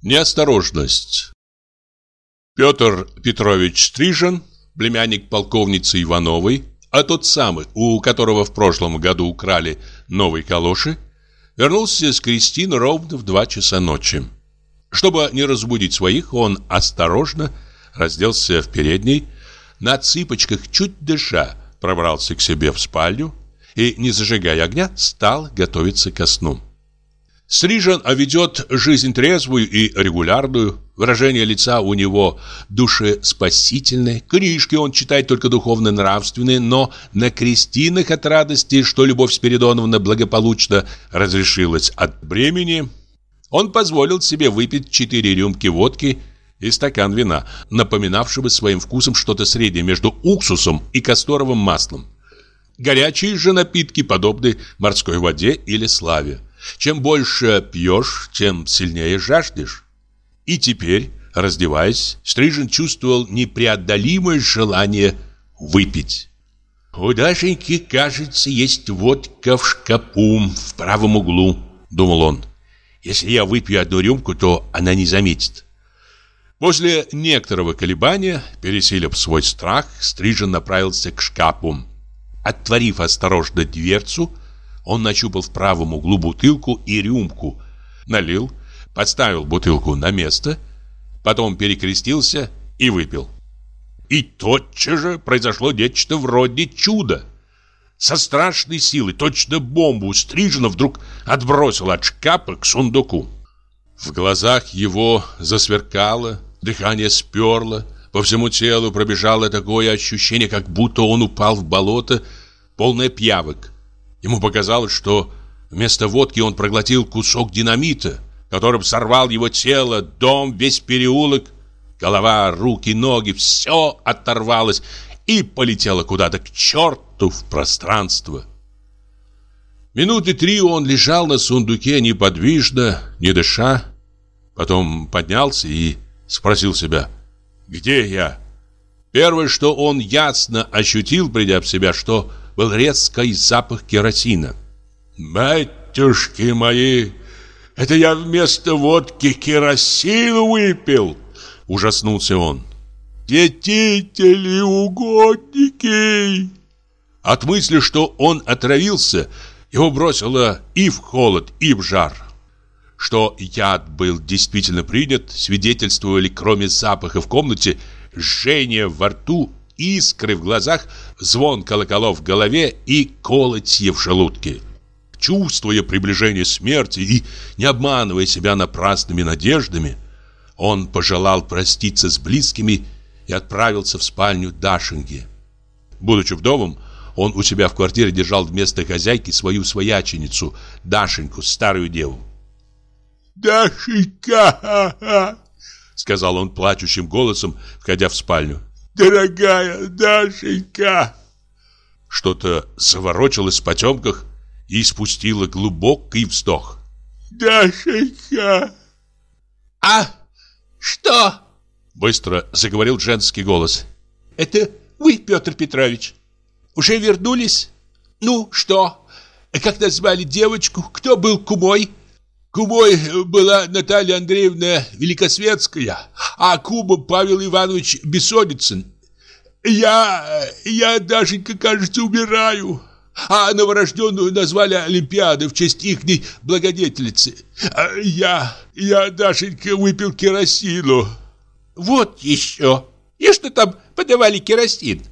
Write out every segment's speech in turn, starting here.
Неосторожность. Петр Петрович Стрижен, племянник полковницы Ивановой, а тот самый, у которого в прошлом году украли новые калоши, вернулся с Кристин ровно в два часа ночи. Чтобы не разбудить своих, он осторожно разделся в передней, на цыпочках, чуть дыша, пробрался к себе в спальню и, не зажигая огня, стал готовиться ко сну. Стрижен ведет жизнь трезвую и регулярную. Выражение лица у него душеспасительное. Книжки он читает только духовно-нравственные, но на крестинах от радости, что Любовь Спиридоновна благополучно разрешилась от бремени, он позволил себе выпить четыре рюмки водки и стакан вина, напоминавшего своим вкусом что-то среднее между уксусом и касторовым маслом. Горячие же напитки подобны морской воде или славе. Чем больше пьешь, тем сильнее жаждешь. И теперь, раздеваясь, Стрижен чувствовал непреодолимое желание выпить. «У Дашеньки, кажется, есть водка в шкапу в правом углу», — думал он. «Если я выпью одну рюмку, то она не заметит». После некоторого колебания, пересилив свой страх, Стрижен направился к шкафу. Отворив осторожно дверцу, он нащупал в правом углу бутылку и рюмку, налил, подставил бутылку на место, потом перекрестился и выпил. И тотчас же произошло нечто вроде чуда. Со страшной силой, точно бомбу стрижено, вдруг отбросил от шкафа к сундуку. В глазах его засверкало, дыхание сперло, по всему телу пробежало такое ощущение, как будто он упал в болото, полное пьявок. Ему показалось, что вместо водки он проглотил кусок динамита, которым сорвал его тело, дом, весь переулок. Голова, руки, ноги, все оторвалось и полетело куда-то к черту в пространство. Минуты три он лежал на сундуке неподвижно, не дыша. Потом поднялся и спросил себя, где я? Первое, что он ясно ощутил, придя в себя, что был резкий запах керосина. «Батюшки мои, это я вместо водки керосин выпил!» Ужаснулся он. «Детители, угодники!» От мысли, что он отравился, его бросило и в холод, и в жар. Что яд был действительно принят, свидетельствовали, кроме запаха в комнате, жжение во рту искры в глазах, звон колоколов в голове и колотье в желудке. Чувствуя приближение смерти и не обманывая себя напрасными надеждами, он пожелал проститься с близкими и отправился в спальню Дашинги. Будучи вдовом, он у себя в квартире держал вместо хозяйки свою свояченицу, Дашеньку, старую деву. «Дашенька!» — сказал он плачущим голосом, входя в спальню дорогая Дашенька!» Что-то заворочилось в потемках и спустило глубокий вздох. «Дашенька!» «А что?» Быстро заговорил женский голос. «Это вы, Петр Петрович? Уже вернулись? Ну, что? Как назвали девочку? Кто был кумой?» Кумой была Наталья Андреевна Великосветская, а кумом Павел Иванович Бессонницын. Я, я, Дашенька, кажется, умираю. А новорожденную назвали Олимпиадой в честь ихней благодетельницы. А я, я, Дашенька, выпил керосину. Вот еще. И что там подавали керосин?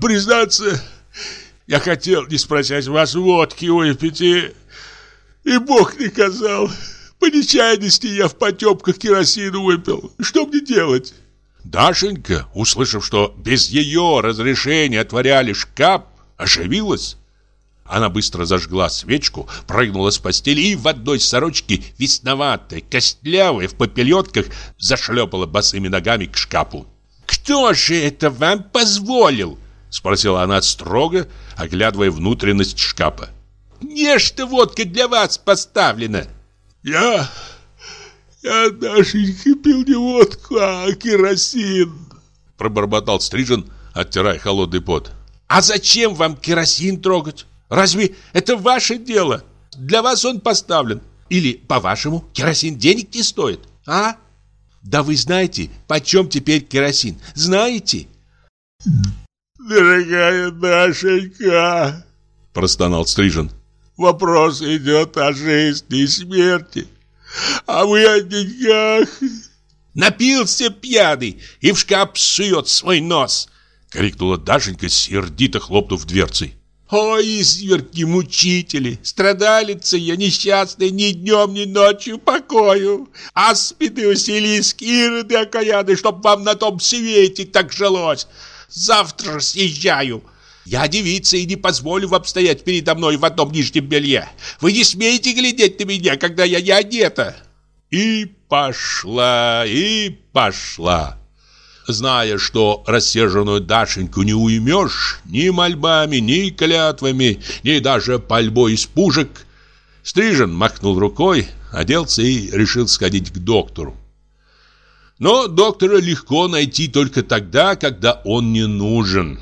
Признаться, я хотел, не спросить вас, водки выпить и... И Бог наказал. По нечаянности я в потемках керосину выпил. Что мне делать? Дашенька, услышав, что без ее разрешения отворяли шкаф, оживилась. Она быстро зажгла свечку, прыгнула с постели и в одной сорочке, весноватой, костлявой, в попельотках, зашлепала босыми ногами к шкафу. «Кто же это вам позволил?» Спросила она строго, оглядывая внутренность шкафа. Нечто водка для вас поставлена. Я... я Дашенька пил не водку, а керосин. Пробормотал Стрижен, оттирая холодный пот. А зачем вам керосин трогать? Разве это ваше дело? Для вас он поставлен. Или, по-вашему, керосин денег не стоит, а? Да вы знаете, почем теперь керосин? Знаете? Дорогая Дашенька, простонал Стрижен. Вопрос идет о жизни и смерти. А вы о деньгах. Напился пьяный и в шкаф сует свой нос, крикнула Дашенька, сердито хлопнув дверцей. Ой, изверги-мучители, страдалица я несчастная ни днем, ни ночью покою. Аспиды, Василиски, ироды окаяны, чтоб вам на том свете так жилось. Завтра съезжаю. Я девица и не позволю вам стоять передо мной в одном нижнем белье. Вы не смеете глядеть на меня, когда я не одета. И пошла, и пошла зная, что рассерженную Дашеньку не уймешь ни мольбами, ни клятвами, ни даже пальбой из пушек, Стрижен махнул рукой, оделся и решил сходить к доктору. Но доктора легко найти только тогда, когда он не нужен.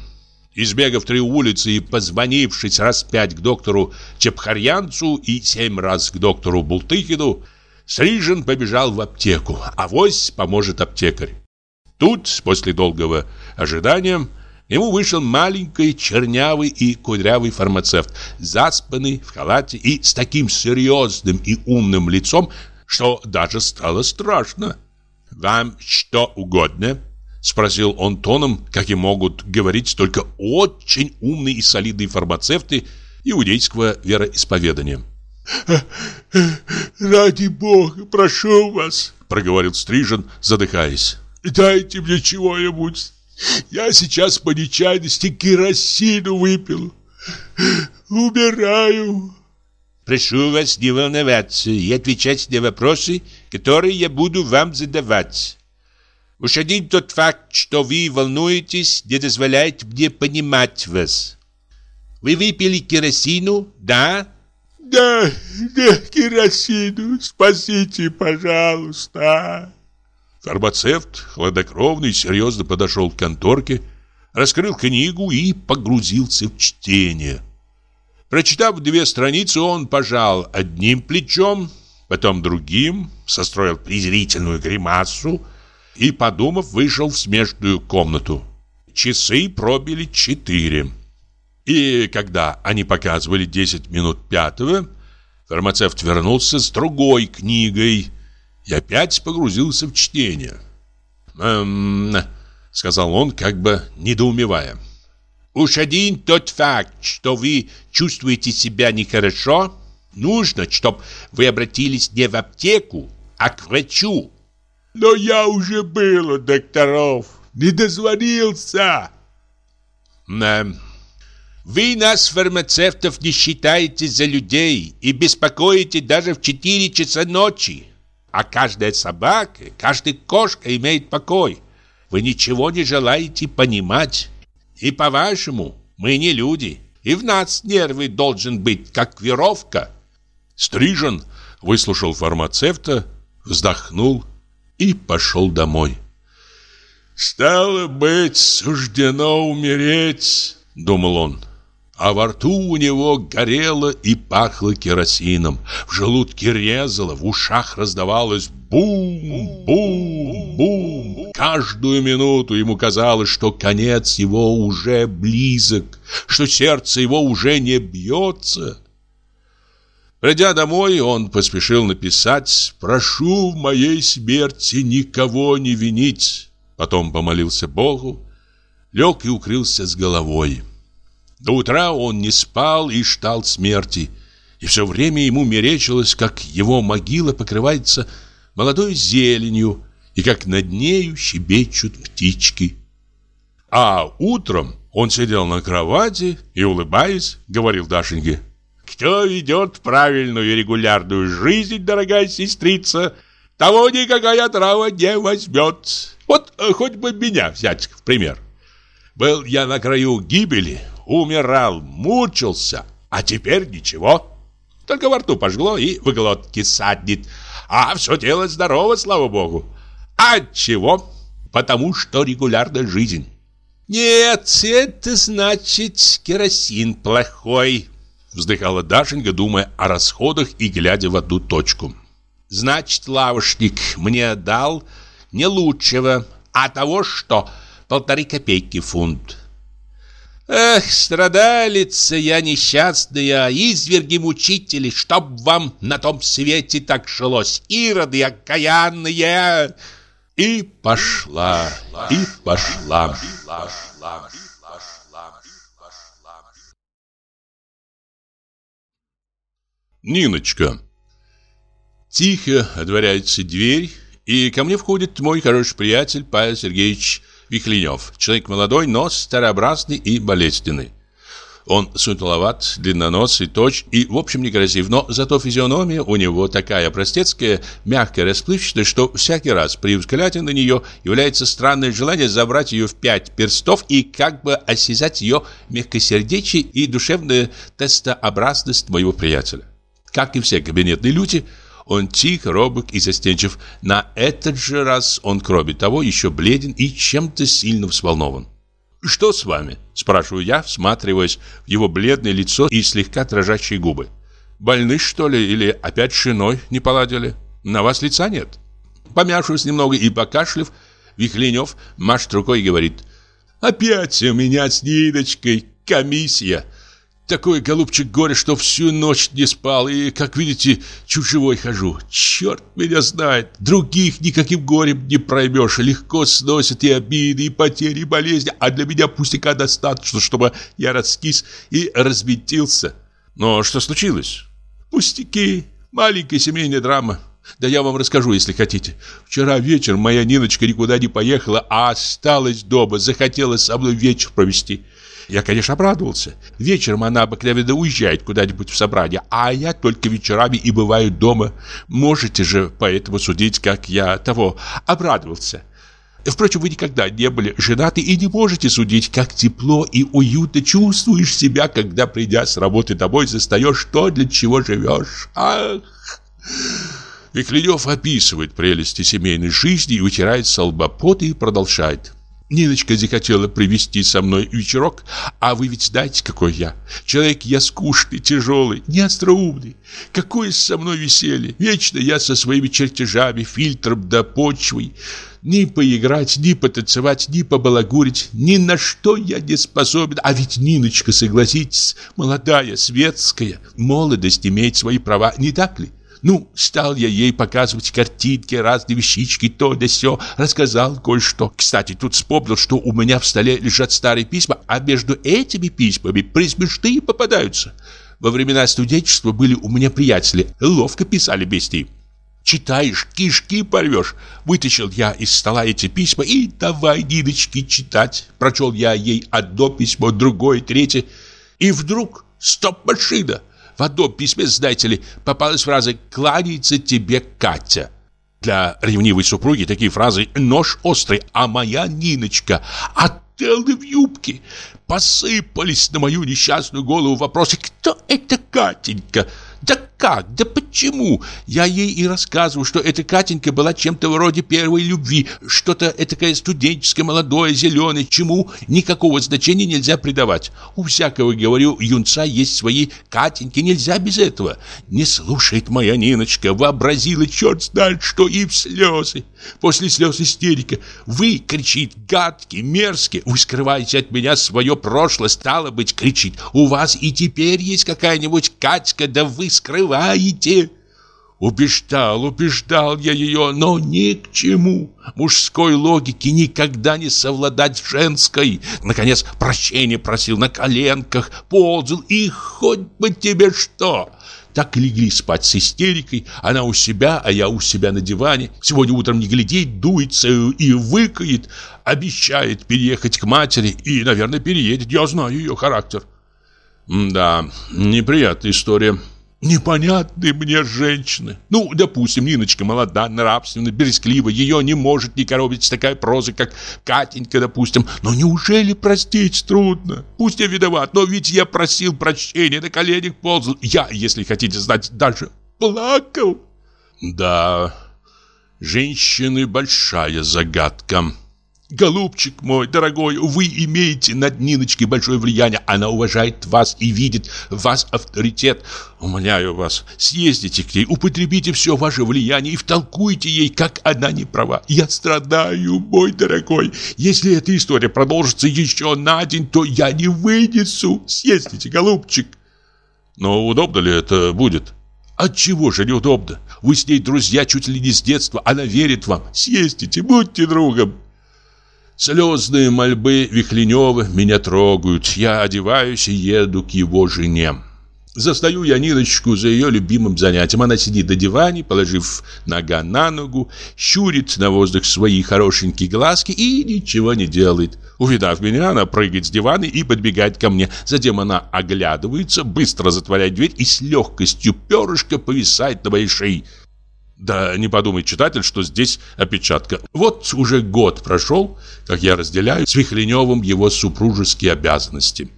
Избегав три улицы и позвонившись раз пять к доктору Чепхарьянцу и семь раз к доктору Бултыхину, Стрижен побежал в аптеку, а вось поможет аптекарь. Тут, после долгого ожидания, ему вышел маленький, чернявый и кудрявый фармацевт, заспанный в халате и с таким серьезным и умным лицом, что даже стало страшно. «Вам что угодно?» — спросил он тоном, как и могут говорить только очень умные и солидные фармацевты иудейского вероисповедания. «Ради бога, прошу вас!» — проговорил Стрижен, задыхаясь. Дайте мне чего-нибудь. Я сейчас по нечаянности керосину выпил. Умираю. Прошу вас не волноваться и отвечать на вопросы, которые я буду вам задавать. Уж один тот факт, что вы волнуетесь, не дозволяет мне понимать вас. Вы выпили керосину, да? Да, да, керосину. Спасите, пожалуйста. Фармацевт, хладнокровный, серьезно подошел к конторке, раскрыл книгу и погрузился в чтение. Прочитав две страницы, он пожал одним плечом, потом другим, состроил презрительную гримасу и, подумав, вышел в смежную комнату. Часы пробили четыре. И когда они показывали десять минут пятого, фармацевт вернулся с другой книгой – и опять погрузился в чтение. «Эм...» — сказал он, как бы недоумевая. «Уж один тот факт, что вы чувствуете себя нехорошо, нужно, чтобы вы обратились не в аптеку, а к врачу». «Но я уже был у докторов, не дозвонился». «Эм...» Вы нас, фармацевтов, не считаете за людей и беспокоите даже в 4 часа ночи. А каждая собака, каждая кошка имеет покой. Вы ничего не желаете понимать. И по-вашему, мы не люди. И в нас нервы должен быть, как веровка. Стрижен выслушал фармацевта, вздохнул и пошел домой. «Стало быть, суждено умереть», — думал он а во рту у него горело и пахло керосином. В желудке резало, в ушах раздавалось бум-бум-бум. Каждую минуту ему казалось, что конец его уже близок, что сердце его уже не бьется. Придя домой, он поспешил написать «Прошу в моей смерти никого не винить». Потом помолился Богу, лег и укрылся с головой. До утра он не спал и ждал смерти. И все время ему мерещилось, как его могила покрывается молодой зеленью, и как над нею щебечут птички. А утром он сидел на кровати и, улыбаясь, говорил Дашеньке, «Кто ведет правильную регулярную жизнь, дорогая сестрица, того никакая трава не возьмет. Вот э, хоть бы меня взять в пример. Был я на краю гибели, умирал, мучился, а теперь ничего. Только во рту пожгло и в глотке саднет. А все дело здорово, слава богу. А чего? Потому что регулярная жизнь. Нет, это значит керосин плохой. Вздыхала Дашенька, думая о расходах и глядя в одну точку. Значит, лавочник мне дал не лучшего, а того, что полторы копейки фунт. Эх, страдалица я несчастная, изверги-мучители, чтоб вам на том свете так жилось, ироды окаянные. И пошла, и пошла. Ниночка. Тихо отворяется дверь, и ко мне входит мой хороший приятель Павел Сергеевич Вихленев. Человек молодой, но старообразный и болезненный. Он сутуловат, длинноносый, точ и, в общем, некрасив, но зато физиономия у него такая простецкая, мягкая, расплывчатая, что всякий раз при взгляде на нее является странное желание забрать ее в пять перстов и как бы осязать ее мягкосердечие и душевная тестообразность моего приятеля. Как и все кабинетные люди, он тих, робок и застенчив. На этот же раз он, кроме того, еще бледен и чем-то сильно взволнован. «Что с вами?» – спрашиваю я, всматриваясь в его бледное лицо и слегка дрожащие губы. «Больны, что ли, или опять с женой не поладили? На вас лица нет?» Помявшись немного и покашлив, Вихленев машет рукой и говорит «Опять у меня с Ниночкой комиссия!» Такой, голубчик, горе, что всю ночь не спал и, как видите, чужевой хожу. Черт меня знает, других никаким горем не проймешь. Легко сносят и обиды, и потери, и болезни, а для меня пустяка достаточно, чтобы я раскис и разбедился. Но что случилось? Пустяки, маленькая семейная драма. Да я вам расскажу, если хотите. Вчера вечером моя Ниночка никуда не поехала, а осталась дома, захотела со мной вечер провести. Я, конечно, обрадовался. Вечером она обыкновенно уезжает куда-нибудь в собрание, а я только вечерами и бываю дома. Можете же поэтому судить, как я того обрадовался. Впрочем, вы никогда не были женаты и не можете судить, как тепло и уютно чувствуешь себя, когда, придя с работы домой, застаешь то, для чего живешь. Ах! Вихленев описывает прелести семейной жизни и вытирает с и продолжает. Ниночка захотела привести со мной вечерок, а вы ведь знаете, какой я. Человек я скучный, тяжелый, не остроумный. Какое со мной веселье. Вечно я со своими чертежами, фильтром да почвой. Ни поиграть, ни потанцевать, ни побалагурить. Ни на что я не способен. А ведь Ниночка, согласитесь, молодая, светская. Молодость имеет свои права, не так ли? Ну, стал я ей показывать картинки, разные вещички, то да сё, рассказал кое-что. Кстати, тут вспомнил, что у меня в столе лежат старые письма, а между этими письмами присмешные попадаются. Во времена студенчества были у меня приятели, ловко писали бестии. Читаешь, кишки порвешь. Вытащил я из стола эти письма и давай, Ниночки, читать. Прочел я ей одно письмо, другое, третье. И вдруг стоп-машина. В одном письме, знаете ли, попалась фраза «кланяется тебе Катя». Для ревнивой супруги такие фразы «нож острый», а моя Ниночка «отелы в юбке». Посыпались на мою несчастную голову вопросы «Кто это Катенька?» Да как? Да почему? Я ей и рассказываю, что эта Катенька была чем-то вроде первой любви, что-то этакое студенческое, молодое, зеленое, чему никакого значения нельзя придавать. У всякого, говорю, юнца есть свои Катеньки, нельзя без этого. Не слушает моя Ниночка, вообразила черт знает что и в слезы. После слез истерика. Вы, кричит, гадкий, мерзкий, вы скрываете от меня свое прошлое, стало быть, кричит. У вас и теперь есть какая-нибудь Катька, да вы скрываете. Убеждал, убеждал я ее, но ни к чему. Мужской логики никогда не совладать женской. Наконец, прощение просил на коленках, ползал, и хоть бы тебе что. Так легли спать с истерикой. Она у себя, а я у себя на диване. Сегодня утром не глядит, дуется и выкает. Обещает переехать к матери и, наверное, переедет. Я знаю ее характер. Да, неприятная история. Непонятные мне женщины. Ну, допустим, Ниночка молода, нравственна, бересклива. Ее не может не коробить такая проза, как Катенька, допустим. Но неужели простить трудно? Пусть я виноват, но ведь я просил прощения, на коленях ползал. Я, если хотите знать, даже плакал. Да, женщины большая загадка. Голубчик мой, дорогой, вы имеете над Ниночкой большое влияние. Она уважает вас и видит в вас авторитет. Умоляю вас, съездите к ней, употребите все ваше влияние и втолкуйте ей, как она не права. Я страдаю, мой дорогой. Если эта история продолжится еще на день, то я не вынесу. Съездите, голубчик. Но удобно ли это будет? Отчего же неудобно? Вы с ней друзья чуть ли не с детства. Она верит вам. Съездите, будьте другом. Слезные мольбы Вихленева меня трогают. Я одеваюсь и еду к его жене. Застаю я Ниночку за ее любимым занятием. Она сидит на диване, положив нога на ногу, щурит на воздух свои хорошенькие глазки и ничего не делает. Увидав меня, она прыгает с дивана и подбегает ко мне. Затем она оглядывается, быстро затворяет дверь и с легкостью перышка повисает на моей шее. Да не подумай, читатель, что здесь опечатка. Вот уже год прошел, как я разделяю с Вихленевым его супружеские обязанности.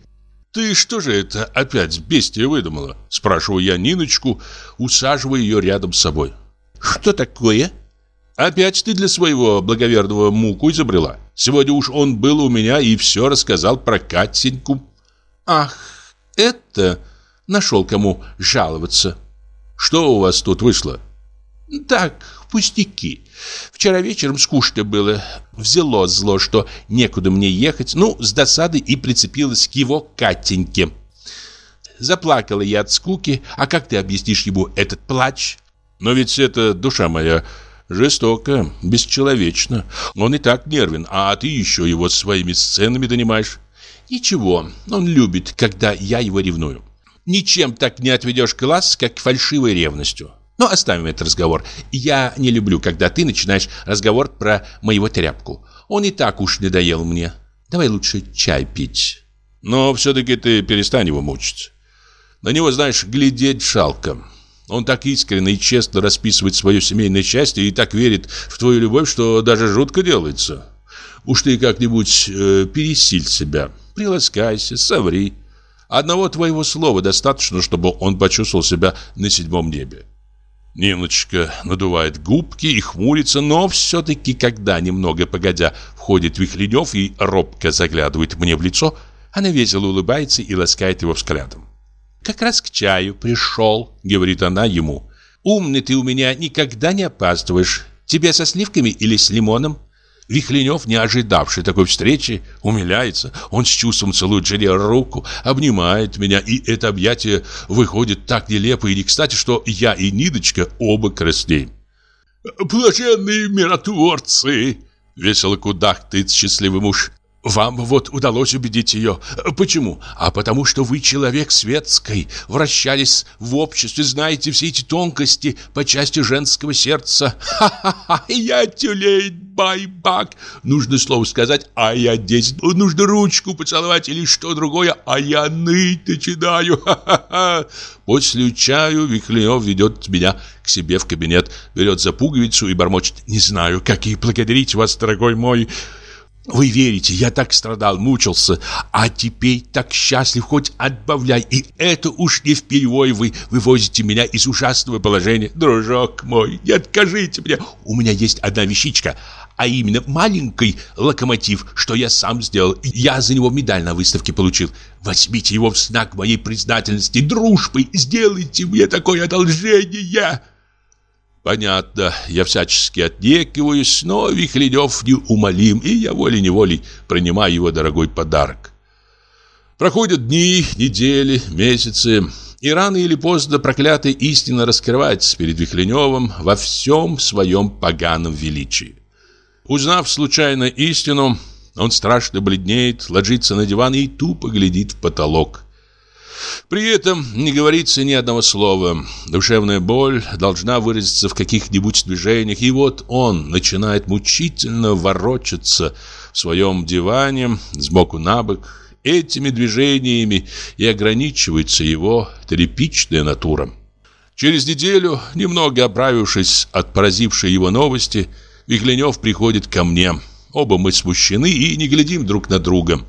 «Ты что же это опять бестия выдумала?» Спрашиваю я Ниночку, усаживая ее рядом с собой. «Что такое?» «Опять ты для своего благоверного муку изобрела. Сегодня уж он был у меня и все рассказал про Катеньку». «Ах, это...» Нашел кому жаловаться. «Что у вас тут вышло?» Так, пустяки. Вчера вечером скучно было. Взяло зло, что некуда мне ехать. Ну, с досады и прицепилась к его Катеньке. Заплакала я от скуки. А как ты объяснишь ему этот плач? Но ведь это, душа моя, жестоко, бесчеловечно. Он и так нервен, а ты еще его своими сценами донимаешь. Ничего, он любит, когда я его ревную. Ничем так не отведешь глаз, как фальшивой ревностью. Но оставим этот разговор. Я не люблю, когда ты начинаешь разговор про моего тряпку. Он и так уж надоел мне. Давай лучше чай пить. Но все-таки ты перестань его мучить. На него, знаешь, глядеть жалко. Он так искренне и честно расписывает свое семейное счастье и так верит в твою любовь, что даже жутко делается. Уж ты как-нибудь э, пересиль себя, приласкайся, соври. Одного твоего слова достаточно, чтобы он почувствовал себя на седьмом небе. Ниночка надувает губки и хмурится, но все-таки, когда немного погодя входит Вихренев и робко заглядывает мне в лицо, она весело улыбается и ласкает его взглядом. «Как раз к чаю пришел», — говорит она ему. «Умный ты у меня никогда не опаздываешь. Тебе со сливками или с лимоном?» Вихленев, не ожидавший такой встречи, умиляется. Он с чувством целует жене руку, обнимает меня, и это объятие выходит так нелепо и не кстати, что я и Нидочка оба краснеем. «Блаженные миротворцы!» — весело кудахтает счастливый муж. Вам вот удалось убедить ее. Почему? А потому что вы человек светской, вращались в обществе, знаете все эти тонкости по части женского сердца. Ха-ха-ха, я тюлень, байбак. Нужно слово сказать, а я десять. Нужно ручку поцеловать или что другое, а я ныть начинаю. Ха-ха-ха. После чаю Вихлеев ведет меня к себе в кабинет, берет за пуговицу и бормочет. Не знаю, как и благодарить вас, дорогой мой. Вы верите, я так страдал, мучился, а теперь так счастлив, хоть отбавляй. И это уж не впервой вы вывозите меня из ужасного положения. Дружок мой, не откажите мне. У меня есть одна вещичка, а именно маленький локомотив, что я сам сделал. Я за него медаль на выставке получил. Возьмите его в знак моей признательности, дружбы. Сделайте мне такое одолжение. Понятно, я всячески отнекиваюсь, но Вихледев неумолим, и я волей-неволей принимаю его дорогой подарок. Проходят дни, недели, месяцы, и рано или поздно проклятая истина раскрывается перед Вихленевым во всем своем поганом величии. Узнав случайно истину, он страшно бледнеет, ложится на диван и тупо глядит в потолок. При этом не говорится ни одного слова. Душевная боль должна выразиться в каких-нибудь движениях, и вот он начинает мучительно ворочаться в своем диване сбоку на бок. Этими движениями и ограничивается его тряпичная натура. Через неделю, немного оправившись от поразившей его новости, Вихленев приходит ко мне. Оба мы смущены и не глядим друг на друга.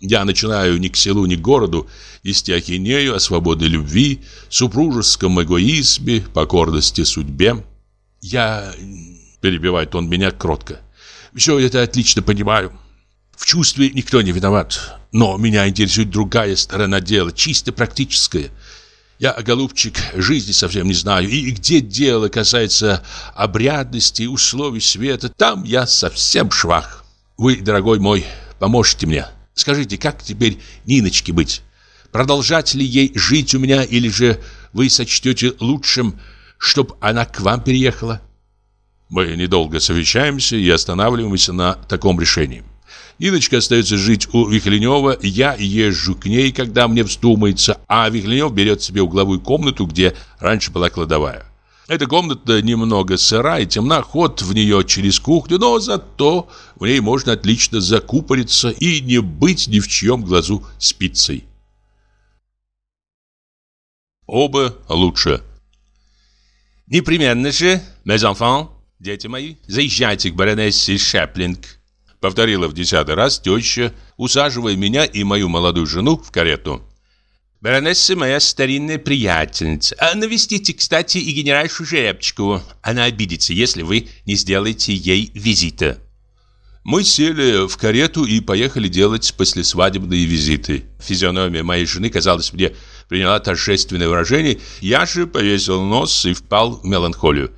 Я начинаю ни к селу, ни к городу нести ахинею о свободной любви, супружеском эгоизме, покорности судьбе. Я... Перебивает он меня кротко. все это отлично понимаю. В чувстве никто не виноват. Но меня интересует другая сторона дела, чисто практическая. Я, голубчик, жизни совсем не знаю. И где дело касается обрядности, условий света, там я совсем швах. Вы, дорогой мой, поможете мне. Скажите, как теперь Ниночке быть? Продолжать ли ей жить у меня, или же вы сочтете лучшим, чтобы она к вам переехала? Мы недолго совещаемся и останавливаемся на таком решении. Ниночка остается жить у Вихленева, я езжу к ней, когда мне вздумается, а Вихленев берет себе угловую комнату, где раньше была кладовая. Эта комната немного сыра и темна, ход в нее через кухню, но зато в ней можно отлично закупориться и не быть ни в чьем глазу спицей. Оба лучше. Непременно же, mes enfants, дети мои, заезжайте к баронессе Шеплинг. Повторила в десятый раз теща, усаживая меня и мою молодую жену в карету. Баронесса моя старинная приятельница. А навестите, кстати, и генеральшу Жеребчикову. Она обидится, если вы не сделаете ей визита. Мы сели в карету и поехали делать послесвадебные визиты. Физиономия моей жены, казалось мне, приняла торжественное выражение. Я же повесил нос и впал в меланхолию.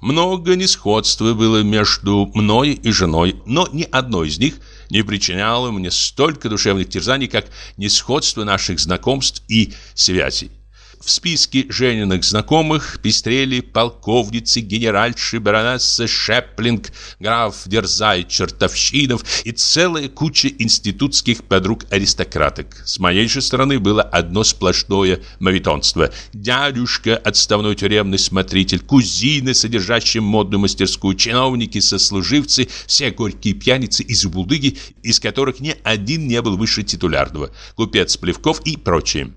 Много несходства было между мной и женой, но ни одно из них не причиняло мне столько душевных терзаний, как несходство наших знакомств и связей. В списке Жениных знакомых пестрели полковницы, генеральши, баронесса Шеплинг, граф Дерзай, Чертовщинов и целая куча институтских подруг-аристократок. С моей же стороны было одно сплошное мавитонство. Дядюшка, отставной тюремный смотритель, кузины, содержащие модную мастерскую, чиновники, сослуживцы, все горькие пьяницы и забулдыги, из которых ни один не был выше титулярного, купец Плевков и прочие.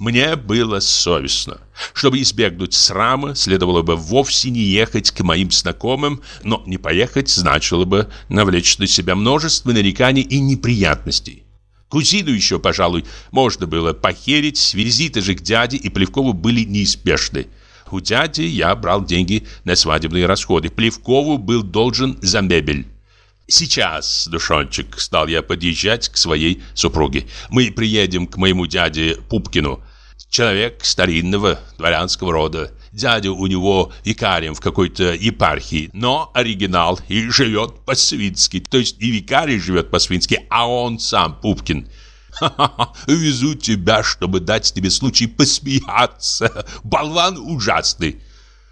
Мне было совестно. Чтобы избегнуть срама, следовало бы вовсе не ехать к моим знакомым, но не поехать значило бы навлечь на себя множество нареканий и неприятностей. Кузину еще, пожалуй, можно было похерить, визиты же к дяде и Плевкову были неизбежны. У дяди я брал деньги на свадебные расходы, Плевкову был должен за мебель. «Сейчас, душончик», — стал я подъезжать к своей супруге. «Мы приедем к моему дяде Пупкину. Человек старинного дворянского рода. Дядя у него викарием в какой-то епархии, но оригинал и живет по-свински. То есть и викарий живет по-свински, а он сам Пупкин. Ха-ха-ха, везу тебя, чтобы дать тебе случай посмеяться. Болван ужасный.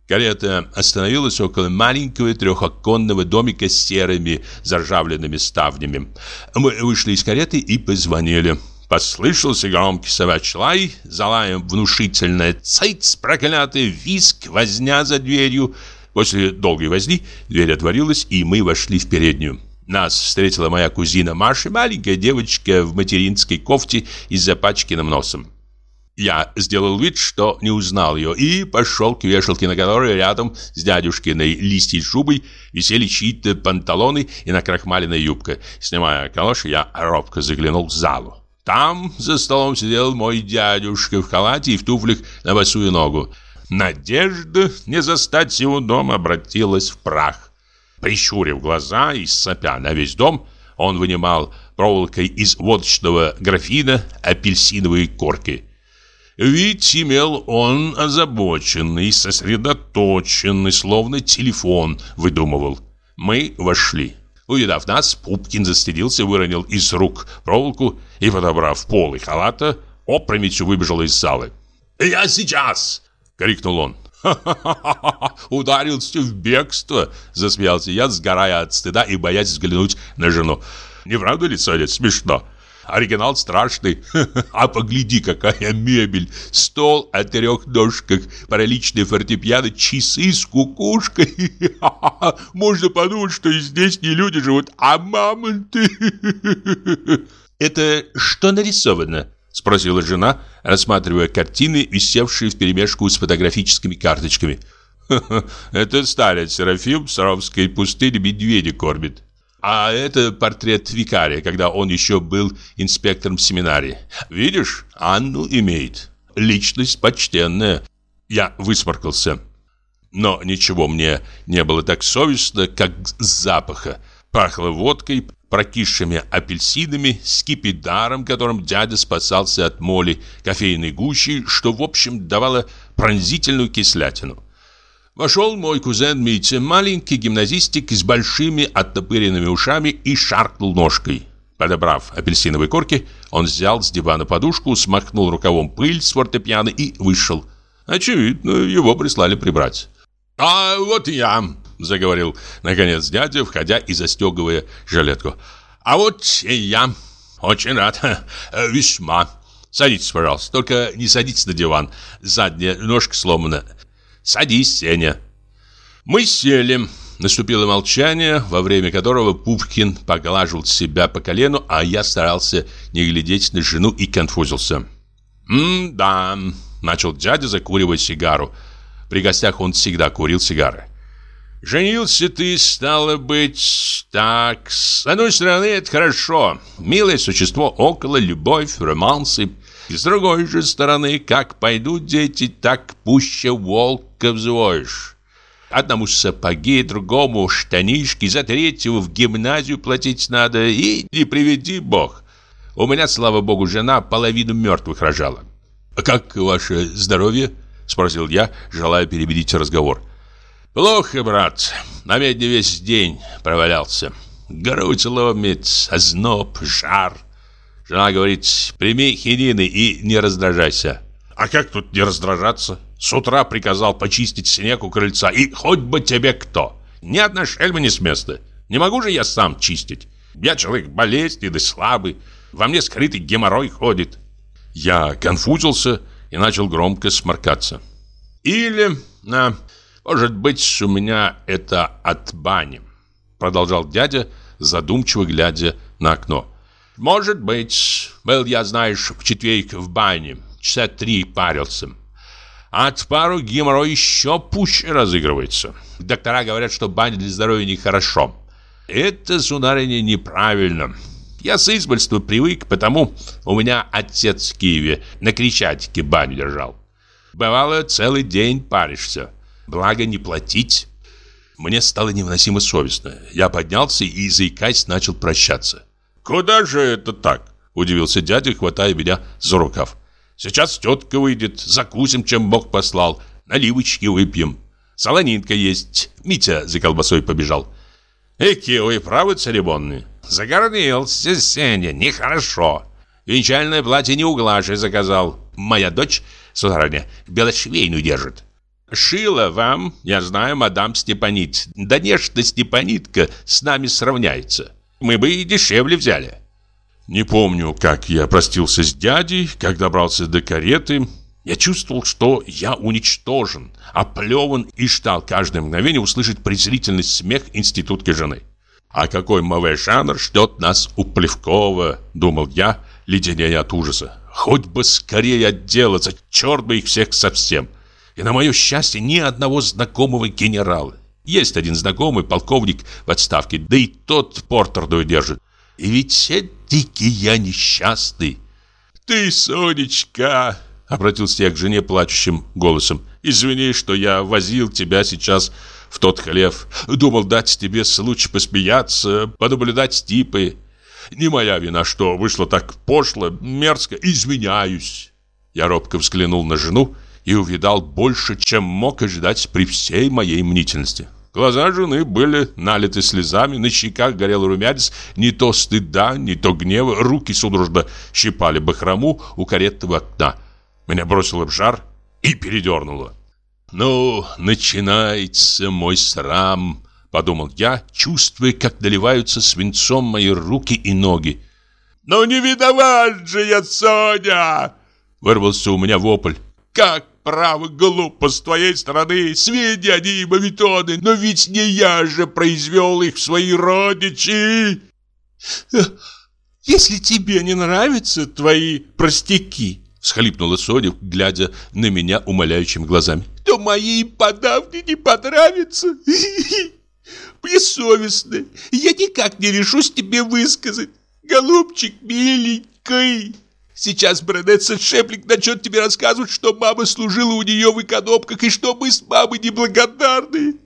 Карета остановилась около маленького трехоконного домика с серыми заржавленными ставнями. Мы вышли из кареты и позвонили. Послышался громкий собачий лай, залаем внушительная цейц, проклятый виск, возня за дверью. После долгой возни дверь отворилась, и мы вошли в переднюю. Нас встретила моя кузина Маша, маленькая девочка в материнской кофте и с запачканным носом. Я сделал вид, что не узнал ее, и пошел к вешалке, на которой рядом с дядюшкиной листьей шубой висели чьи-то панталоны и накрахмаленная юбка. Снимая калоши, я робко заглянул в залу. Там за столом сидел мой дядюшка в халате и в туфлях на босую ногу. Надежда не застать его дома обратилась в прах. Прищурив глаза и сопя на весь дом, он вынимал проволокой из водочного графина апельсиновые корки. Вид имел он озабоченный, сосредоточенный, словно телефон выдумывал. Мы вошли. Увидав нас, Пупкин застыдился, выронил из рук проволоку и, подобрав полы халата, опрометью выбежал из залы. «Я сейчас!» — крикнул он. «Ха-ха-ха! Ударился в бегство!» — засмеялся я, сгорая от стыда и боясь взглянуть на жену. «Не правда ли, Соня, смешно?» Оригинал страшный. А погляди, какая мебель. Стол о трех ножках, параличные фортепиано, часы с кукушкой. Можно подумать, что здесь не люди живут, а мамонты. Это что нарисовано? Спросила жена, рассматривая картины, висевшие вперемешку с фотографическими карточками. Это старец Серафим в Саровской пустыне медведя кормит. А это портрет викария, когда он еще был инспектором семинарии. Видишь, Анну имеет. Личность почтенная. Я высморкался. Но ничего мне не было так совестно, как запаха. Пахло водкой, прокисшими апельсинами, скипидаром, которым дядя спасался от моли, кофейной гущей, что, в общем, давало пронзительную кислятину. Вошел мой кузен Митя, маленький гимназистик с большими оттопыренными ушами и шаркнул ножкой. Подобрав апельсиновые корки, он взял с дивана подушку, смахнул рукавом пыль с фортепиано и вышел. Очевидно, его прислали прибрать. «А вот я», — заговорил, наконец, дядя, входя и застегивая жилетку. «А вот и я. Очень рад. Весьма. Садитесь, пожалуйста. Только не садитесь на диван. Задняя ножка сломана. Садись, Сеня». Мы сели. Наступило молчание, во время которого Пупкин поглаживал себя по колену, а я старался не глядеть на жену и конфузился. «М-да», — начал дядя, закуривая сигару. При гостях он всегда курил сигары. «Женился ты, стало быть, так. С одной стороны, это хорошо. Милое существо около, любовь, романсы. И с другой же стороны, как пойдут дети, так пуще волка взвоишь. Одному сапоги, другому штанишки, за третьего в гимназию платить надо, и не приведи бог. У меня, слава богу, жена половину мертвых рожала. «А как ваше здоровье?» – спросил я, желая перебедить разговор. «Плохо, брат. На медне весь день провалялся. Грудь ломит, озноб, жар. Жена говорит, прими хинины и не раздражайся. А как тут не раздражаться? С утра приказал почистить снег у крыльца, и хоть бы тебе кто. Ни одна шельма не с места. Не могу же я сам чистить. Я человек болезненный, слабый. Во мне скрытый геморрой ходит. Я конфузился и начал громко сморкаться. Или, а, может быть, у меня это от бани, продолжал дядя, задумчиво глядя на окно. Может быть, был я, знаешь, в четверг в бане, часа три парился. От пару геморрой еще пуще разыгрывается. Доктора говорят, что баня для здоровья нехорошо. Это, сударыня, неправильно. Я с избольства привык, потому у меня отец в Киеве на Крещатике баню держал. Бывало, целый день паришься. Благо не платить. Мне стало невыносимо совестно. Я поднялся и, заикаясь, начал прощаться. «Куда же это так?» – удивился дядя, хватая меня за рукав. Сейчас тетка выйдет, закусим, чем Бог послал. Наливочки выпьем. Солонинка есть. Митя за колбасой побежал. Эки вы правы церемонные. Загордился Сеня, нехорошо. Венчальное платье не углажи заказал. Моя дочь, сударыня, белошвейную держит. Шила вам, я знаю, мадам Степанит. Да нечто Степанитка с нами сравняется. Мы бы и дешевле взяли. Не помню, как я простился с дядей, как добрался до кареты. Я чувствовал, что я уничтожен, оплеван и ждал каждое мгновение услышать презрительный смех институтки жены. «А какой мовый жанр ждет нас у Плевкова?» – думал я, леденея от ужаса. «Хоть бы скорее отделаться, черт бы их всех совсем!» И на мое счастье ни одного знакомого генерала. Есть один знакомый полковник в отставке, да и тот Портерду держит. И ведь все дикий я несчастный. Ты, Сонечка, обратился я к жене плачущим голосом. Извини, что я возил тебя сейчас в тот хлев. Думал дать тебе случай посмеяться, понаблюдать типы. Не моя вина, что вышло так пошло, мерзко. Извиняюсь. Я робко взглянул на жену и увидал больше, чем мог ожидать при всей моей мнительности. Глаза жены были налиты слезами, на щеках горел румянец, не то стыда, не то гнева, руки судорожно щипали бахрому у каретного окна. Меня бросило в жар и передернуло. «Ну, начинается мой срам», — подумал я, чувствуя, как доливаются свинцом мои руки и ноги. «Ну не виноват же я, Соня!» — вырвался у меня вопль. «Как Право, глупо с твоей стороны, свиньи они мавитоны, но ведь не я же произвел их в свои родичи. Если тебе не нравятся твои простяки, всхлипнула Соня, глядя на меня умоляющими глазами, то мои подавки не понравятся. Мне я никак не решусь тебе высказать. Голубчик миленький. Сейчас баронесса Шеплик начнет тебе рассказывать, что мама служила у нее в экономках и что мы с мамой неблагодарны.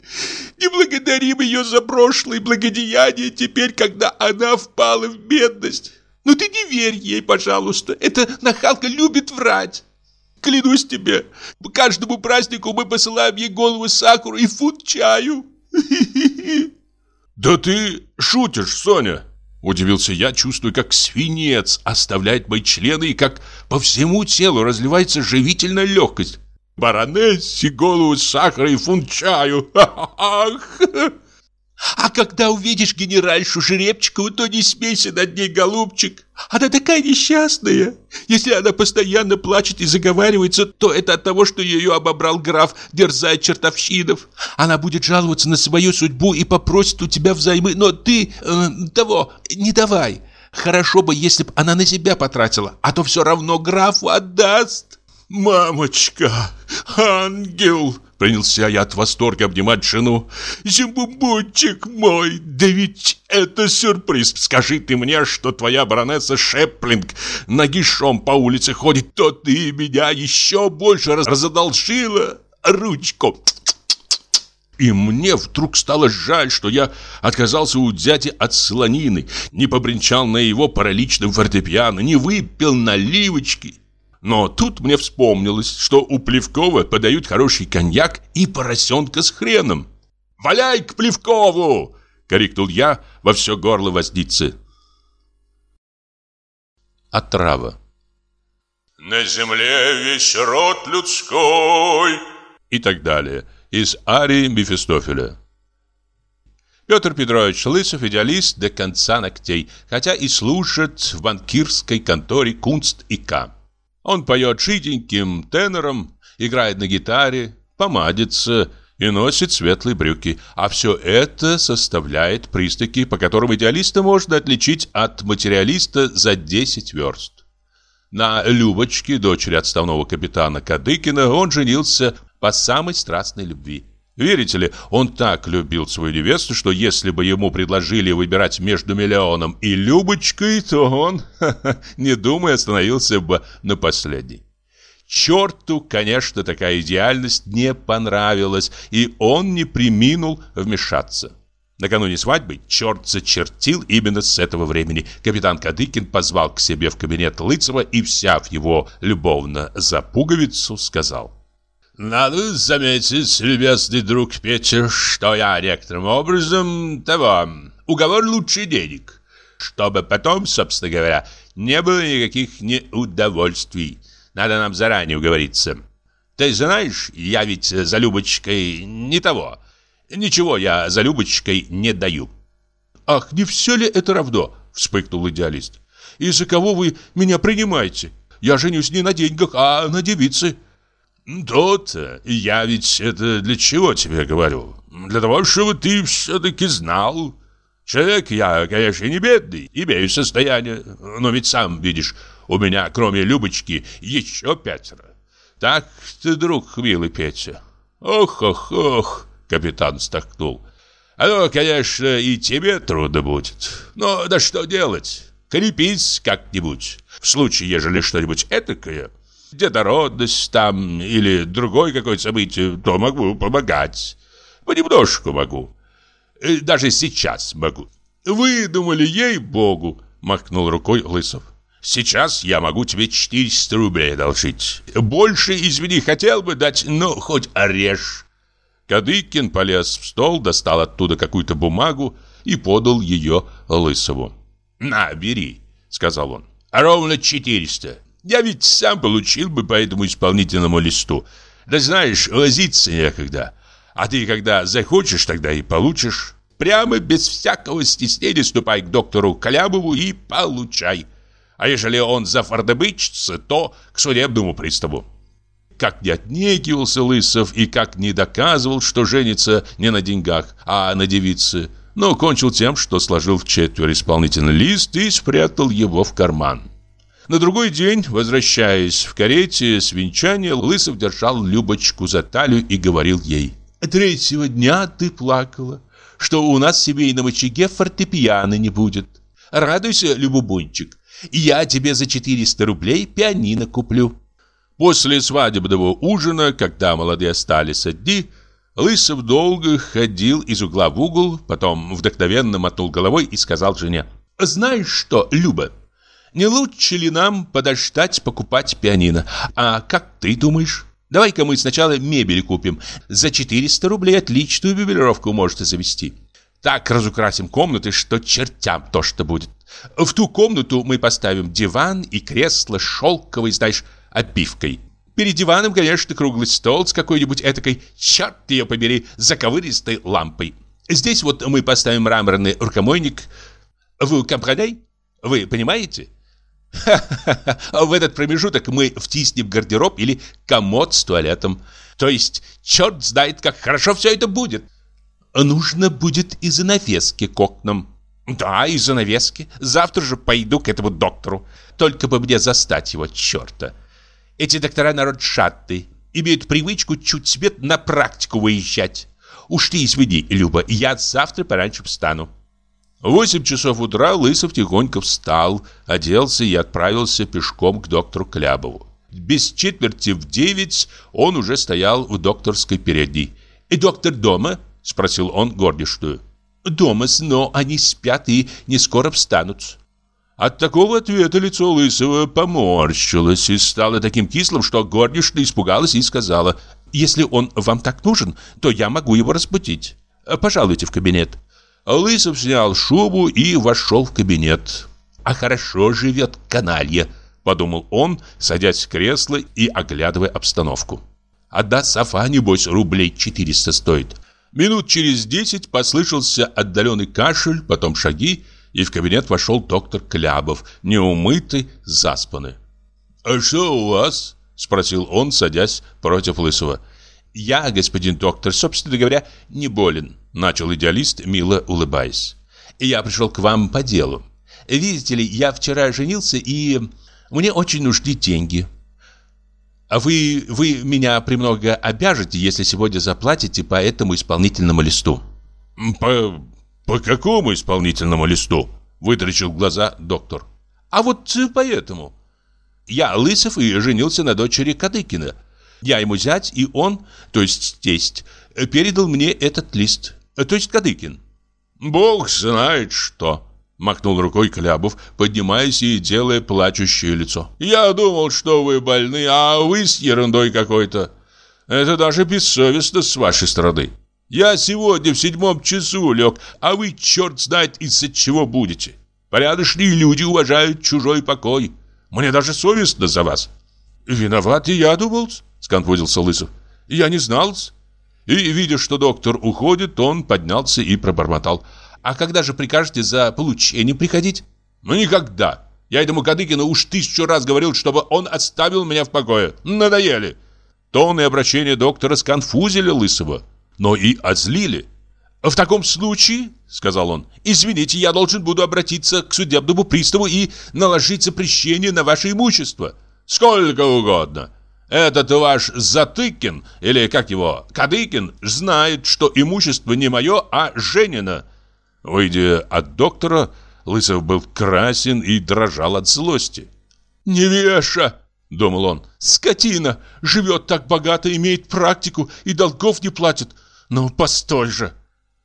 Не благодарим ее за прошлое благодеяние теперь, когда она впала в бедность. Ну ты не верь ей, пожалуйста. Эта нахалка любит врать. Клянусь тебе, по каждому празднику мы посылаем ей голову сакуру и фунт чаю. Да ты шутишь, Соня. Удивился я, чувствуя, как свинец оставляет мои члены и как по всему телу разливается живительная легкость. Баронессе голову сахара и фунт чаю. Ах! А когда увидишь генеральшу Жеребчикову, то не смейся над ней, голубчик. Она такая несчастная. Если она постоянно плачет и заговаривается, то это от того, что ее обобрал граф, дерзая чертовщинов. Она будет жаловаться на свою судьбу и попросит у тебя взаймы, но ты э, того не давай. Хорошо бы, если бы она на себя потратила, а то все равно графу отдаст. «Мамочка, ангел!» Принялся я от восторга обнимать жену. «Зимбубутчик мой, да ведь это сюрприз! Скажи ты мне, что твоя баронесса Шеплинг нагишом по улице ходит, то ты меня еще больше разодолжила ручку!» И мне вдруг стало жаль, что я отказался у дяди от слонины, не побренчал на его параличном фортепиано, не выпил наливочки. Но тут мне вспомнилось, что у Плевкова подают хороший коньяк и поросенка с хреном. «Валяй к Плевкову!» — крикнул я во все горло воздицы. Отрава. «На земле весь род людской» и так далее из арии Мефистофеля. Петр Петрович Лысов идеалист до конца ногтей, хотя и служит в банкирской конторе Кунст и К. Он поет жиденьким тенором, играет на гитаре, помадится и носит светлые брюки. А все это составляет признаки, по которым идеалиста можно отличить от материалиста за 10 верст. На Любочке, дочери отставного капитана Кадыкина, он женился по самой страстной любви. Верите ли, он так любил свою невесту, что если бы ему предложили выбирать между миллионом и Любочкой, то он, не думая, остановился бы на последней. Черту, конечно, такая идеальность не понравилась, и он не приминул вмешаться. Накануне свадьбы черт зачертил именно с этого времени. Капитан Кадыкин позвал к себе в кабинет Лыцева и, взяв его любовно за пуговицу, сказал – надо заметить, любезный друг Петя, что я некоторым образом того, уговор лучше денег, чтобы потом, собственно говоря, не было никаких неудовольствий. Надо нам заранее уговориться. Ты знаешь, я ведь за Любочкой не того. Ничего я за Любочкой не даю. Ах, не все ли это равно? Вспыхнул идеалист. И за кого вы меня принимаете? Я женюсь не на деньгах, а на девице. «То-то, я ведь это для чего тебе говорю? Для того, чтобы ты все-таки знал. Человек я, конечно, не бедный, имею состояние, но ведь сам видишь, у меня, кроме Любочки, еще пятеро. Так ты, друг, милый Петя. Ох-ох-ох, капитан. А ну, конечно, и тебе трудно будет. Но да что делать? Крепись как-нибудь. В случае, ежели что-нибудь этакое, детородность там или другое какое-то событие, то могу помогать. Понемножку могу. Э, даже сейчас могу. Вы думали, ей-богу, махнул рукой Лысов. Сейчас я могу тебе 400 рублей одолжить. Больше, извини, хотел бы дать, но хоть орешь. Кадыкин полез в стол, достал оттуда какую-то бумагу и подал ее Лысову. «На, бери», — сказал он. «Ровно 400. Я ведь сам получил бы по этому исполнительному листу. Да знаешь, возиться некогда. А ты, когда захочешь, тогда и получишь. Прямо без всякого стеснения ступай к доктору Калябову и получай. А ежели он зафардобычится, то к судебному приставу. Как не отнекивался Лысов и как не доказывал, что женится не на деньгах, а на девице, но кончил тем, что сложил в четверо исполнительный лист и спрятал его в карман. На другой день, возвращаясь в карете с венчания, Лысов держал Любочку за талию и говорил ей. «Третьего дня ты плакала, что у нас в семейном очаге фортепиано не будет. Радуйся, Любубунчик, я тебе за 400 рублей пианино куплю. После свадебного ужина, когда молодые остались одни, Лысов долго ходил из угла в угол, потом вдохновенно мотнул головой и сказал жене. «Знаешь что, Люба, не лучше ли нам подождать покупать пианино? А как ты думаешь?» Давай-ка мы сначала мебель купим. За 400 рублей отличную мебелировку можете завести. Так разукрасим комнаты, что чертям то, что будет. В ту комнату мы поставим диван и кресло шелковой, знаешь, обивкой. Перед диваном, конечно, круглый стол с какой-нибудь этакой, черт ее побери, заковыристой лампой. Здесь вот мы поставим мраморный рукомойник. Вы компрадей? Вы понимаете? В этот промежуток мы втиснем гардероб или комод с туалетом. То есть, черт знает, как хорошо все это будет. Нужно будет и занавески к окнам. Да, и занавески. Завтра же пойду к этому доктору. Только бы мне застать его, черта. Эти доктора народ шатты. Имеют привычку чуть себе на практику выезжать. Ты извини, Люба, я завтра пораньше встану. В восемь часов утра Лысов тихонько встал, оделся и отправился пешком к доктору Клябову. Без четверти в девять он уже стоял в докторской передней. «И доктор дома?» – спросил он горничную. «Дома, но они спят и не скоро встанут». От такого ответа лицо Лысого поморщилось и стало таким кислым, что горничная испугалась и сказала, «Если он вам так нужен, то я могу его разбудить. Пожалуйте в кабинет». Лысов снял шубу и вошел в кабинет. «А хорошо живет каналья», — подумал он, садясь в кресло и оглядывая обстановку. «Одна софа, небось, рублей 400 стоит». Минут через десять послышался отдаленный кашель, потом шаги, и в кабинет вошел доктор Клябов, неумытый, заспанный. «А что у вас?» — спросил он, садясь против Лысого. «Я, господин доктор, собственно говоря, не болен», — начал идеалист, мило улыбаясь. «Я пришел к вам по делу. Видите ли, я вчера женился, и мне очень нужны деньги. А вы, вы меня премного обяжете, если сегодня заплатите по этому исполнительному листу». «По, по какому исполнительному листу?» — вытрачил глаза доктор. «А вот поэтому. Я Лысов и женился на дочери Кадыкина». Я ему зять, и он, то есть тесть, передал мне этот лист, то есть Кадыкин. Бог знает что, махнул рукой Клябов, поднимаясь и делая плачущее лицо. Я думал, что вы больны, а вы с ерундой какой-то. Это даже бессовестно с вашей стороны. Я сегодня в седьмом часу лег, а вы черт знает из-за чего будете. Порядочные люди уважают чужой покой. Мне даже совестно за вас. Виноват и я думал, сконфузился Лысов. «Я не знал -с. И, видя, что доктор уходит, он поднялся и пробормотал. «А когда же прикажете за получением приходить?» «Ну, никогда. Я этому Кадыкину уж тысячу раз говорил, чтобы он оставил меня в покое. Надоели». Тон и обращение доктора сконфузили Лысого, но и озлили. «В таком случае, — сказал он, — извините, я должен буду обратиться к судебному приставу и наложить запрещение на ваше имущество. Сколько угодно. Этот ваш Затыкин, или как его, Кадыкин, знает, что имущество не мое, а Женина. Выйдя от доктора, Лысов был красен и дрожал от злости. «Невеша!» — думал он. «Скотина! Живет так богато, имеет практику и долгов не платит. Ну, постой же!»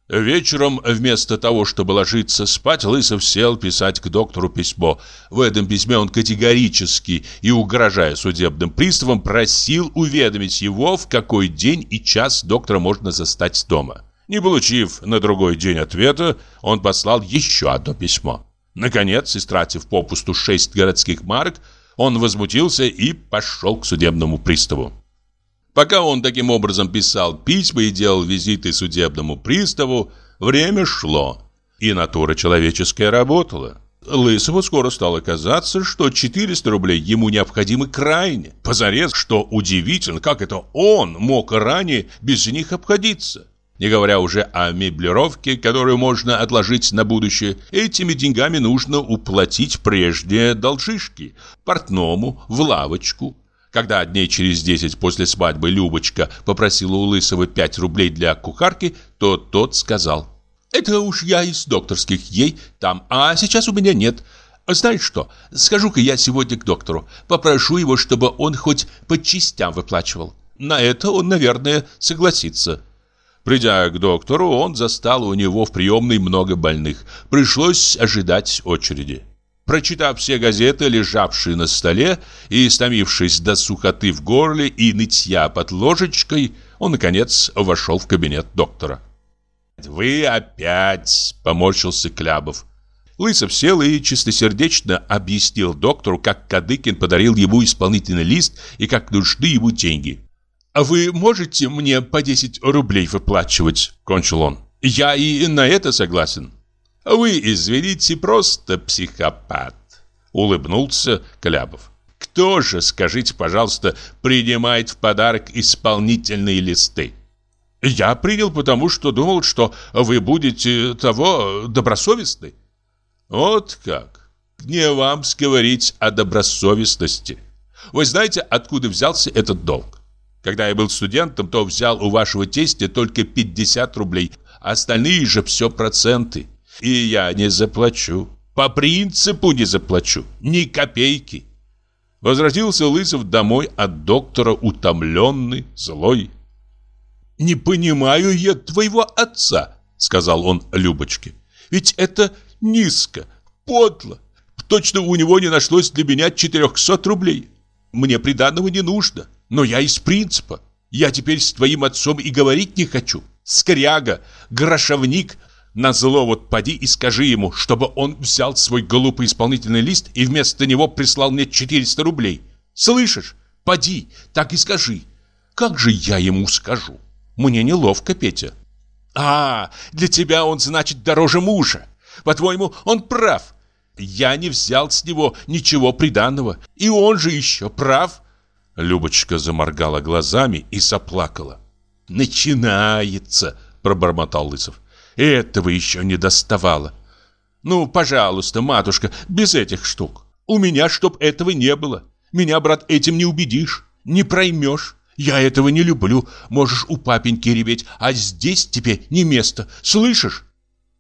Вечером, вместо того, чтобы ложиться спать, Лысов сел писать к доктору письмо. В этом письме он категорически и угрожая судебным приставам просил уведомить его, в какой день и час доктора можно застать дома. Не получив на другой день ответа, он послал еще одно письмо. Наконец, истратив попусту шесть городских марок, он возмутился и пошел к судебному приставу. Пока он таким образом писал письма и делал визиты судебному приставу, время шло, и натура человеческая работала. Лысову скоро стало казаться, что 400 рублей ему необходимы крайне. Позарез, что удивительно, как это он мог ранее без них обходиться. Не говоря уже о меблировке, которую можно отложить на будущее, этими деньгами нужно уплатить прежние должишки, портному, в лавочку, когда дней через десять после свадьбы Любочка попросила у Лысого пять рублей для кухарки, то тот сказал «Это уж я из докторских ей там, а сейчас у меня нет. Знаешь что, скажу-ка я сегодня к доктору. Попрошу его, чтобы он хоть по частям выплачивал. На это он, наверное, согласится. Придя к доктору, он застал у него в приемной много больных. Пришлось ожидать очереди. Прочитав все газеты, лежавшие на столе, и стомившись до сухоты в горле и нытья под ложечкой, он, наконец, вошел в кабинет доктора. «Вы опять!» — поморщился Клябов. Лысов сел и чистосердечно объяснил доктору, как Кадыкин подарил ему исполнительный лист и как нужны ему деньги. «А вы можете мне по 10 рублей выплачивать?» – кончил он. «Я и на это согласен». «Вы, извините, просто психопат», – улыбнулся Клябов. «Кто же, скажите, пожалуйста, принимает в подарок исполнительные листы?» «Я принял, потому что думал, что вы будете того добросовестны». Вот как. Не вам говорить о добросовестности. Вы знаете, откуда взялся этот долг? Когда я был студентом, то взял у вашего тестя только 50 рублей, а остальные же все проценты. И я не заплачу. По принципу не заплачу. Ни копейки. Возвратился Лысов домой от доктора утомленный, злой. «Не понимаю я твоего отца», — сказал он Любочке. «Ведь это Низко, подло. Точно у него не нашлось для меня 400 рублей. Мне приданного не нужно, но я из принципа. Я теперь с твоим отцом и говорить не хочу. Скряга, грошовник. На зло вот поди и скажи ему, чтобы он взял свой глупый исполнительный лист и вместо него прислал мне 400 рублей. Слышишь? Поди, так и скажи. Как же я ему скажу? Мне неловко, Петя. А, для тебя он значит дороже мужа. По-твоему, он прав. Я не взял с него ничего приданного. И он же еще прав. Любочка заморгала глазами и заплакала. «Начинается!» – пробормотал Лысов. «Этого еще не доставало. Ну, пожалуйста, матушка, без этих штук. У меня чтоб этого не было. Меня, брат, этим не убедишь, не проймешь. Я этого не люблю. Можешь у папеньки реветь, а здесь тебе не место. Слышишь?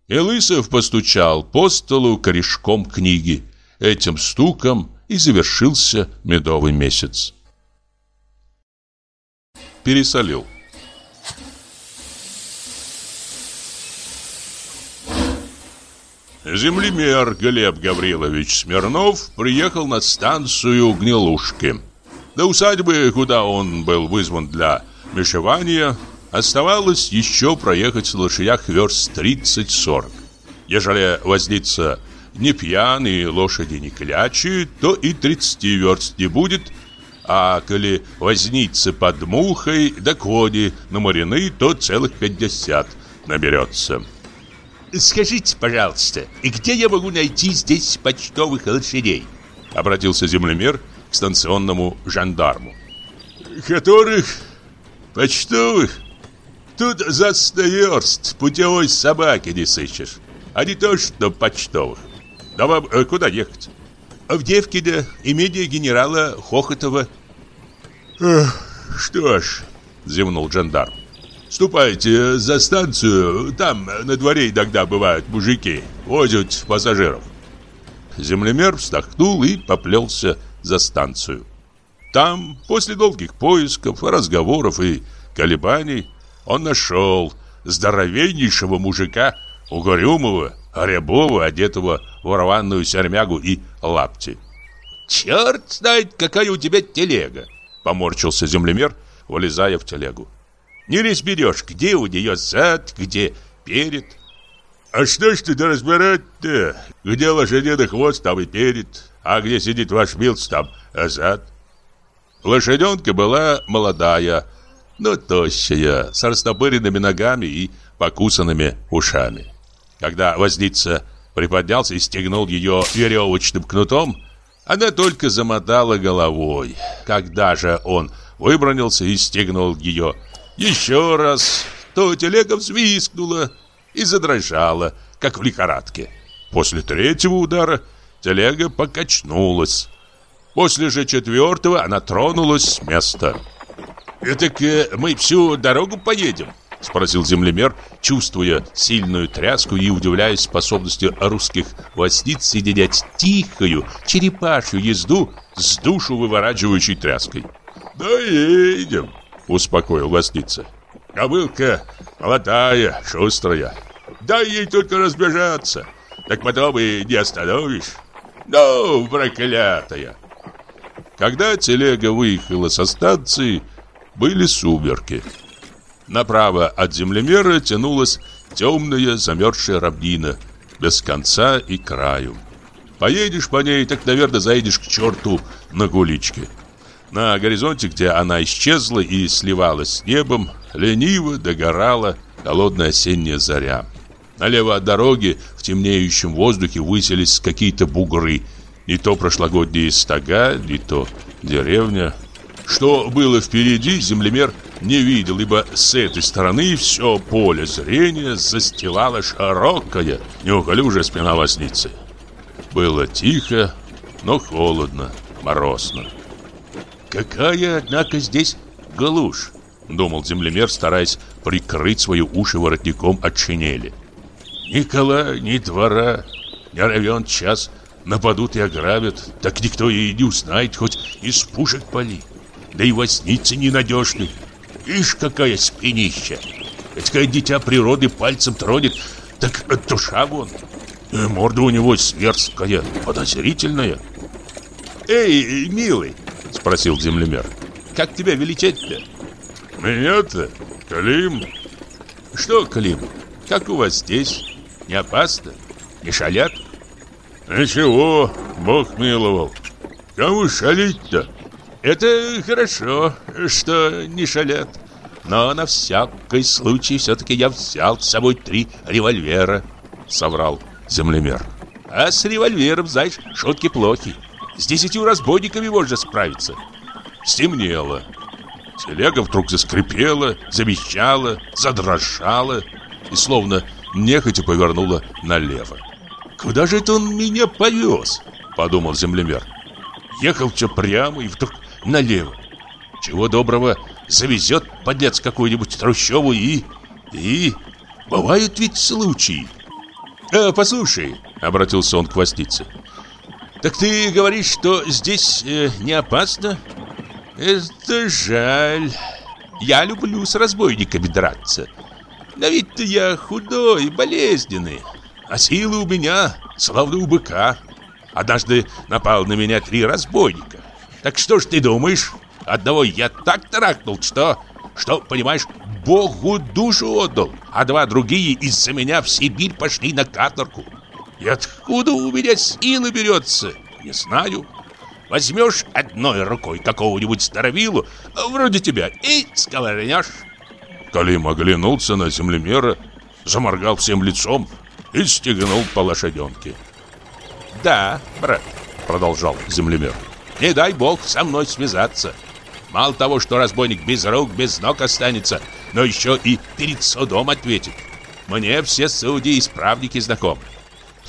И Лысов постучал по столу корешком книги. Этим стуком и завершился медовый месяц. Пересолил. Землемер Глеб Гаврилович Смирнов приехал на станцию Гнилушки. До усадьбы, куда он был вызван для мешевания, Оставалось еще проехать в лошадях верст 30-40. Ежели возница не пьяные, лошади не клячи, то и 30 верст не будет, а коли возница под мухой, да кони наморены, то целых 50 наберется. «Скажите, пожалуйста, и где я могу найти здесь почтовых лошадей?» Обратился землемер к станционному жандарму. «Которых? Почтовых?» Тут за сто путевой собаки не сыщешь, а не то что почтовых. Да вам э, куда ехать? В Девкине имение генерала Хохотова. Эх, что ж, зевнул жандарм. Ступайте за станцию, там на дворе иногда бывают мужики, возят пассажиров. Землемер вздохнул и поплелся за станцию. Там, после долгих поисков, разговоров и колебаний, он нашел здоровеннейшего мужика, угрюмого, рябого, одетого в рваную сермягу и лапти. «Черт знает, какая у тебя телега!» Поморчился землемер, вылезая в телегу. «Не разберешь, где у нее зад, где перед». «А что ж ты разбирать-то? Где лошадиный хвост, там и перед, а где сидит ваш милц, там зад». Лошаденка была молодая, но тощая, с растопыренными ногами и покусанными ушами. Когда возница приподнялся и стегнул ее веревочным кнутом, она только замотала головой. Когда же он выбронился и стегнул ее еще раз, то телега взвискнула и задрожала, как в лихорадке. После третьего удара телега покачнулась. После же четвертого она тронулась с места. «Так э, мы всю дорогу поедем?» Спросил землемер, чувствуя сильную тряску и удивляясь способности русских восниц соединять тихую черепашью езду с душу выворачивающей тряской. «Да едем», — успокоил восница. «Кобылка молодая, шустрая. Дай ей только разбежаться, так потом и не остановишь. Ну, проклятая!» Когда телега выехала со станции, были сумерки. Направо от землемера тянулась темная замерзшая равнина, без конца и краю. Поедешь по ней, так, наверное, заедешь к черту на гуличке. На горизонте, где она исчезла и сливалась с небом, лениво догорала холодная осенняя заря. Налево от дороги в темнеющем воздухе высились какие-то бугры. Не то прошлогодние стога, не то деревня. Что было впереди, землемер не видел, ибо с этой стороны все поле зрения застилала широкая, неуклюжая спина восницы. Было тихо, но холодно, морозно. «Какая, однако, здесь глушь!» — думал землемер, стараясь прикрыть свои уши воротником от шинели. «Ни кола, ни двора, не равен час, нападут и ограбят, так никто и не узнает, хоть из пушек пали. Да и восницы ненадежны. Ишь, какая спинища! Такое дитя природы пальцем тронет, так душа вон. Морда у него сверстская, подозрительная. «Эй, милый!» — спросил землемер. «Как тебя величать-то?» «Меня-то? Клим?» «Что, Клим, как у вас здесь? Не опасно? Не шалят?» «Ничего, Бог миловал. Кому шалить-то?» «Это хорошо, что не шалят. Но на всякий случай все-таки я взял с собой три револьвера», — соврал землемер. «А с револьвером, знаешь, шутки плохи. С десятью разбойниками можно справиться». Стемнело. Телега вдруг заскрипела, замещала, задрожала и словно нехотя повернула налево. «Куда же это он меня повез?» — подумал землемер. Ехал все прямо и вдруг налево. Чего доброго, завезет подлец какую-нибудь трущобу и... и... Бывают ведь случаи. «Э, послушай», — обратился он к Востице, «так ты говоришь, что здесь э, не опасно?» «Это жаль. Я люблю с разбойниками драться. На вид-то я худой, болезненный, а силы у меня, словно у быка. Однажды напал на меня три разбойника. Так что ж ты думаешь? Одного я так тарахнул, что, что, понимаешь, Богу душу отдал, а два другие из-за меня в Сибирь пошли на каторгу. И откуда у меня сила берется, не знаю. Возьмешь одной рукой какого-нибудь старовилу, вроде тебя, и сковырнешь. Калим оглянулся на землемера, заморгал всем лицом и стегнул по лошаденке. «Да, брат», — продолжал землемер, — «не дай бог со мной связаться. Мало того, что разбойник без рук, без ног останется, но еще и перед судом ответит. Мне все судьи и справники знакомы.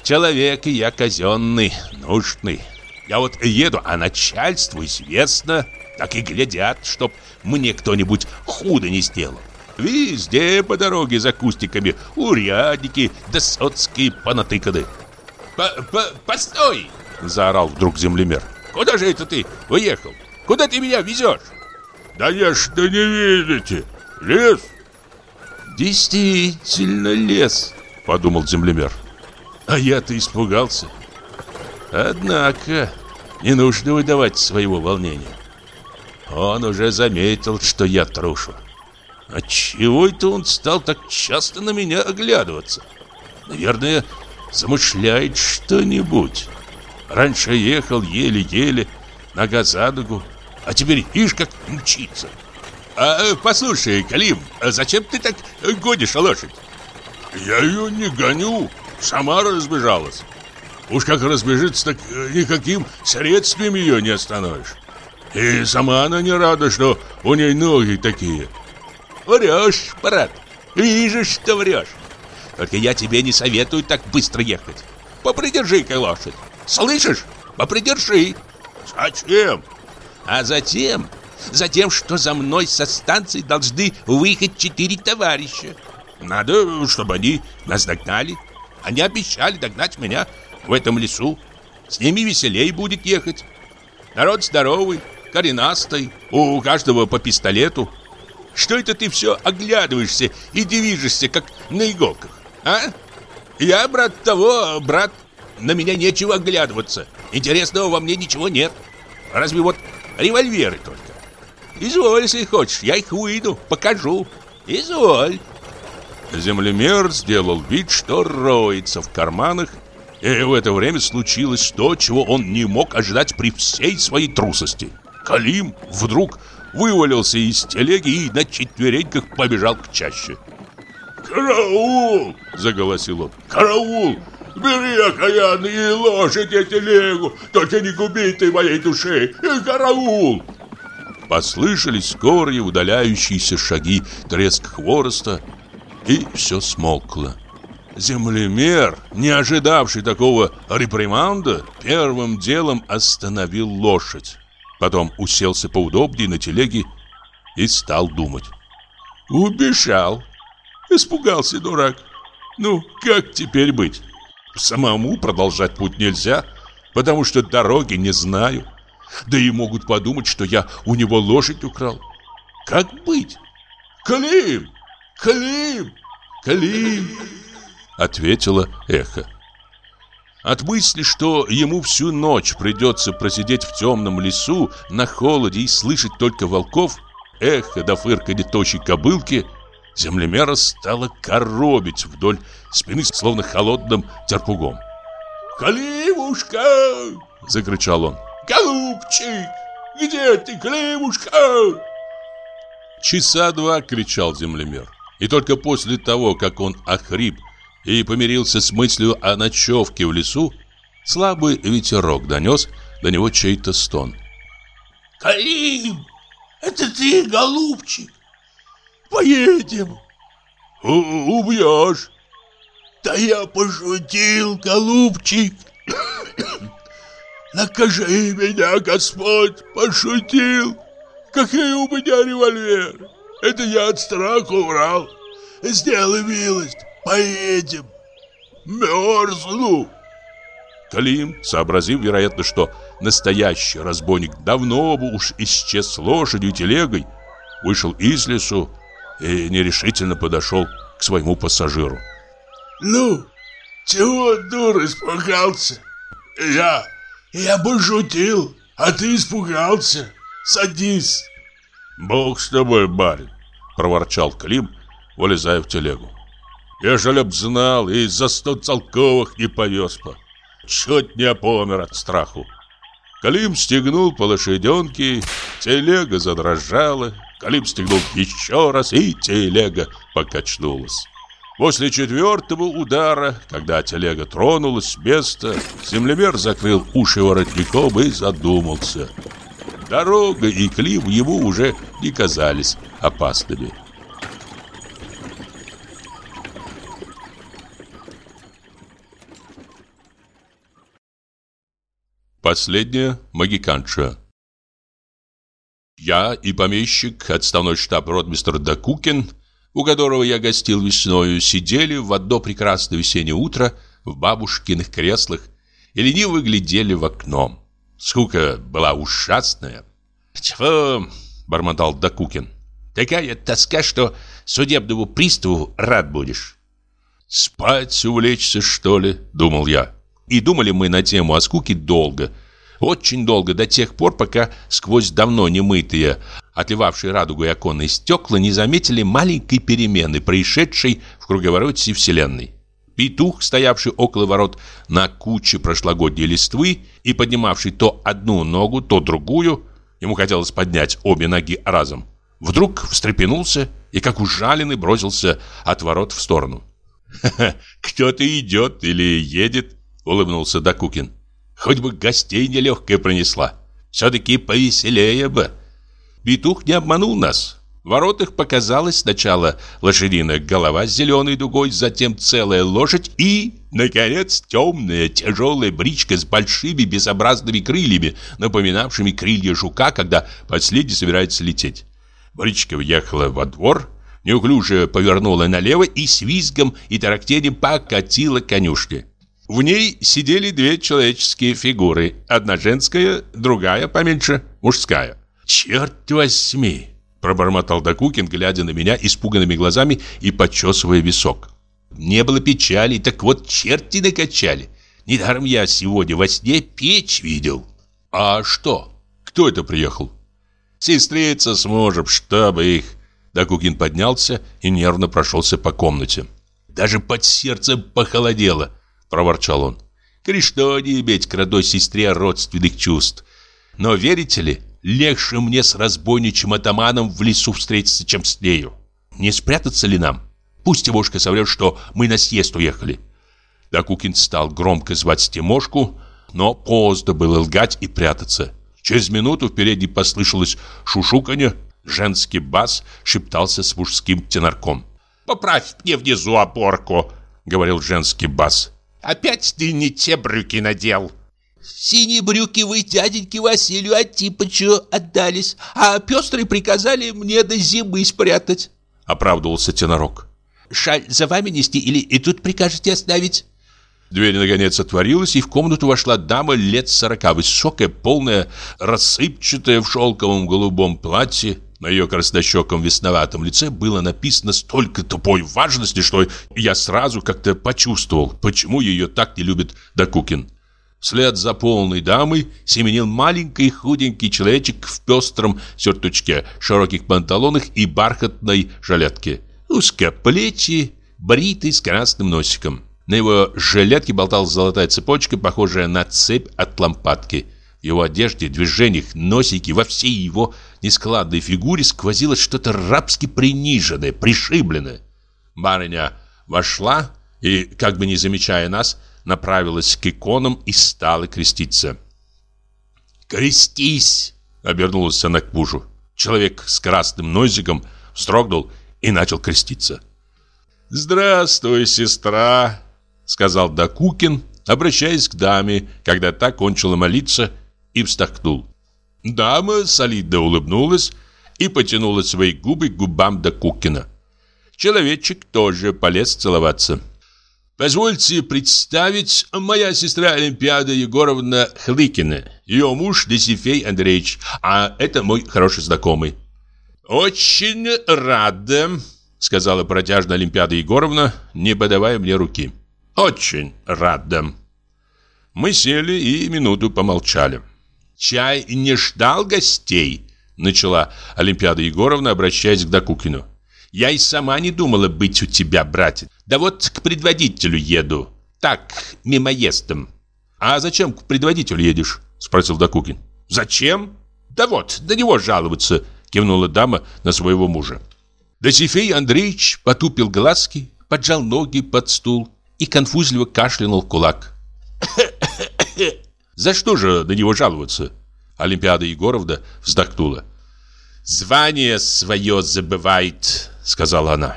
Человек я казенный, нужный, я вот еду, а начальству известно, так и глядят, чтоб мне кто-нибудь худо не сделал. Везде по дороге за кустиками урядники да соцкие понатыканы. «Постой!» — заорал вдруг землемер. «Куда же это ты уехал? Куда ты меня везешь?» «Да я что не видите? Лес!» «Действительно лес!» — подумал землемер. «А я-то испугался. Однако не нужно выдавать своего волнения. Он уже заметил, что я трушу. Отчего это он стал так часто на меня оглядываться? Наверное, замышляет что-нибудь. Раньше ехал еле-еле, нога за ногу, а теперь ишь как мчится. А, послушай, Калим, а зачем ты так гонишь лошадь? Я ее не гоню, сама разбежалась. Уж как разбежится, так э, никаким средством ее не остановишь. И сама она не рада, что у ней ноги такие. Врешь, брат, вижу, что врешь. Только я тебе не советую так быстро ехать. Попридержи-ка лошадь. Слышишь? Попридержи. Зачем? А затем, Затем, что за мной со станции должны выехать четыре товарища. Надо, чтобы они нас догнали. Они обещали догнать меня в этом лесу. С ними веселей будет ехать. Народ здоровый, коренастый, у каждого по пистолету. Что это ты все оглядываешься и движешься, как на иголках, а? Я, брат того, брат, на меня нечего оглядываться. Интересного во мне ничего нет. Разве вот револьверы только. Изволь, если хочешь, я их выйду, покажу. Изволь. Землемер сделал вид, что роется в карманах, и в это время случилось то, чего он не мог ожидать при всей своей трусости. Калим вдруг вывалился из телеги и на четвереньках побежал к чаще. «Караул!» – заголосил он. «Караул! Бери окаянные лошадь и телегу, только не губи ты моей души! Караул!» Послышались скорые удаляющиеся шаги, треск хвороста, и все смолкло. Землемер, не ожидавший такого реприманда, первым делом остановил лошадь. Потом уселся поудобнее на телеге и стал думать. Убежал. Испугался дурак. Ну, как теперь быть? Самому продолжать путь нельзя, потому что дороги не знаю. Да и могут подумать, что я у него лошадь украл. Как быть? Клим! Клим! Клим! Ответила эхо. От мысли, что ему всю ночь придется просидеть в темном лесу на холоде и слышать только волков, эхо до фырканья тощей кобылки, землемера стало коробить вдоль спины, словно холодным терпугом. «Калимушка!» — закричал он. «Голубчик! Где ты, Климушка?» Часа два кричал землемер. И только после того, как он охрип и помирился с мыслью о ночевке в лесу, слабый ветерок донес до него чей-то стон. «Карим, это ты, голубчик? Поедем!» У «Убьешь!» «Да я пошутил, голубчик!» «Накажи меня, Господь, пошутил! Какой у меня револьвер? Это я от страха врал! Сделай милость, Поедем. Мерзну. Калим, сообразив, вероятно, что настоящий разбойник давно бы уж исчез с лошадью и телегой, вышел из лесу и нерешительно подошел к своему пассажиру. «Ну, чего, дур, испугался? Я, я бы шутил, а ты испугался. Садись». «Бог с тобой, барин», — проворчал Клим, вылезая в телегу. Ежели б знал, и за сто целковых не повез бы. Чуть не помер от страху. Калим стегнул по лошаденке, телега задрожала. Калим стегнул еще раз, и телега покачнулась. После четвертого удара, когда телега тронулась с места, землемер закрыл уши воротником и задумался. Дорога и Клим ему уже не казались опасными. Последняя магиканша. Я и помещик, отставной штаб-ротмистр Дакукин, у которого я гостил весною, сидели в одно прекрасное весеннее утро в бабушкиных креслах и лениво глядели в окно. Скука была ужасная. «Чего?» — бормотал Дакукин. «Такая тоска, что судебному приставу рад будешь». «Спать увлечься, что ли?» — думал я. И думали мы на тему о скуке долго. Очень долго, до тех пор, пока сквозь давно немытые, отливавшие радугой оконные стекла, не заметили маленькой перемены, происшедшей в круговороте Вселенной. Петух, стоявший около ворот на куче прошлогодней листвы и поднимавший то одну ногу, то другую, ему хотелось поднять обе ноги разом, вдруг встрепенулся и, как ужаленный, бросился от ворот в сторону. «Ха-ха, кто-то идет или едет», улыбнулся Дакукин. Хоть бы гостей нелегкая пронесла. Все-таки повеселее бы. Петух не обманул нас. В воротах показалась сначала лошадиная голова с зеленой дугой, затем целая лошадь и Наконец, темная тяжелая бричка с большими безобразными крыльями, напоминавшими крылья жука, когда последний собирается лететь. Бричка въехала во двор, неуклюже повернула налево и с визгом и тарактением покатила конюшни. В ней сидели две человеческие фигуры, одна женская, другая, поменьше, мужская. «Черт возьми!» – пробормотал Докукин, глядя на меня испуганными глазами и почесывая висок. «Не было печали, так вот черти накачали. Недаром я сегодня во сне печь видел». «А что? Кто это приехал?» «Сестрица с мужем, чтобы их...» Докукин поднялся и нервно прошелся по комнате. Даже под сердцем похолодело. — проворчал он. «Грешно не иметь к родной сестре родственных чувств. Но верите ли, легче мне с разбойничьим атаманом в лесу встретиться, чем с нею. Не спрятаться ли нам? Пусть Тимошка соврет, что мы на съезд уехали». Докукин стал громко звать Тимошку, но поздно было лгать и прятаться. Через минуту впереди послышалось шушуканье, женский бас шептался с мужским тенорком. «Поправь мне внизу опорку», — говорил женский бас. Опять ты не те брюки надел. Синие брюки вы дяденьке Василию Антипычу отдались, а пестрые приказали мне до зимы спрятать. Оправдывался тенорок. Шаль за вами нести или и тут прикажете оставить? Дверь наконец отворилась, и в комнату вошла дама лет сорока, высокая, полная, рассыпчатая в шелковом голубом платье, на ее краснощеком весноватом лице было написано столько тупой важности, что я сразу как-то почувствовал, почему ее так не любит Докукин. Вслед за полной дамой семенил маленький худенький человечек в пестром сюртучке, широких панталонах и бархатной жилетке. Узкоплечий, бритый с красным носиком. На его жилетке болталась золотая цепочка, похожая на цепь от лампадки – в его одежде, движениях, носике, во всей его нескладной фигуре сквозило что-то рабски приниженное, пришибленное. Барыня вошла и, как бы не замечая нас, направилась к иконам и стала креститься. «Крестись!» — обернулась она к мужу. Человек с красным носиком вздрогнул и начал креститься. «Здравствуй, сестра!» — сказал Дакукин, обращаясь к даме, когда та кончила молиться и вздохнул. Дама солидно улыбнулась и потянула свои губы к губам Докукина. Человечек тоже полез целоваться. Позвольте представить, моя сестра Олимпиада Егоровна Хлыкина, ее муж Десифей Андреевич, а это мой хороший знакомый. Очень рада, сказала протяжно Олимпиада Егоровна, не подавая мне руки. Очень рада. Мы сели и минуту помолчали. «Чай не ждал гостей?» Начала Олимпиада Егоровна, обращаясь к Докукину. «Я и сама не думала быть у тебя, братец. Да вот к предводителю еду. Так, мимоездом». «А зачем к предводителю едешь?» Спросил Докукин. «Зачем? Да вот, до него жаловаться», кивнула дама на своего мужа. Досифей Андреевич потупил глазки, поджал ноги под стул и конфузливо кашлянул кулак. За что же на него жаловаться? Олимпиада Егоровна вздохнула. «Звание свое забывает», — сказала она.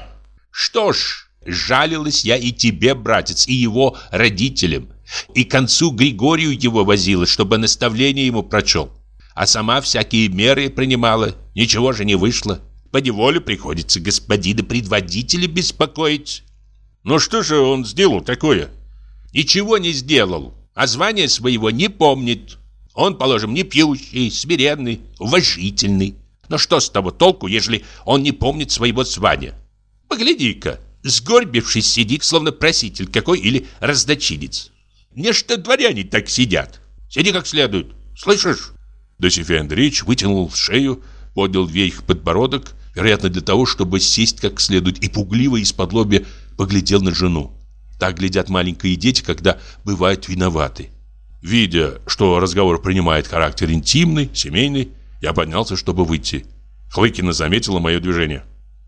«Что ж, жалилась я и тебе, братец, и его родителям. И к концу Григорию его возила, чтобы наставление ему прочел. А сама всякие меры принимала, ничего же не вышло. По неволе приходится господина предводителя беспокоить». «Ну что же он сделал такое?» «Ничего не сделал а звания своего не помнит. Он, положим, не пьющий, смиренный, уважительный. Но что с того толку, ежели он не помнит своего звания? Погляди-ка, сгорбившись сидит, словно проситель какой или раздочинец. Не что дворяне так сидят. Сиди как следует, слышишь? Досифей Андреевич вытянул шею, поднял вверх подбородок, вероятно, для того, чтобы сесть как следует, и пугливо из-под лобья поглядел на жену. Так глядят маленькие дети, когда бывают виноваты. Видя, что разговор принимает характер интимный, семейный, я поднялся, чтобы выйти. Хлыкина заметила мое движение.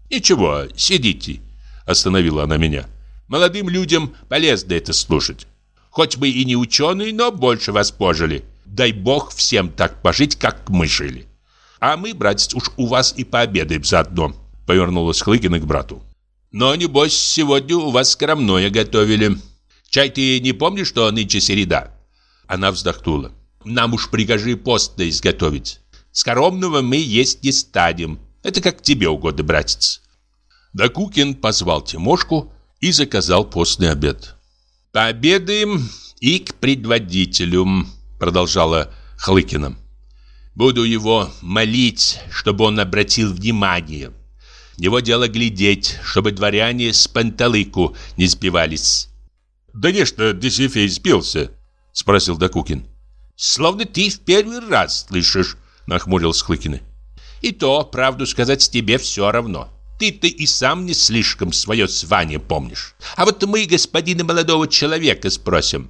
«Ничего, сидите», — остановила она меня. «Молодым людям полезно это слушать. Хоть мы и не ученые, но больше вас пожили. Дай бог всем так пожить, как мы жили. А мы, братец, уж у вас и пообедаем заодно», — повернулась Хлыкина к брату. Но, небось, сегодня у вас скромное готовили. Чай ты не помнишь, что нынче середа?» Она вздохнула. «Нам уж прикажи постно изготовить. Скоромного мы есть не станем. Это как тебе угодно, братец». Докукин позвал Тимошку и заказал постный обед. «Пообедаем и к предводителю», — продолжала Хлыкина. «Буду его молить, чтобы он обратил внимание. Его дело глядеть, чтобы дворяне с панталыку не сбивались». «Да не что Десифей сбился?» — спросил Докукин. «Словно ты в первый раз слышишь», — нахмурился Хлыкин. «И то, правду сказать, тебе все равно. Ты-то и сам не слишком свое звание помнишь. А вот мы господина молодого человека спросим.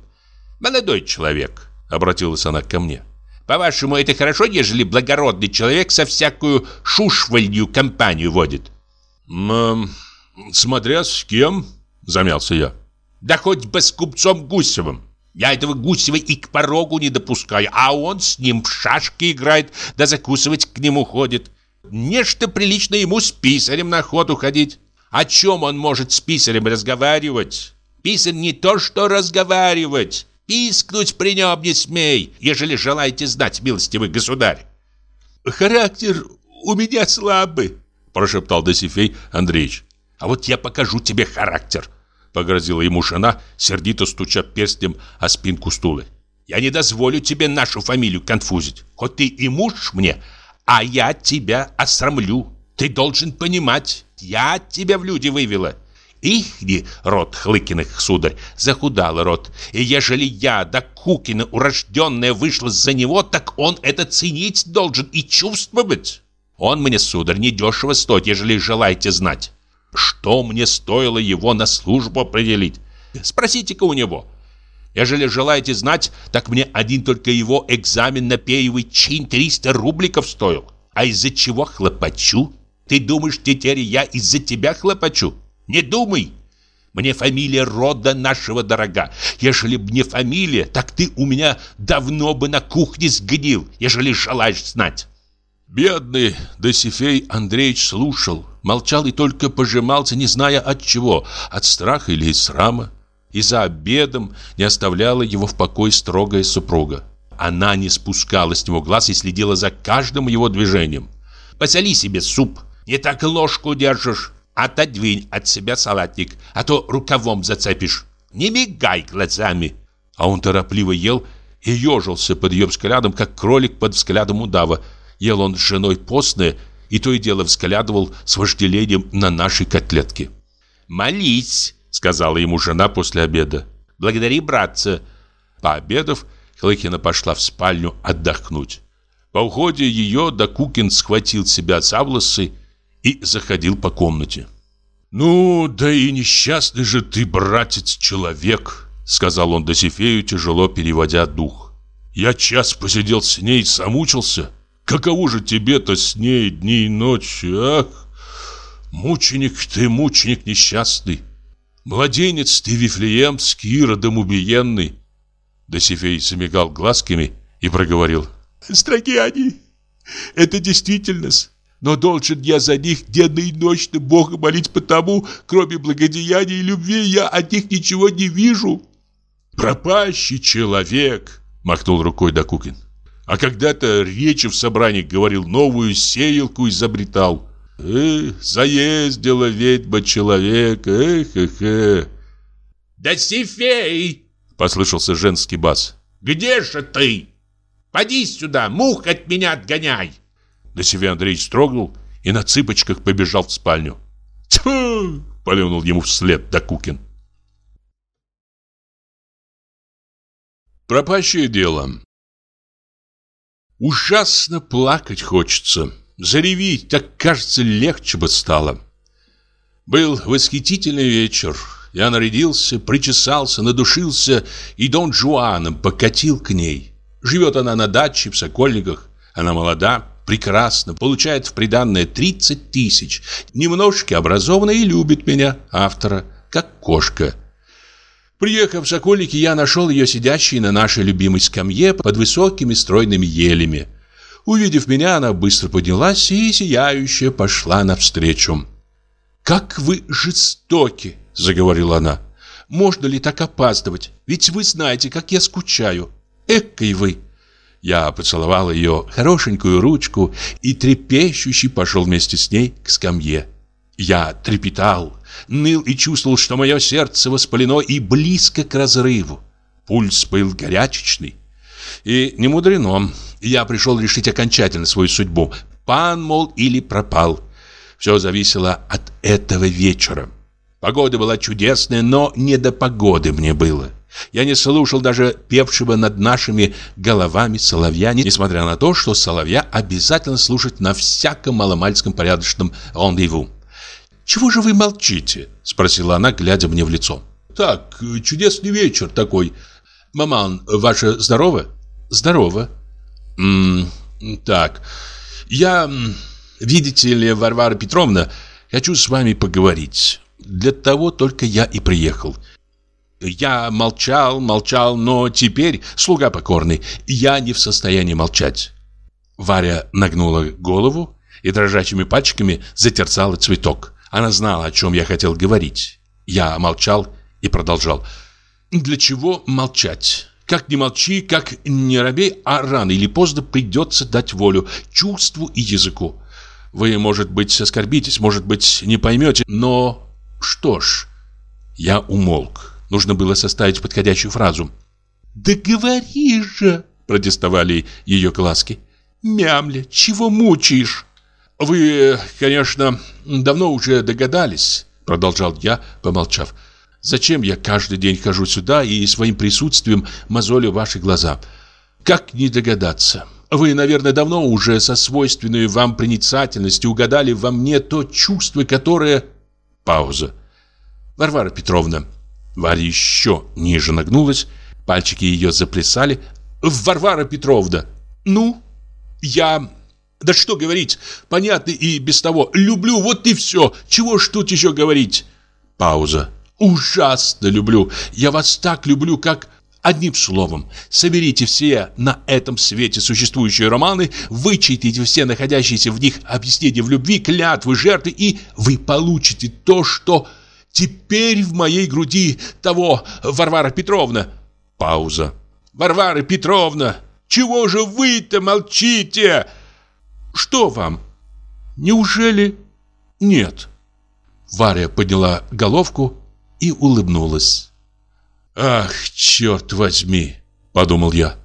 Молодой человек, обратилась она ко мне. По-вашему, это хорошо, ежели благородный человек со всякую шушвалью компанию водит? М смотря с кем, замялся я. Да хоть бы с купцом Гусевым. Я этого Гусева и к порогу не допускаю, а он с ним в шашки играет, да закусывать к нему ходит. Нечто прилично ему с писарем на охоту ходить. О чем он может с писарем разговаривать? Писарь не то что разговаривать. Пискнуть при нем не смей, ежели желаете знать, милостивый государь. Характер у меня слабый, прошептал Досифей Андреевич. А вот я покажу тебе характер, погрозила ему жена, сердито стуча перстнем о спинку стула. Я не дозволю тебе нашу фамилию конфузить. Хоть ты и муж мне, а я тебя осрамлю. Ты должен понимать, я тебя в люди вывела. Ихни род Хлыкиных, сударь, захудал род. И ежели я, да Кукина, урожденная, вышла за него, так он это ценить должен и чувствовать. Он мне, сударь, недешево стоит, ежели желаете знать. Что мне стоило его на службу определить? Спросите-ка у него. Ежели желаете знать, так мне один только его экзамен на перьевый чин 300 рубликов стоил. А из-за чего хлопочу? Ты думаешь, теперь я из-за тебя хлопочу? Не думай! Мне фамилия рода нашего дорога. Ежели б не фамилия, так ты у меня давно бы на кухне сгнил, ежели желаешь знать. Бедный Досифей Андреевич слушал, молчал и только пожимался, не зная от чего, от страха или из срама и за обедом не оставляла его в покое строгая супруга. Она не спускала с него глаз и следила за каждым его движением. «Посоли себе суп, не так ложку держишь, отодвинь от себя салатник, а то рукавом зацепишь. Не мигай глазами». А он торопливо ел и ежился под ее взглядом, как кролик под взглядом удава. Ел он с женой постное и то и дело взглядывал с вожделением на наши котлетки. «Молись!» сказала ему жена после обеда. «Благодари, братца». Пообедав, Хлыкина пошла в спальню отдохнуть. По уходе ее Докукин схватил себя за волосы и заходил по комнате. «Ну, да и несчастный же ты, братец, человек», — сказал он Досифею, тяжело переводя дух. «Я час посидел с ней, замучился. Каково же тебе-то с ней дни и ночи, ах? Мученик ты, мученик несчастный. Младенец ты, Вифлеемский, родом убиенный. Досифей замигал глазками и проговорил. Строги они. Это действительность. Но должен я за них денно и ночно Бога молить потому, кроме благодеяния и любви, я от них ничего не вижу. Пропащий человек, махнул рукой Докукин. А когда-то речи в собрании говорил, новую сеялку изобретал. Эх, заездила ведьма человека, эх, эх, эх. «Да Сифей!» — послышался женский бас. «Где же ты? Поди сюда, мух от меня отгоняй!» Досифей Андреевич строгнул и на цыпочках побежал в спальню. «Тьфу!» — плюнул ему вслед Докукин. Пропащее дело. Ужасно плакать хочется. Заревить, так кажется, легче бы стало. Был восхитительный вечер. Я нарядился, причесался, надушился и Дон Жуаном покатил к ней. Живет она на даче в Сокольниках. Она молода, прекрасна, получает в приданное 30 тысяч. Немножко образована и любит меня, автора, как кошка. Приехав в Сокольники, я нашел ее сидящей на нашей любимой скамье под высокими стройными елями. Увидев меня, она быстро поднялась и, сияющая, пошла навстречу. «Как вы жестоки!» — заговорила она. Можно ли так опаздывать? Ведь вы знаете, как я скучаю. Эккой вы!» Я поцеловал ее хорошенькую ручку и трепещущий пошел вместе с ней к скамье. Я трепетал, ныл и чувствовал, что мое сердце воспалено и близко к разрыву. Пульс был горячечный. И не мудрено. Я пришел решить окончательно свою судьбу. Пан, мол, или пропал. Все зависело от этого вечера. Погода была чудесная, но не до погоды мне было. Я не слушал даже певшего над нашими головами соловья, несмотря на то, что соловья обязательно слушать на всяком маломальском порядочном рандеву. «Чего же вы молчите?» – спросила она, глядя мне в лицо. «Так, чудесный вечер такой. Маман, ваше здорово?» «Здорово». «М -м, «Так, я, видите ли, Варвара Петровна, хочу с вами поговорить. Для того только я и приехал». Я молчал, молчал, но теперь, слуга покорный, я не в состоянии молчать. Варя нагнула голову и дрожащими пальчиками затерцала цветок. Она знала, о чем я хотел говорить. Я молчал и продолжал. Для чего молчать? Как не молчи, как не робей, а рано или поздно придется дать волю чувству и языку. Вы, может быть, оскорбитесь, может быть, не поймете, но... Что ж, я умолк. Нужно было составить подходящую фразу. «Да говори же!» – протестовали ее глазки. «Мямля, чего мучаешь?» «Вы, конечно, давно уже догадались», – продолжал я, помолчав. «Зачем я каждый день хожу сюда и своим присутствием мозолю ваши глаза? Как не догадаться?» Вы, наверное, давно уже со свойственной вам проницательностью угадали во мне то чувство, которое... Пауза. Варвара Петровна, Варя еще ниже нагнулась, пальчики ее заплясали. «Варвара Петровна, ну, я...» «Да что говорить, понятно и без того. Люблю, вот и все. Чего ж тут еще говорить?» Пауза. «Ужасно люблю. Я вас так люблю, как...» Одним словом, соберите все на этом свете существующие романы, вычитайте все находящиеся в них объяснения в любви, клятвы, жертвы, и вы получите то, что Теперь в моей груди того Варвара Петровна. Пауза. Варвара Петровна, чего же вы-то молчите? Что вам? Неужели нет? Варя подняла головку и улыбнулась. Ах, черт возьми, подумал я.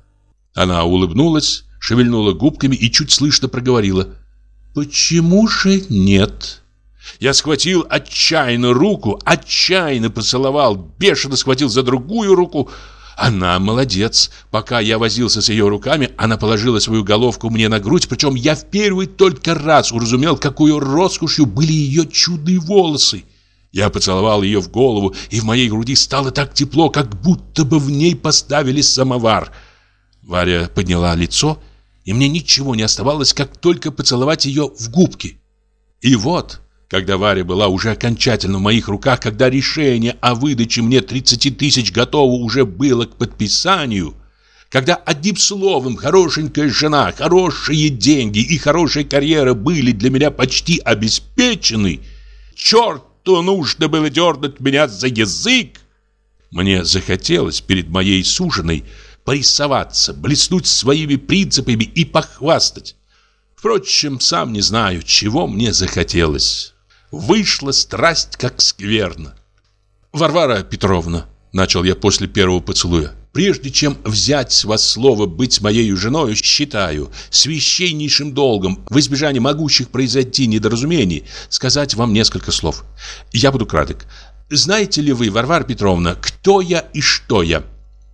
Она улыбнулась, шевельнула губками и чуть слышно проговорила: "Почему же нет?" Я схватил отчаянно руку, отчаянно поцеловал, бешено схватил за другую руку. Она молодец. Пока я возился с ее руками, она положила свою головку мне на грудь, причем я в первый только раз уразумел, какую роскошью были ее чудные волосы. Я поцеловал ее в голову, и в моей груди стало так тепло, как будто бы в ней поставили самовар. Варя подняла лицо, и мне ничего не оставалось, как только поцеловать ее в губки. И вот... Когда Варя была уже окончательно в моих руках, когда решение о выдаче мне 30 тысяч готово уже было к подписанию, когда одним словом хорошенькая жена, хорошие деньги и хорошая карьера были для меня почти обеспечены, черту нужно было дернуть меня за язык. Мне захотелось перед моей суженой порисоваться, блеснуть своими принципами и похвастать. Впрочем, сам не знаю, чего мне захотелось. Вышла страсть как скверно. Варвара Петровна, начал я после первого поцелуя, прежде чем взять с вас слово быть моей женой, считаю священнейшим долгом в избежании могущих произойти недоразумений сказать вам несколько слов. Я буду краток. Знаете ли вы, Варвара Петровна, кто я и что я?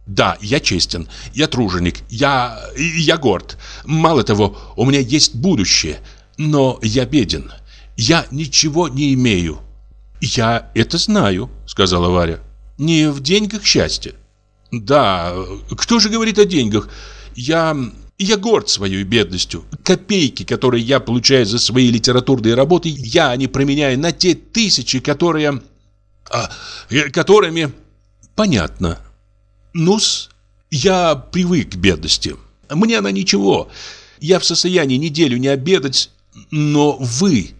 Да, я честен, я труженик, я... я горд. Мало того, у меня есть будущее, но я беден. Я ничего не имею. Я это знаю, сказала Варя. Не в деньгах счастье. Да, кто же говорит о деньгах? Я я горд своей бедностью. Копейки, которые я получаю за свои литературные работы, я не променяю на те тысячи, которые а, э, которыми понятно. Нус, я привык к бедности. Мне она ничего. Я в состоянии неделю не обедать, но вы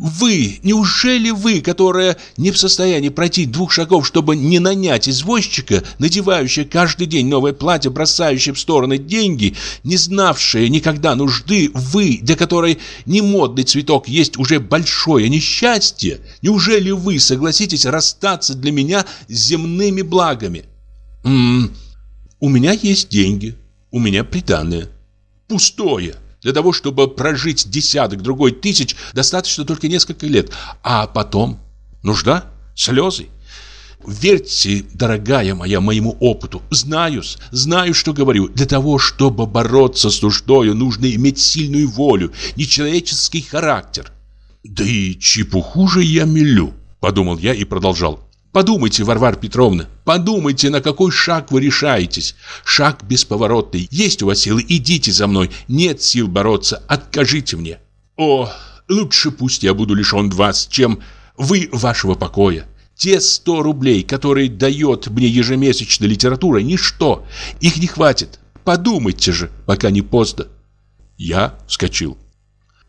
Вы, неужели вы, которая не в состоянии пройти двух шагов, чтобы не нанять извозчика, надевающая каждый день новое платье, бросающее в стороны деньги, не знавшая никогда нужды, вы, для которой не модный цветок есть уже большое несчастье, неужели вы согласитесь расстаться для меня с земными благами? М -м, у меня есть деньги, у меня приданное. Пустое. Для того, чтобы прожить десяток другой тысяч, достаточно только несколько лет. А потом нужда, слезы. Верьте, дорогая моя, моему опыту. Знаю, знаю, что говорю. Для того, чтобы бороться с нуждою, нужно иметь сильную волю, нечеловеческий характер. Да и чепуху же я мелю, подумал я и продолжал. Подумайте, Варвара Петровна, подумайте, на какой шаг вы решаетесь. Шаг бесповоротный. Есть у вас силы, идите за мной. Нет сил бороться, откажите мне. О, лучше пусть я буду лишен вас, чем вы вашего покоя. Те сто рублей, которые дает мне ежемесячно литература, ничто. Их не хватит. Подумайте же, пока не поздно. Я вскочил.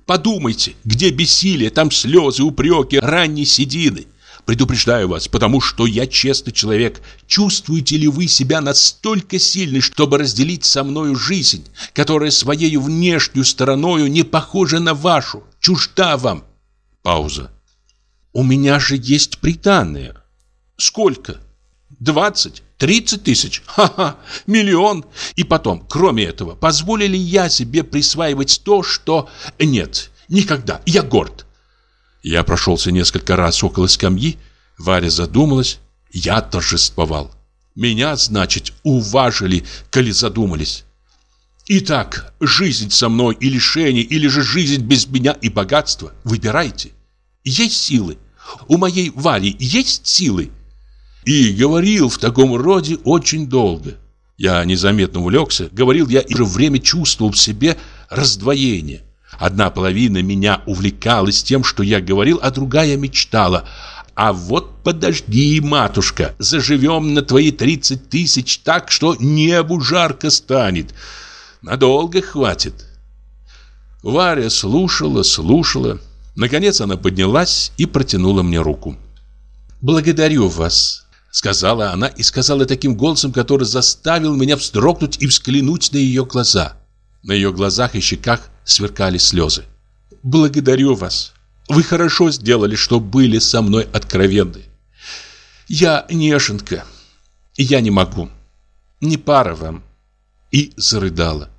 Подумайте, где бессилие, там слезы, упреки, ранние седины. Предупреждаю вас, потому что я честный человек. Чувствуете ли вы себя настолько сильной, чтобы разделить со мною жизнь, которая своей внешней стороною не похожа на вашу, чужда вам? Пауза. У меня же есть приданное. Сколько? Двадцать? Тридцать тысяч? Ха-ха! Миллион! И потом, кроме этого, позволили я себе присваивать то, что... Нет, никогда. Я горд. Я прошелся несколько раз около скамьи. Варя задумалась. Я торжествовал. Меня, значит, уважили, коли задумались. Итак, жизнь со мной и лишение, или же жизнь без меня и богатства. Выбирайте. Есть силы. У моей Вали есть силы. И говорил в таком роде очень долго. Я незаметно увлекся. Говорил я и же время чувствовал в себе раздвоение. Одна половина меня увлекалась тем, что я говорил, а другая мечтала. А вот подожди, матушка, заживем на твои тридцать тысяч так, что небу жарко станет. Надолго хватит. Варя слушала, слушала. Наконец она поднялась и протянула мне руку. «Благодарю вас», — сказала она и сказала таким голосом, который заставил меня вздрогнуть и взглянуть на ее глаза. На ее глазах и щеках сверкали слезы. «Благодарю вас. Вы хорошо сделали, что были со мной откровенны. Я неженка. Я не могу. Не пара вам». И зарыдала.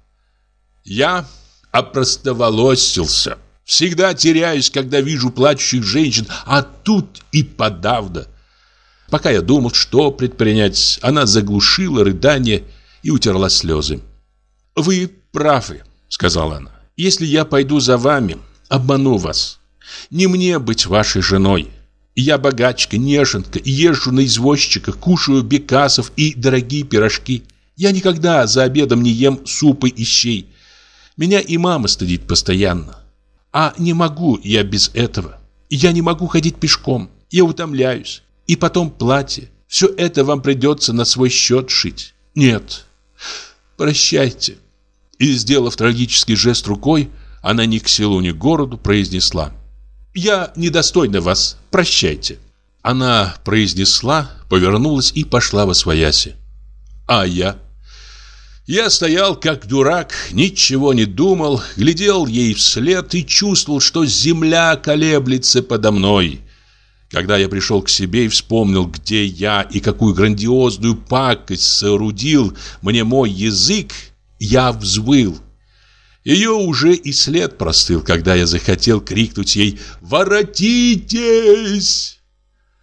Я опростоволосился. Всегда теряюсь, когда вижу плачущих женщин, а тут и подавно. Пока я думал, что предпринять, она заглушила рыдание и утерла слезы. «Вы правы», — сказала она. Если я пойду за вами, обману вас. Не мне быть вашей женой. Я богачка, неженка, езжу на извозчиках, кушаю бекасов и дорогие пирожки. Я никогда за обедом не ем супы и щей. Меня и мама стыдит постоянно. А не могу я без этого. Я не могу ходить пешком. Я утомляюсь. И потом платье. Все это вам придется на свой счет шить. Нет. Прощайте. И, сделав трагический жест рукой, она ни к селу, ни к городу произнесла «Я недостойна вас, прощайте». Она произнесла, повернулась и пошла во свояси. А я? Я стоял как дурак, ничего не думал, глядел ей вслед и чувствовал, что земля колеблется подо мной. Когда я пришел к себе и вспомнил, где я и какую грандиозную пакость соорудил мне мой язык, я взвыл. Ее уже и след простыл, когда я захотел крикнуть ей «Воротитесь!».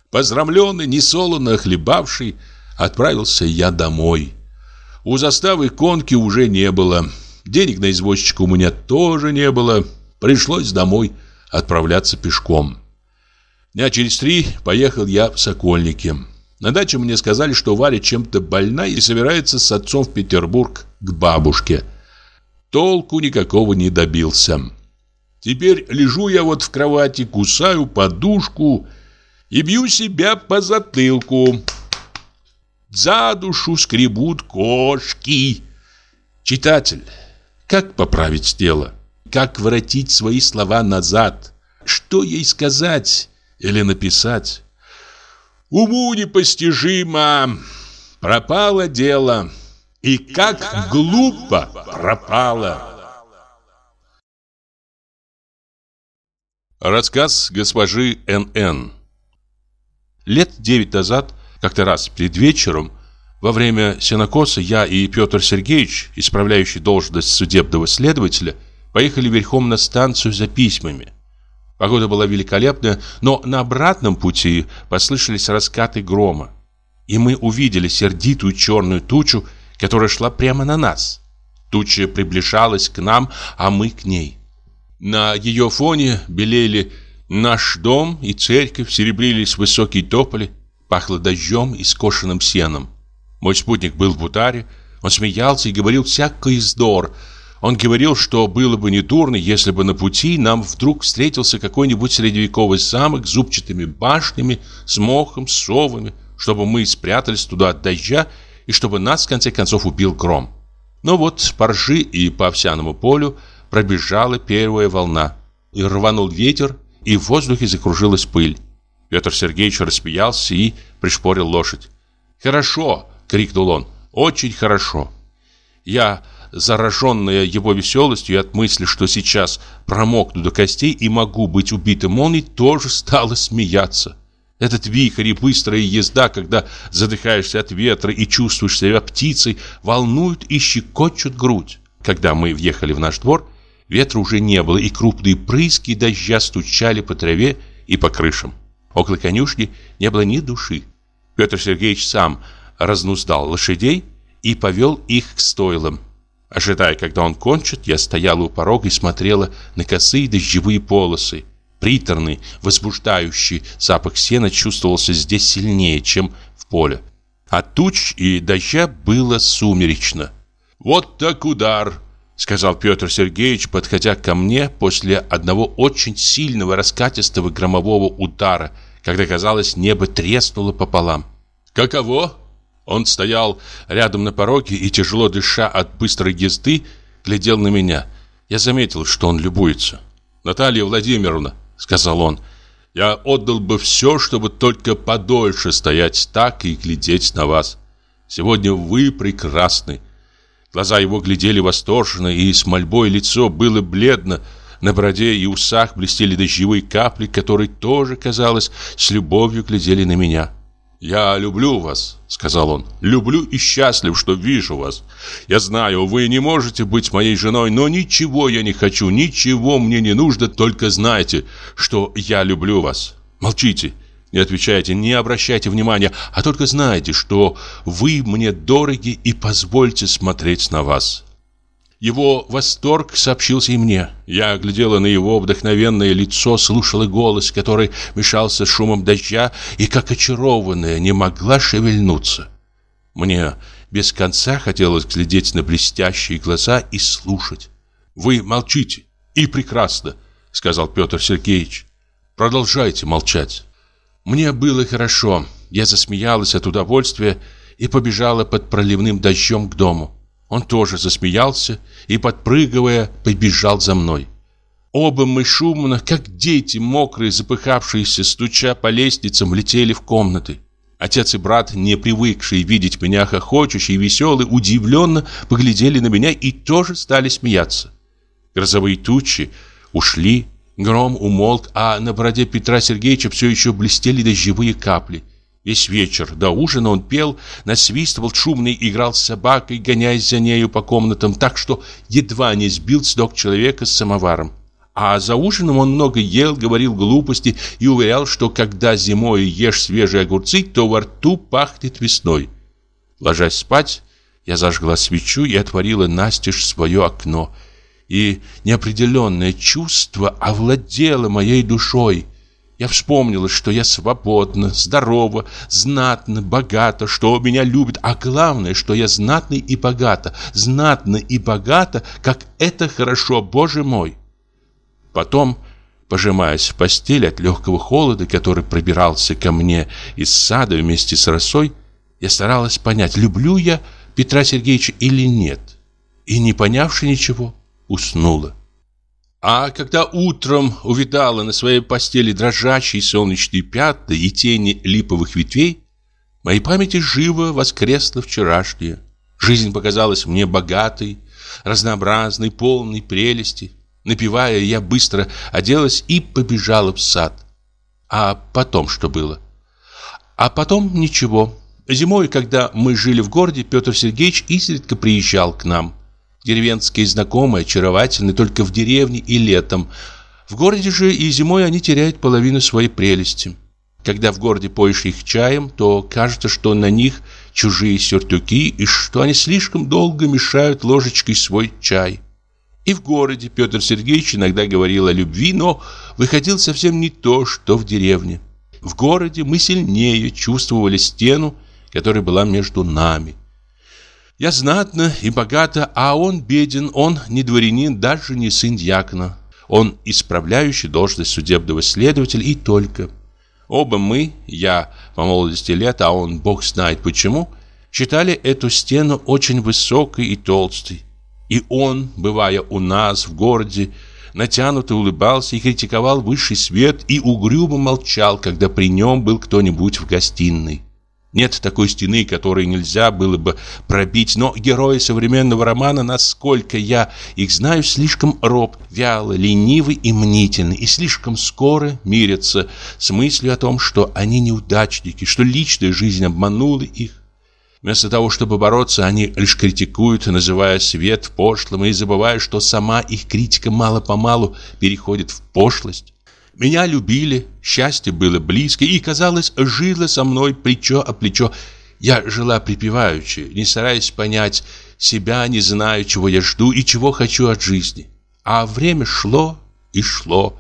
Позрамленный, несолоно хлебавший, отправился я домой. У заставы конки уже не было. Денег на извозчика у меня тоже не было. Пришлось домой отправляться пешком. Дня через три поехал я в Сокольники. На даче мне сказали, что Варя чем-то больна и собирается с отцом в Петербург к бабушке. Толку никакого не добился. Теперь лежу я вот в кровати, кусаю подушку и бью себя по затылку. За душу скребут кошки. Читатель, как поправить дело? Как воротить свои слова назад? что ей сказать или написать? Уму непостижимо. Пропало дело. И как глупо пропало. Рассказ госпожи Н.Н. Лет девять назад, как-то раз перед вечером, во время сенокоса я и Петр Сергеевич, исправляющий должность судебного следователя, поехали верхом на станцию за письмами. Погода была великолепная, но на обратном пути послышались раскаты грома. И мы увидели сердитую черную тучу, которая шла прямо на нас. Туча приближалась к нам, а мы к ней. На ее фоне белели наш дом и церковь, серебрились высокие тополи, пахло дождем и скошенным сеном. Мой спутник был в ударе, он смеялся и говорил всякий издор. Он говорил, что было бы недурно, если бы на пути нам вдруг встретился какой-нибудь средневековый замок с зубчатыми башнями, с мохом, с совами, чтобы мы спрятались туда от дождя и чтобы нас, в конце концов, убил гром. Но вот по ржи и по овсяному полю пробежала первая волна. И рванул ветер, и в воздухе закружилась пыль. Петр Сергеевич распиялся и пришпорил лошадь. «Хорошо!» — крикнул он. «Очень хорошо!» Я, зараженная его веселостью от мысли, что сейчас промокну до костей и могу быть убитым молнией, тоже стала смеяться. Этот вихрь и быстрая езда, когда задыхаешься от ветра и чувствуешь себя птицей, волнуют и щекочут грудь. Когда мы въехали в наш двор, Ветра уже не было, и крупные прыски дождя стучали по траве и по крышам. Около конюшни не было ни души. Петр Сергеевич сам разнуздал лошадей и повел их к стойлам. Ожидая, когда он кончит, я стояла у порога и смотрела на косые дождевые полосы. Приторный, возбуждающий запах сена чувствовался здесь сильнее, чем в поле. От туч и дождя было сумеречно. «Вот так удар!» сказал Петр Сергеевич, подходя ко мне после одного очень сильного раскатистого громового удара, когда, казалось, небо треснуло пополам. «Каково?» Он стоял рядом на пороге и, тяжело дыша от быстрой езды, глядел на меня. Я заметил, что он любуется. «Наталья Владимировна», — сказал он, — «я отдал бы все, чтобы только подольше стоять так и глядеть на вас. Сегодня вы прекрасны. Глаза его глядели восторженно, и с мольбой лицо было бледно. На бороде и усах блестели дождевые капли, которые тоже, казалось, с любовью глядели на меня. «Я люблю вас», — сказал он. «Люблю и счастлив, что вижу вас. Я знаю, вы не можете быть моей женой, но ничего я не хочу, ничего мне не нужно, только знайте, что я люблю вас. Молчите, не отвечайте, не обращайте внимания, а только знайте, что вы мне дороги и позвольте смотреть на вас. Его восторг сообщился и мне. Я глядела на его вдохновенное лицо, слушала голос, который мешался с шумом дождя, и, как очарованная, не могла шевельнуться. Мне без конца хотелось глядеть на блестящие глаза и слушать. «Вы молчите, и прекрасно», — сказал Петр Сергеевич. «Продолжайте молчать». Мне было хорошо. Я засмеялась от удовольствия и побежала под проливным дождем к дому. Он тоже засмеялся и, подпрыгивая, побежал за мной. Оба мы шумно, как дети, мокрые, запыхавшиеся, стуча по лестницам, летели в комнаты. Отец и брат, не привыкшие видеть меня хохочущий и веселый, удивленно поглядели на меня и тоже стали смеяться. Грозовые тучи ушли, Гром умолк, а на бороде Петра Сергеевича все еще блестели дождевые капли. Весь вечер до ужина он пел, насвистывал шумно и играл с собакой, гоняясь за нею по комнатам, так что едва не сбил с ног человека с самоваром. А за ужином он много ел, говорил глупости и уверял, что когда зимой ешь свежие огурцы, то во рту пахнет весной. Ложась спать, я зажгла свечу и отворила настежь свое окно – и неопределенное чувство овладело моей душой. Я вспомнила, что я свободна, здорова, знатна, богата, что меня любят, а главное, что я знатна и богата, знатна и богата, как это хорошо, Боже мой. Потом, пожимаясь в постель от легкого холода, который пробирался ко мне из сада вместе с росой, я старалась понять, люблю я Петра Сергеевича или нет. И не понявши ничего, уснула. А когда утром увидала на своей постели дрожащие солнечные пятна и тени липовых ветвей, моей памяти живо воскресло вчерашнее. Жизнь показалась мне богатой, разнообразной, полной прелести. Напивая, я быстро оделась и побежала в сад. А потом что было? А потом ничего. Зимой, когда мы жили в городе, Петр Сергеевич изредка приезжал к нам. Деревенские знакомые очаровательны только в деревне и летом. В городе же и зимой они теряют половину своей прелести. Когда в городе поешь их чаем, то кажется, что на них чужие сюртуки и что они слишком долго мешают ложечкой свой чай. И в городе Петр Сергеевич иногда говорил о любви, но выходил совсем не то, что в деревне. В городе мы сильнее чувствовали стену, которая была между нами. Я знатно и богато, а он беден, он не дворянин, даже не сын дьякона. Он исправляющий должность судебного следователя и только. Оба мы, я по молодости лет, а он, бог знает почему, считали эту стену очень высокой и толстой. И он, бывая у нас в городе, натянуто улыбался и критиковал высший свет и угрюмо молчал, когда при нем был кто-нибудь в гостиной. Нет такой стены, которой нельзя было бы пробить, но герои современного романа, насколько я их знаю, слишком роб, вяло, ленивы и мнительны, и слишком скоро мирятся с мыслью о том, что они неудачники, что личная жизнь обманула их. Вместо того, чтобы бороться, они лишь критикуют, называя свет пошлым и забывая, что сама их критика мало-помалу переходит в пошлость. Меня любили, счастье было близко и, казалось, жило со мной плечо о плечо. Я жила припеваючи, не стараясь понять себя, не знаю, чего я жду и чего хочу от жизни. А время шло и шло.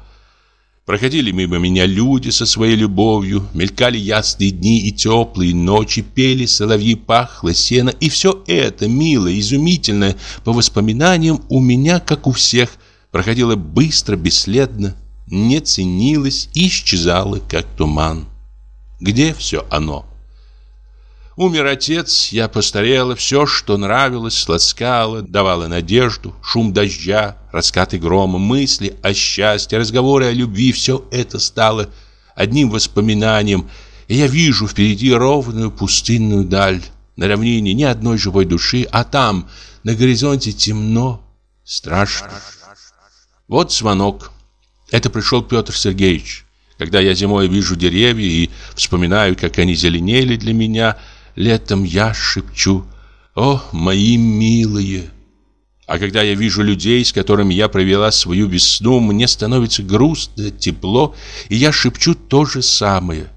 Проходили мимо меня люди со своей любовью, мелькали ясные дни и теплые ночи, пели соловьи, пахло сено, и все это, милое, изумительное, по воспоминаниям у меня, как у всех, проходило быстро, бесследно, не ценилось и исчезало, как туман. Где все оно? Умер отец, я постарела, все, что нравилось, ласкало, давало надежду, шум дождя, раскаты грома, мысли о счастье, разговоры о любви, все это стало одним воспоминанием, и я вижу впереди ровную пустынную даль, на равнине ни одной живой души, а там, на горизонте темно, страшно. Вот звонок. Это пришел Петр Сергеевич. Когда я зимой вижу деревья и вспоминаю, как они зеленели для меня, летом я шепчу «О, мои милые!» А когда я вижу людей, с которыми я провела свою весну, мне становится грустно, тепло, и я шепчу то же самое.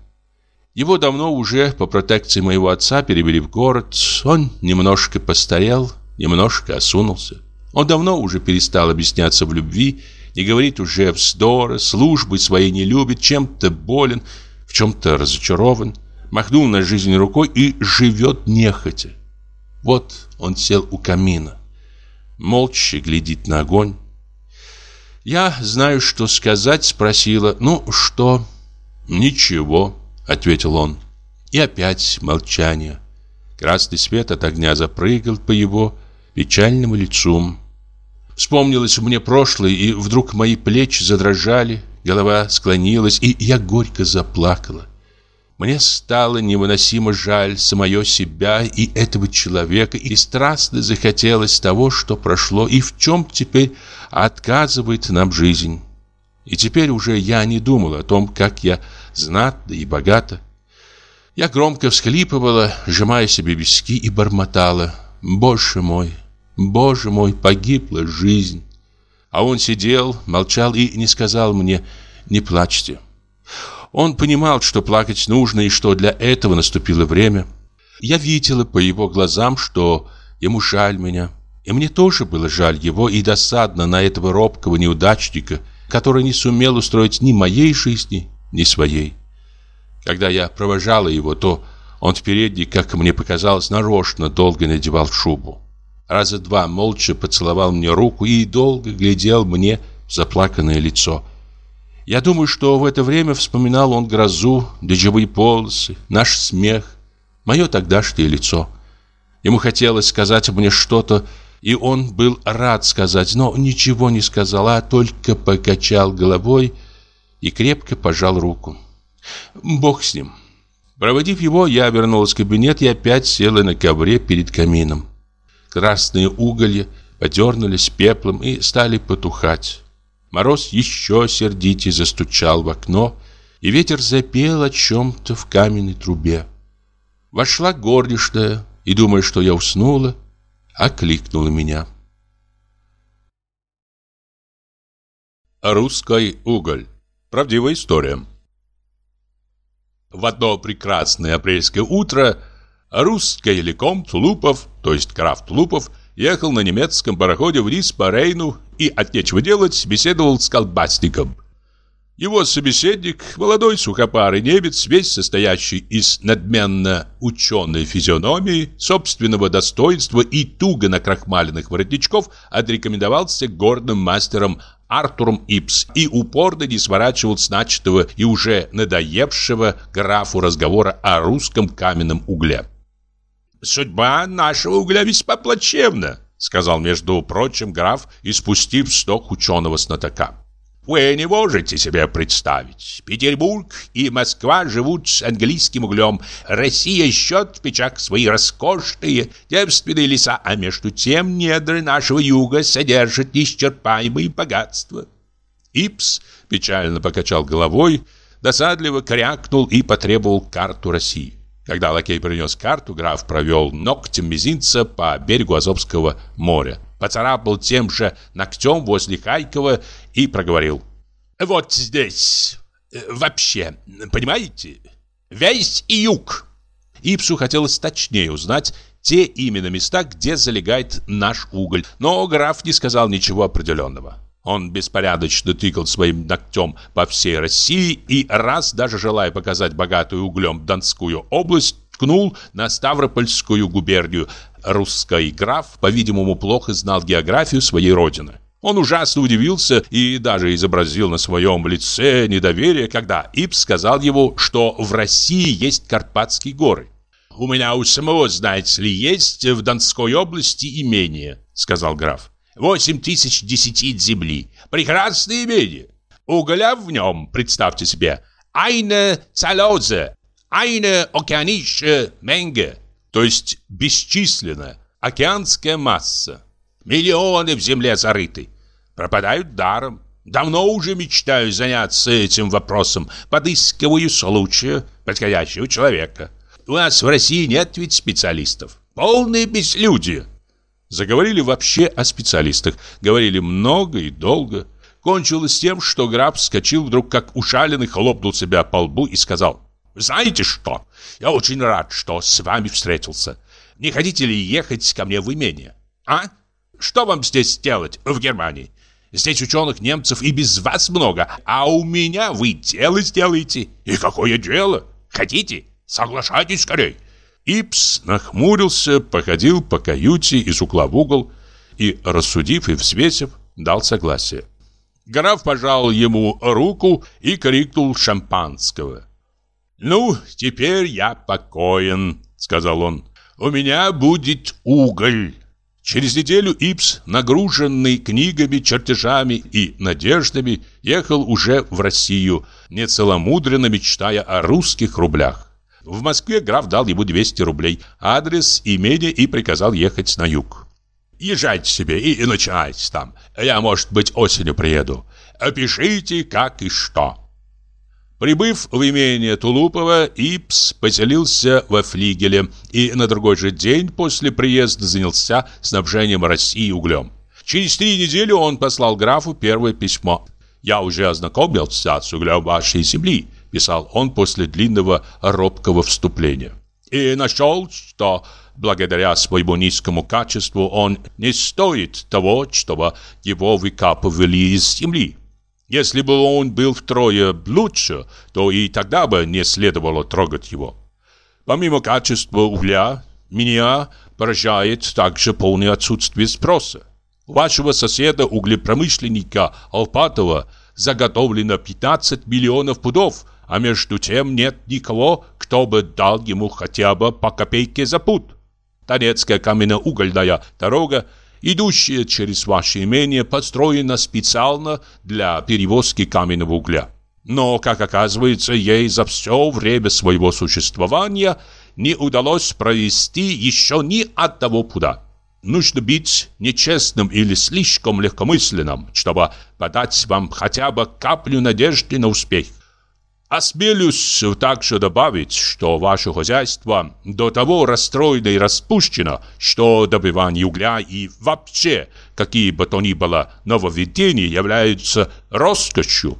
Его давно уже по протекции моего отца перевели в город. Он немножко постарел, немножко осунулся. Он давно уже перестал объясняться в любви не говорит уже вздора, службы своей не любит, чем-то болен, в чем-то разочарован, махнул на жизнь рукой и живет нехотя. Вот он сел у камина, молча глядит на огонь. Я знаю, что сказать, спросила. Ну, что? Ничего, ответил он. И опять молчание. Красный свет от огня запрыгал по его печальному лицу. Вспомнилось мне прошлое, и вдруг мои плечи задрожали, голова склонилась, и я горько заплакала. Мне стало невыносимо жаль самое себя и этого человека, и страстно захотелось того, что прошло, и в чем теперь отказывает нам жизнь. И теперь уже я не думал о том, как я знатна и богата. Я громко всхлипывала, сжимая себе виски и бормотала. «Боже мой, Боже мой, погибла жизнь. А он сидел, молчал и не сказал мне «не плачьте». Он понимал, что плакать нужно и что для этого наступило время. Я видела по его глазам, что ему жаль меня. И мне тоже было жаль его и досадно на этого робкого неудачника, который не сумел устроить ни моей жизни, ни своей. Когда я провожала его, то он впереди, как мне показалось, нарочно долго надевал шубу раза два молча поцеловал мне руку и долго глядел мне в заплаканное лицо. Я думаю, что в это время вспоминал он грозу, дождевые полосы, наш смех, мое тогдашнее лицо. Ему хотелось сказать мне что-то и он был рад сказать, но ничего не сказал, а только покачал головой и крепко пожал руку. Бог с ним. Проводив его, я вернулась в кабинет и опять села на ковре перед камином. Красные уголья подернулись пеплом и стали потухать. Мороз еще сердитее застучал в окно, и ветер запел о чем-то в каменной трубе. Вошла горничная и, думая, что я уснула, окликнула меня. Русский уголь. Правдивая история. В одно прекрасное апрельское утро русский леком Тулупов, то есть граф Тулупов, ехал на немецком пароходе вниз по Рейну и от нечего делать беседовал с колбасником. Его собеседник, молодой сухопарый немец, весь состоящий из надменно ученой физиономии, собственного достоинства и туго накрахмаленных воротничков, отрекомендовался гордым мастером Артуром Ипс и упорно не сворачивал с начатого и уже надоевшего графу разговора о русском каменном угле. «Судьба нашего угля весьма плачевна», сказал, между прочим, граф, испустив сток ученого-знатока. Вы не можете себе представить. Петербург и Москва живут с английским углем. Россия счет в печах свои роскошные, девственные леса, а между тем недры нашего юга содержат неисчерпаемые богатства. Ипс печально покачал головой, досадливо крякнул и потребовал карту России. Когда лакей принес карту, граф провел ногтем мизинца по берегу Азовского моря поцарапал тем же ногтем возле Хайкова и проговорил. «Вот здесь. Вообще, понимаете? Весь и юг». Ипсу хотелось точнее узнать те именно места, где залегает наш уголь, но граф не сказал ничего определенного. Он беспорядочно тыкал своим ногтем по всей России и раз, даже желая показать богатую углем Донскую область, ткнул на Ставропольскую губернию, русский граф, по-видимому, плохо знал географию своей родины. Он ужасно удивился и даже изобразил на своем лице недоверие, когда Ипс сказал ему, что в России есть Карпатские горы. «У меня у самого, знаете ли, есть в Донской области имение», — сказал граф. «Восемь тысяч десятин земли. Прекрасное имение. Угля в нем, представьте себе, айна цалозе, айна океанище менге то есть бесчисленная океанская масса. Миллионы в земле зарыты, пропадают даром. Давно уже мечтаю заняться этим вопросом, подыскиваю случая подходящего человека. У нас в России нет ведь специалистов. Полные безлюдие. Заговорили вообще о специалистах. Говорили много и долго. Кончилось тем, что граф вскочил вдруг как ушаленный, хлопнул себя по лбу и сказал знаете что? Я очень рад, что с вами встретился. Не хотите ли ехать ко мне в имение? А? Что вам здесь делать в Германии? Здесь ученых немцев и без вас много, а у меня вы дело сделаете. И какое дело? Хотите? Соглашайтесь скорей. Ипс нахмурился, походил по каюте из угла в угол и, рассудив и взвесив, дал согласие. Граф пожал ему руку и крикнул шампанского. «Ну, теперь я покоен», — сказал он. «У меня будет уголь». Через неделю Ипс, нагруженный книгами, чертежами и надеждами, ехал уже в Россию, нецеломудренно мечтая о русских рублях. В Москве граф дал ему 200 рублей, адрес, имение и приказал ехать на юг. «Езжайте себе и, и начинайте там. Я, может быть, осенью приеду. Опишите, как и что». Прибыв в имение Тулупова, Ипс поселился во флигеле и на другой же день после приезда занялся снабжением России углем. Через три недели он послал графу первое письмо. «Я уже ознакомился с углем вашей земли», – писал он после длинного робкого вступления. «И нашел, что благодаря своему низкому качеству он не стоит того, чтобы его выкапывали из земли. Если бы он был втрое лучше, то и тогда бы не следовало трогать его. Помимо качества угля, меня поражает также полное отсутствие спроса. У вашего соседа, углепромышленника Алпатова, заготовлено 15 миллионов пудов, а между тем нет никого, кто бы дал ему хотя бы по копейке за пуд. Донецкая каменноугольная дорога идущая через ваше имение, построена специально для перевозки каменного угля. Но, как оказывается, ей за все время своего существования не удалось провести еще ни одного пуда. Нужно быть нечестным или слишком легкомысленным, чтобы подать вам хотя бы каплю надежды на успех. Осмелюсь также добавить, что ваше хозяйство до того расстроено и распущено, что добывание угля и вообще какие бы то ни было нововведения являются роскошью.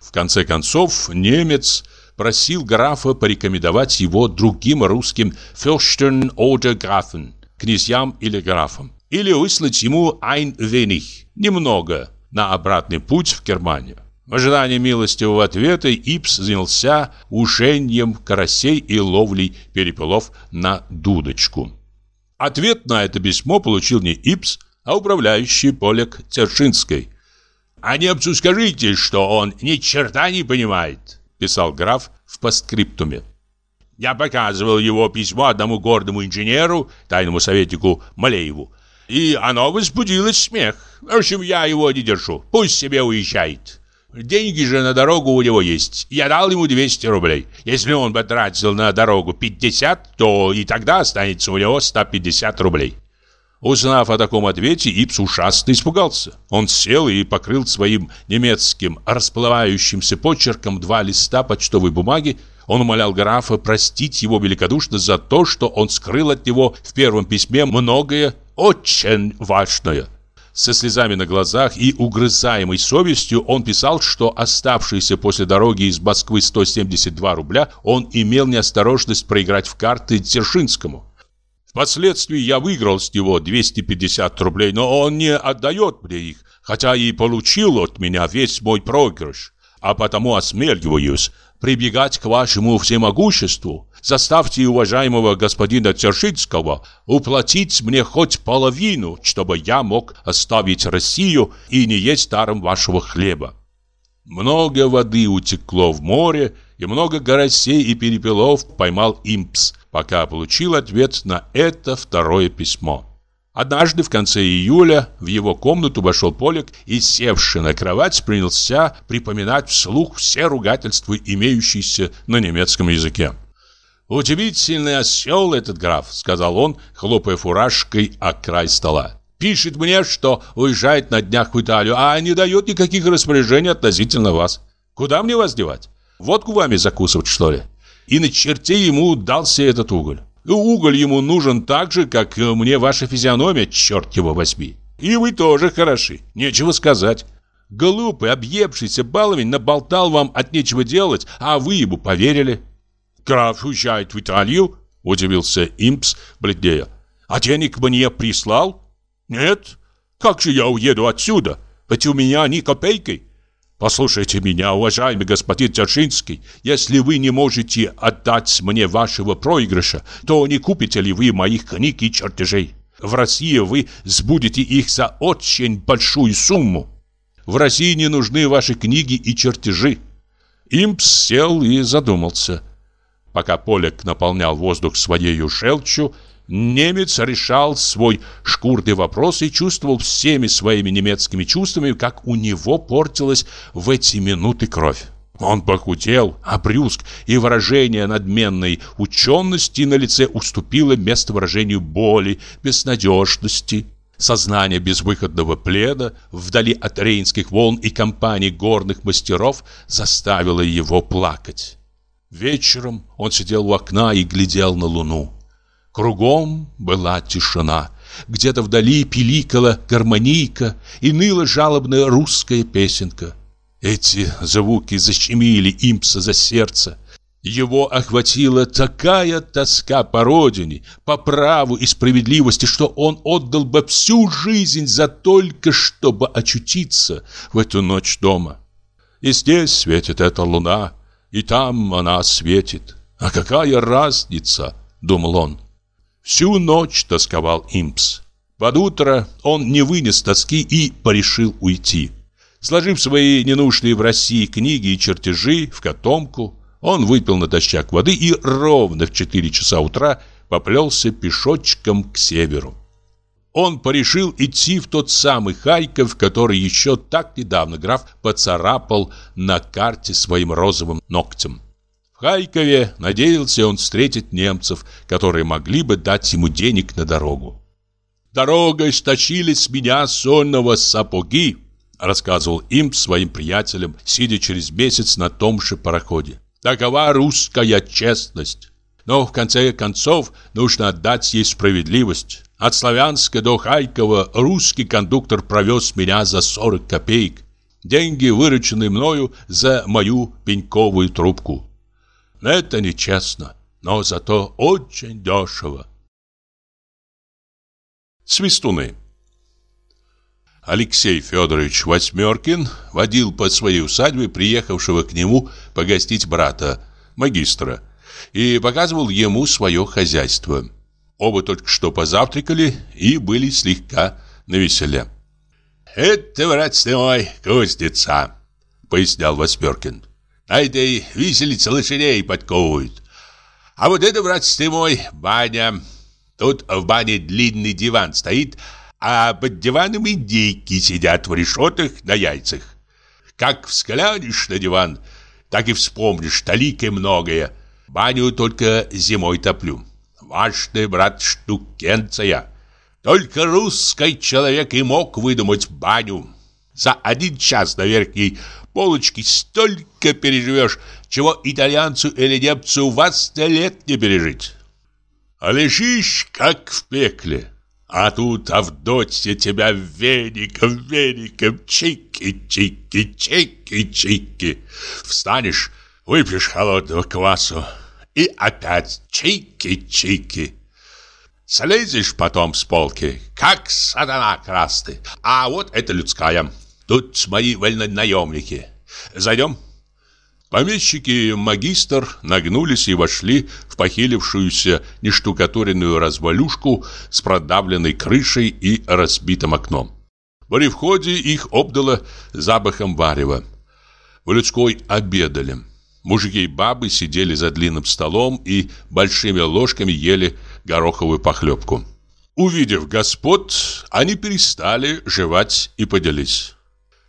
В конце концов, немец просил графа порекомендовать его другим русским «Fürsten oder Grafen» князьям или графам, или выслать ему «ein wenig» немного на обратный путь в Германию. В ожидании милостивого ответа Ипс занялся ушеньем карасей и ловлей перепелов на дудочку. Ответ на это письмо получил не Ипс, а управляющий Полек Цершинской. «А немцу скажите, что он ни черта не понимает», писал граф в постскриптуме. Я показывал его письмо одному гордому инженеру, тайному советнику Малееву, и оно возбудило смех. В общем, я его не держу. Пусть себе уезжает. Деньги же на дорогу у него есть. Я дал ему 200 рублей. Если он потратил на дорогу 50, то и тогда останется у него 150 рублей. Узнав о таком ответе, Ипс ужасно испугался. Он сел и покрыл своим немецким расплывающимся почерком два листа почтовой бумаги. Он умолял графа простить его великодушно за то, что он скрыл от него в первом письме многое очень важное. Со слезами на глазах и угрызаемой совестью он писал, что оставшиеся после дороги из Москвы 172 рубля он имел неосторожность проиграть в карты Дзержинскому. Впоследствии я выиграл с него 250 рублей, но он не отдает мне их, хотя и получил от меня весь мой проигрыш. А потому осмеливаюсь прибегать к вашему всемогуществу. Заставьте уважаемого господина Дзержинского уплатить мне хоть половину, чтобы я мог оставить Россию и не есть даром вашего хлеба. Много воды утекло в море, и много горосей и перепелов поймал импс, пока получил ответ на это второе письмо. Однажды в конце июля в его комнату вошел Полик и, севший на кровать, принялся припоминать вслух все ругательства, имеющиеся на немецком языке. «Удивительный осел этот граф», — сказал он, хлопая фуражкой о край стола. «Пишет мне, что уезжает на днях в Италию, а не дает никаких распоряжений относительно вас. Куда мне вас девать? Водку вами закусывать, что ли?» И на черте ему дался этот уголь. И уголь ему нужен так же, как мне ваша физиономия, черт его возьми. И вы тоже хороши, нечего сказать. Глупый, объевшийся баловень наболтал вам от нечего делать, а вы ему поверили. Граф уезжает в Италию, удивился импс, бледнее. А денег мне прислал? Нет. Как же я уеду отсюда? Ведь у меня ни копейки. Послушайте меня, уважаемый господин Дзержинский, если вы не можете отдать мне вашего проигрыша, то не купите ли вы моих книг и чертежей? В России вы сбудете их за очень большую сумму. В России не нужны ваши книги и чертежи. Импс сел и задумался. Пока Полек наполнял воздух своей желчью, Немец решал свой шкурный вопрос и чувствовал всеми своими немецкими чувствами, как у него портилась в эти минуты кровь. Он похудел, обрюзг, и выражение надменной учености на лице уступило место выражению боли, безнадежности. Сознание безвыходного пледа вдали от рейнских волн и компаний горных мастеров заставило его плакать. Вечером он сидел у окна и глядел на луну. Кругом была тишина. Где-то вдали пиликала гармонийка и ныла жалобная русская песенка. Эти звуки защемили импса за сердце. Его охватила такая тоска по родине, по праву и справедливости, что он отдал бы всю жизнь за только, чтобы очутиться в эту ночь дома. И здесь светит эта луна, и там она светит. А какая разница, думал он. Всю ночь тосковал Импс. Под утро он не вынес тоски и порешил уйти. Сложив свои ненужные в России книги и чертежи в котомку, он выпил натощак воды и ровно в 4 часа утра поплелся пешочком к северу. Он порешил идти в тот самый Харьков, который еще так недавно граф поцарапал на карте своим розовым ногтем. В Харькове надеялся он встретить немцев, которые могли бы дать ему денег на дорогу. «Дорогой стащили с меня сонного сапоги», рассказывал им своим приятелям, сидя через месяц на том же пароходе. «Такова русская честность». Но в конце концов нужно отдать ей справедливость. От Славянска до Харькова русский кондуктор провез меня за 40 копеек. Деньги, вырученные мною за мою пеньковую трубку. Это нечестно, но зато очень дешево. Свистуны Алексей Федорович Восьмеркин водил по своей усадьбе приехавшего к нему погостить брата, магистра, и показывал ему свое хозяйство. Оба только что позавтракали и были слегка навеселе. «Это, брат ты мой, кузнеца», — пояснял Восьмеркин. «На этой виселице лошадей подковывают. А вот это, брат ты мой, баня. Тут в бане длинный диван стоит, а под диваном индейки сидят в решетах на яйцах. Как взглянешь на диван, так и вспомнишь талик многое. Баню только зимой топлю. Важная, брат, штукенция. Только русский человек и мог выдумать баню. За один час на верхней полочке столько переживешь, чего итальянцу или немцу вас сто лет не пережить. А лежишь, как в пекле. А тут Авдотья тебя веником, веником, чики-чики, чики-чики. Встанешь, выпьешь холодного квасу и опять чики-чики. Слезешь потом с полки, как сатана красный. А вот это людская. Тут мои вольнонаемники. Зайдем? Помещики и магистр нагнулись и вошли в похилившуюся нештукатуренную развалюшку с продавленной крышей и разбитым окном. При входе их обдало запахом варева. В людской обедали. Мужики и бабы сидели за длинным столом и большими ложками ели гороховую похлебку. Увидев господ, они перестали жевать и поделись.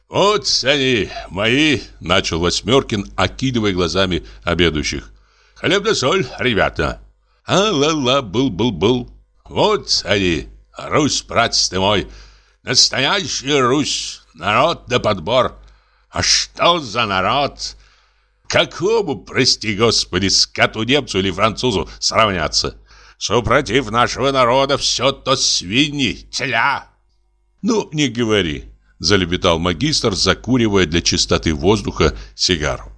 «Вот они, мои!» — начал Восьмеркин, окидывая глазами обедающих. «Хлеб да соль, ребята!» «А-ла-ла, был-был-был!» «Вот они, Русь, братец ты мой! Настоящая Русь! Народ да подбор! А что за народ? Какому, прости господи, скоту немцу или французу сравняться? Супротив нашего народа все то свиньи, теля!» «Ну, не говори!» залепетал магистр, закуривая для чистоты воздуха сигару.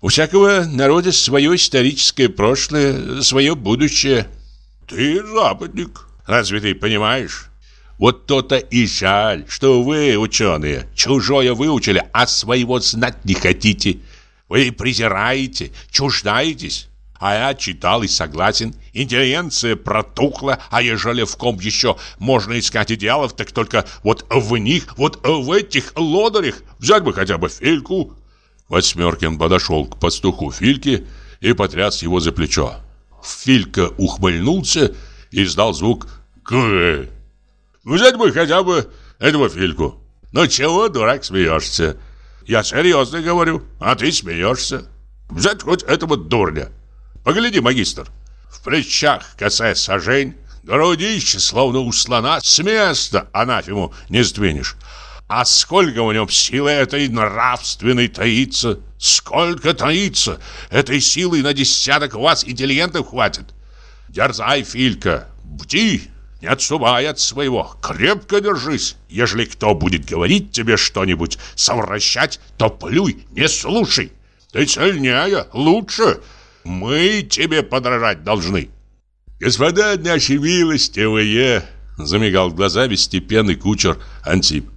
У всякого народа свое историческое прошлое, свое будущее. Ты западник, разве ты понимаешь? Вот то-то и жаль, что вы, ученые, чужое выучили, а своего знать не хотите. Вы презираете, чуждаетесь. А я читал и согласен. Интеллигенция протухла, а ежели в ком еще можно искать идеалов, так только вот в них, вот в этих лодырях. Взять бы хотя бы Фильку. Восьмеркин подошел к пастуху Фильки и потряс его за плечо. Филька ухмыльнулся и издал звук «Г». «Взять бы хотя бы этого Фильку». «Ну чего, дурак, смеешься?» «Я серьезно говорю, а ты смеешься». «Взять хоть этого дурня». Погляди, магистр. В плечах косая сажень, грудище, словно у слона, с места анафему не сдвинешь. А сколько в нем силы этой нравственной таится? Сколько таится? Этой силы на десяток вас интеллигентов хватит. Дерзай, Филька, бди, не отступай от своего, крепко держись. Ежели кто будет говорить тебе что-нибудь, совращать, то плюй, не слушай. Ты сильнее, лучше, мы тебе подражать должны. Господа наши милостивые, замигал глазами степенный кучер Антип.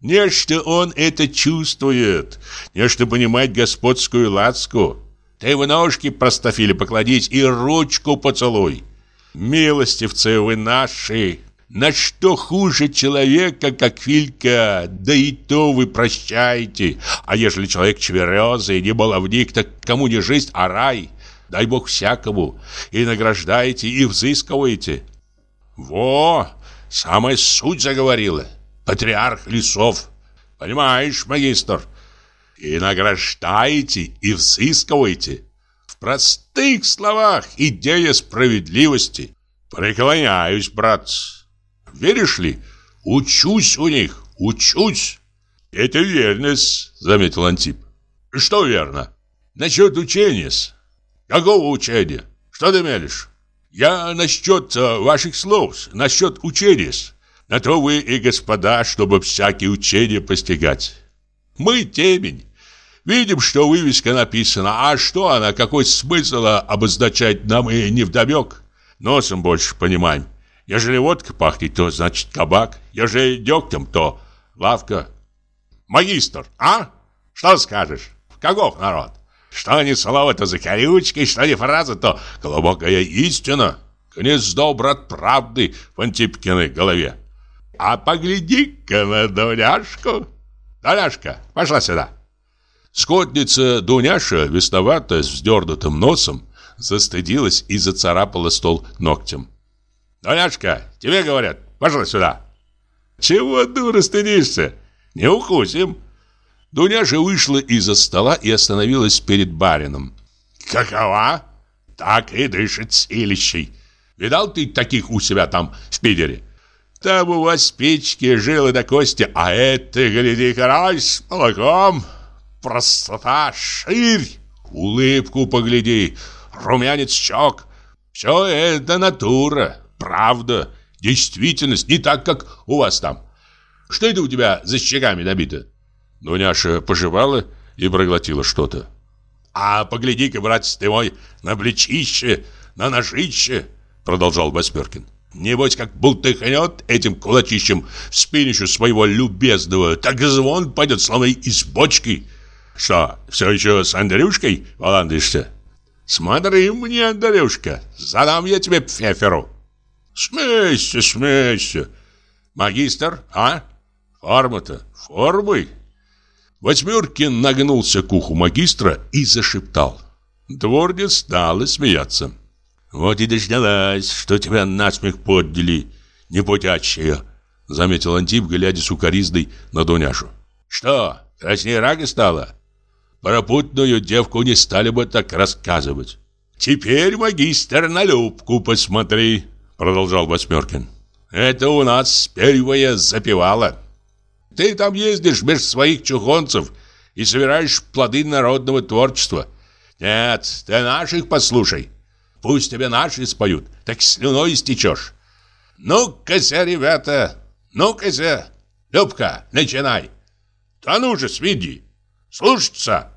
Нечто он это чувствует, нечто понимает господскую ласку. Ты в ножки простофили покладись и ручку поцелуй. Милостивцы вы наши, на что хуже человека, как Филька, да и то вы прощаете. А ежели человек чверезый, не баловник, так кому не жизнь, а рай дай бог всякому, и награждаете, и взыскиваете. Во, самая суть заговорила. Патриарх лесов. Понимаешь, магистр? И награждаете, и взыскиваете. Простых словах идея справедливости. Преклоняюсь, брат. Веришь ли, учусь у них, учусь. Это верность, заметил Антип. Что верно? Насчет учения. Какого учения? Что ты мелешь? Я насчет э, ваших слов, насчет учения. На то вы и господа, чтобы всякие учения постигать. Мы темень. Видим, что вывеска написана, а что она, какой смысл обозначать нам и невдомек. Носом больше понимаем. Ежели водка пахнет, то значит кабак. Ежели дегтем, то лавка. Магистр, а? Что скажешь? Каков народ? Что ни слово, то закорючки, что ни фраза, то глубокая истина. Гнездо, брат, правды в Антипкиной голове. А погляди-ка на Дуняшку. Дуняшка, пошла сюда. Скотница Дуняша, весноватая, с вздернутым носом, застыдилась и зацарапала стол ногтем. «Дуняшка, тебе говорят, пошла сюда!» «Чего, дура, стыдишься? Не укусим!» Дуняша вышла из-за стола и остановилась перед барином. «Какова?» «Так и дышит силищей. Видал ты таких у себя там в Питере?» «Там у вас печки, жилы до кости, а это, гляди, карась с молоком. Простота, ширь, улыбку погляди, румянец щек. Все это натура, правда, действительность, не так, как у вас там. Что это у тебя за щеками набито?» Дуняша пожевала и проглотила что-то. «А погляди-ка, братец ты мой, на плечище, на ножище!» Продолжал Басперкин. «Небось, как бултыхнет этим кулачищем в спинищу своего любезного, так звон пойдет сломай из бочки. Что, все еще с Андрюшкой валандишься?» «Смотри мне, Андрюшка, задам я тебе пфеферу!» «Смейся, смейся!» «Магистр, а? Форма-то, формы!» Восьмеркин нагнулся к уху магистра и зашептал. Дворня стала смеяться. «Вот и дождалась, что тебя насмех подняли, непутячая», заметил Антип, глядя сукоризной на Дуняшу. «Что, краснее рага стала?» Пропутную девку не стали бы так рассказывать. «Теперь, магистр, на Любку посмотри», продолжал Восьмеркин. «Это у нас первая запевала». Ты там ездишь меж своих чухонцев и собираешь плоды народного творчества. Нет, ты наших послушай. Пусть тебе наши споют, так слюной истечешь. Ну-ка, ребята, ну-ка, Любка, начинай. Да ну же, сведи, слушаться.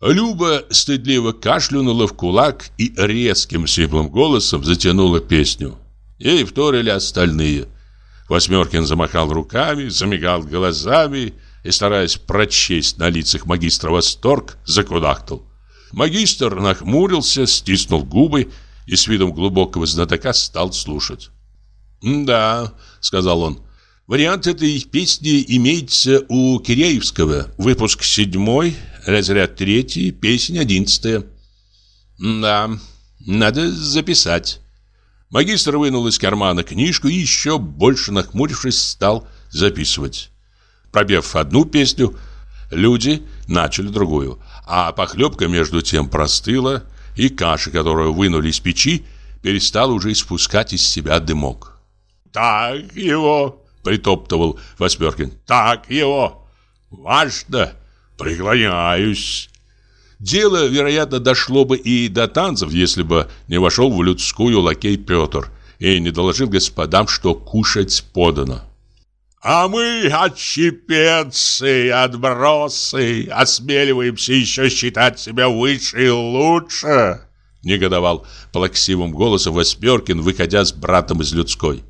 Люба стыдливо кашлянула в кулак и резким сиплым голосом затянула песню. Ей вторили остальные – Восьмеркин замахал руками, замигал глазами и, стараясь прочесть на лицах магистра восторг, закудахтал. Магистр нахмурился, стиснул губы и с видом глубокого знатока стал слушать. «Да», — сказал он, — «вариант этой песни имеется у Киреевского, выпуск седьмой, разряд третий, песня одиннадцатая». «Да, надо записать». Магистр вынул из кармана книжку и еще больше нахмурившись стал записывать. Пробев одну песню, люди начали другую, а похлебка между тем простыла, и каша, которую вынули из печи, перестала уже испускать из себя дымок. «Так его!» — притоптывал Восьмеркин. «Так его! Важно! Преклоняюсь!» Дело, вероятно, дошло бы и до танцев, если бы не вошел в людскую лакей Петр и не доложил господам, что кушать подано. «А мы, отщепенцы, отбросы, осмеливаемся еще считать себя выше и лучше!» Негодовал плаксивым голосом Восьмеркин, выходя с братом из людской.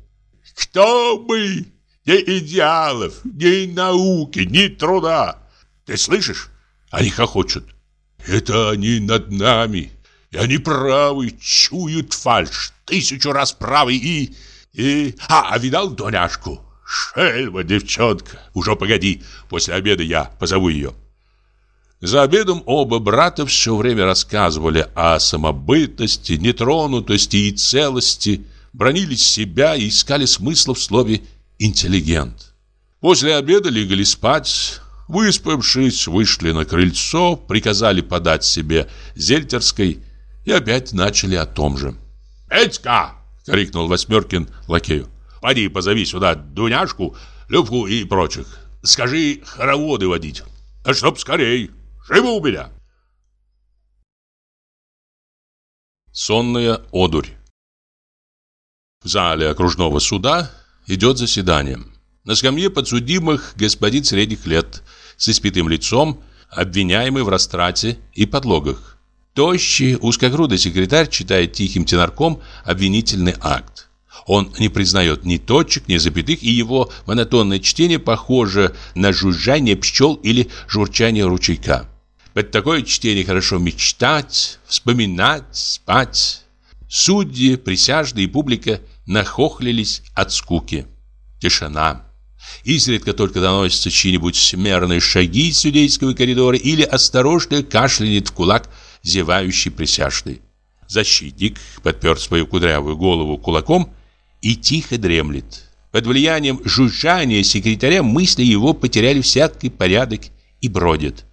«Кто мы? Ни идеалов, ни науки, ни труда! Ты слышишь? Они хохочут. Это они над нами. И они правы, чуют фальшь. Тысячу раз правы и... и... А, а видал Доняшку? Шельма, девчонка. Уже погоди, после обеда я позову ее. За обедом оба брата все время рассказывали о самобытности, нетронутости и целости бронили себя и искали смысла в слове «интеллигент». После обеда легли спать, выспавшись, вышли на крыльцо, приказали подать себе зельтерской и опять начали о том же. «Петька!» — крикнул Восьмеркин лакею. «Поди, позови сюда Дуняшку, Любку и прочих. Скажи хороводы водить. А чтоб скорей. Живо у меня!» Сонная одурь В зале окружного суда идет заседание. На скамье подсудимых господин средних лет с испитым лицом, обвиняемый в растрате и подлогах. Тощий, узкогрудый секретарь читает тихим тенорком обвинительный акт. Он не признает ни точек, ни запятых, и его монотонное чтение похоже на жужжание пчел или журчание ручейка. Под такое чтение хорошо мечтать, вспоминать, спать. Судьи, присяжные и публика нахохлились от скуки. Тишина. Изредка только доносятся чьи-нибудь мерные шаги из судейского коридора или осторожно кашлянет в кулак зевающий присяжный. Защитник подпер свою кудрявую голову кулаком и тихо дремлет. Под влиянием жужжания секретаря мысли его потеряли всякий порядок и бродят.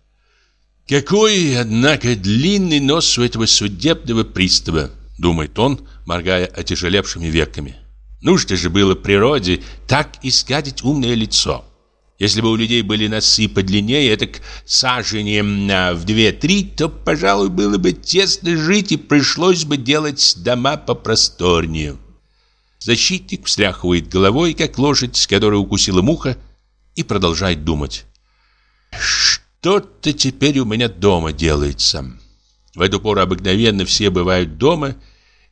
«Какой, однако, длинный нос у этого судебного пристава!» Думает он, моргая отяжелевшими веками. Нужно же было природе так искать умное лицо. Если бы у людей были носы подлиннее, это к сажениям в две-три, то, пожалуй, было бы тесно жить и пришлось бы делать дома попросторнее. Защитник встряхивает головой, как лошадь, которая укусила муха, и продолжает думать. Что-то теперь у меня дома делается. В эту пору обыкновенно все бывают дома,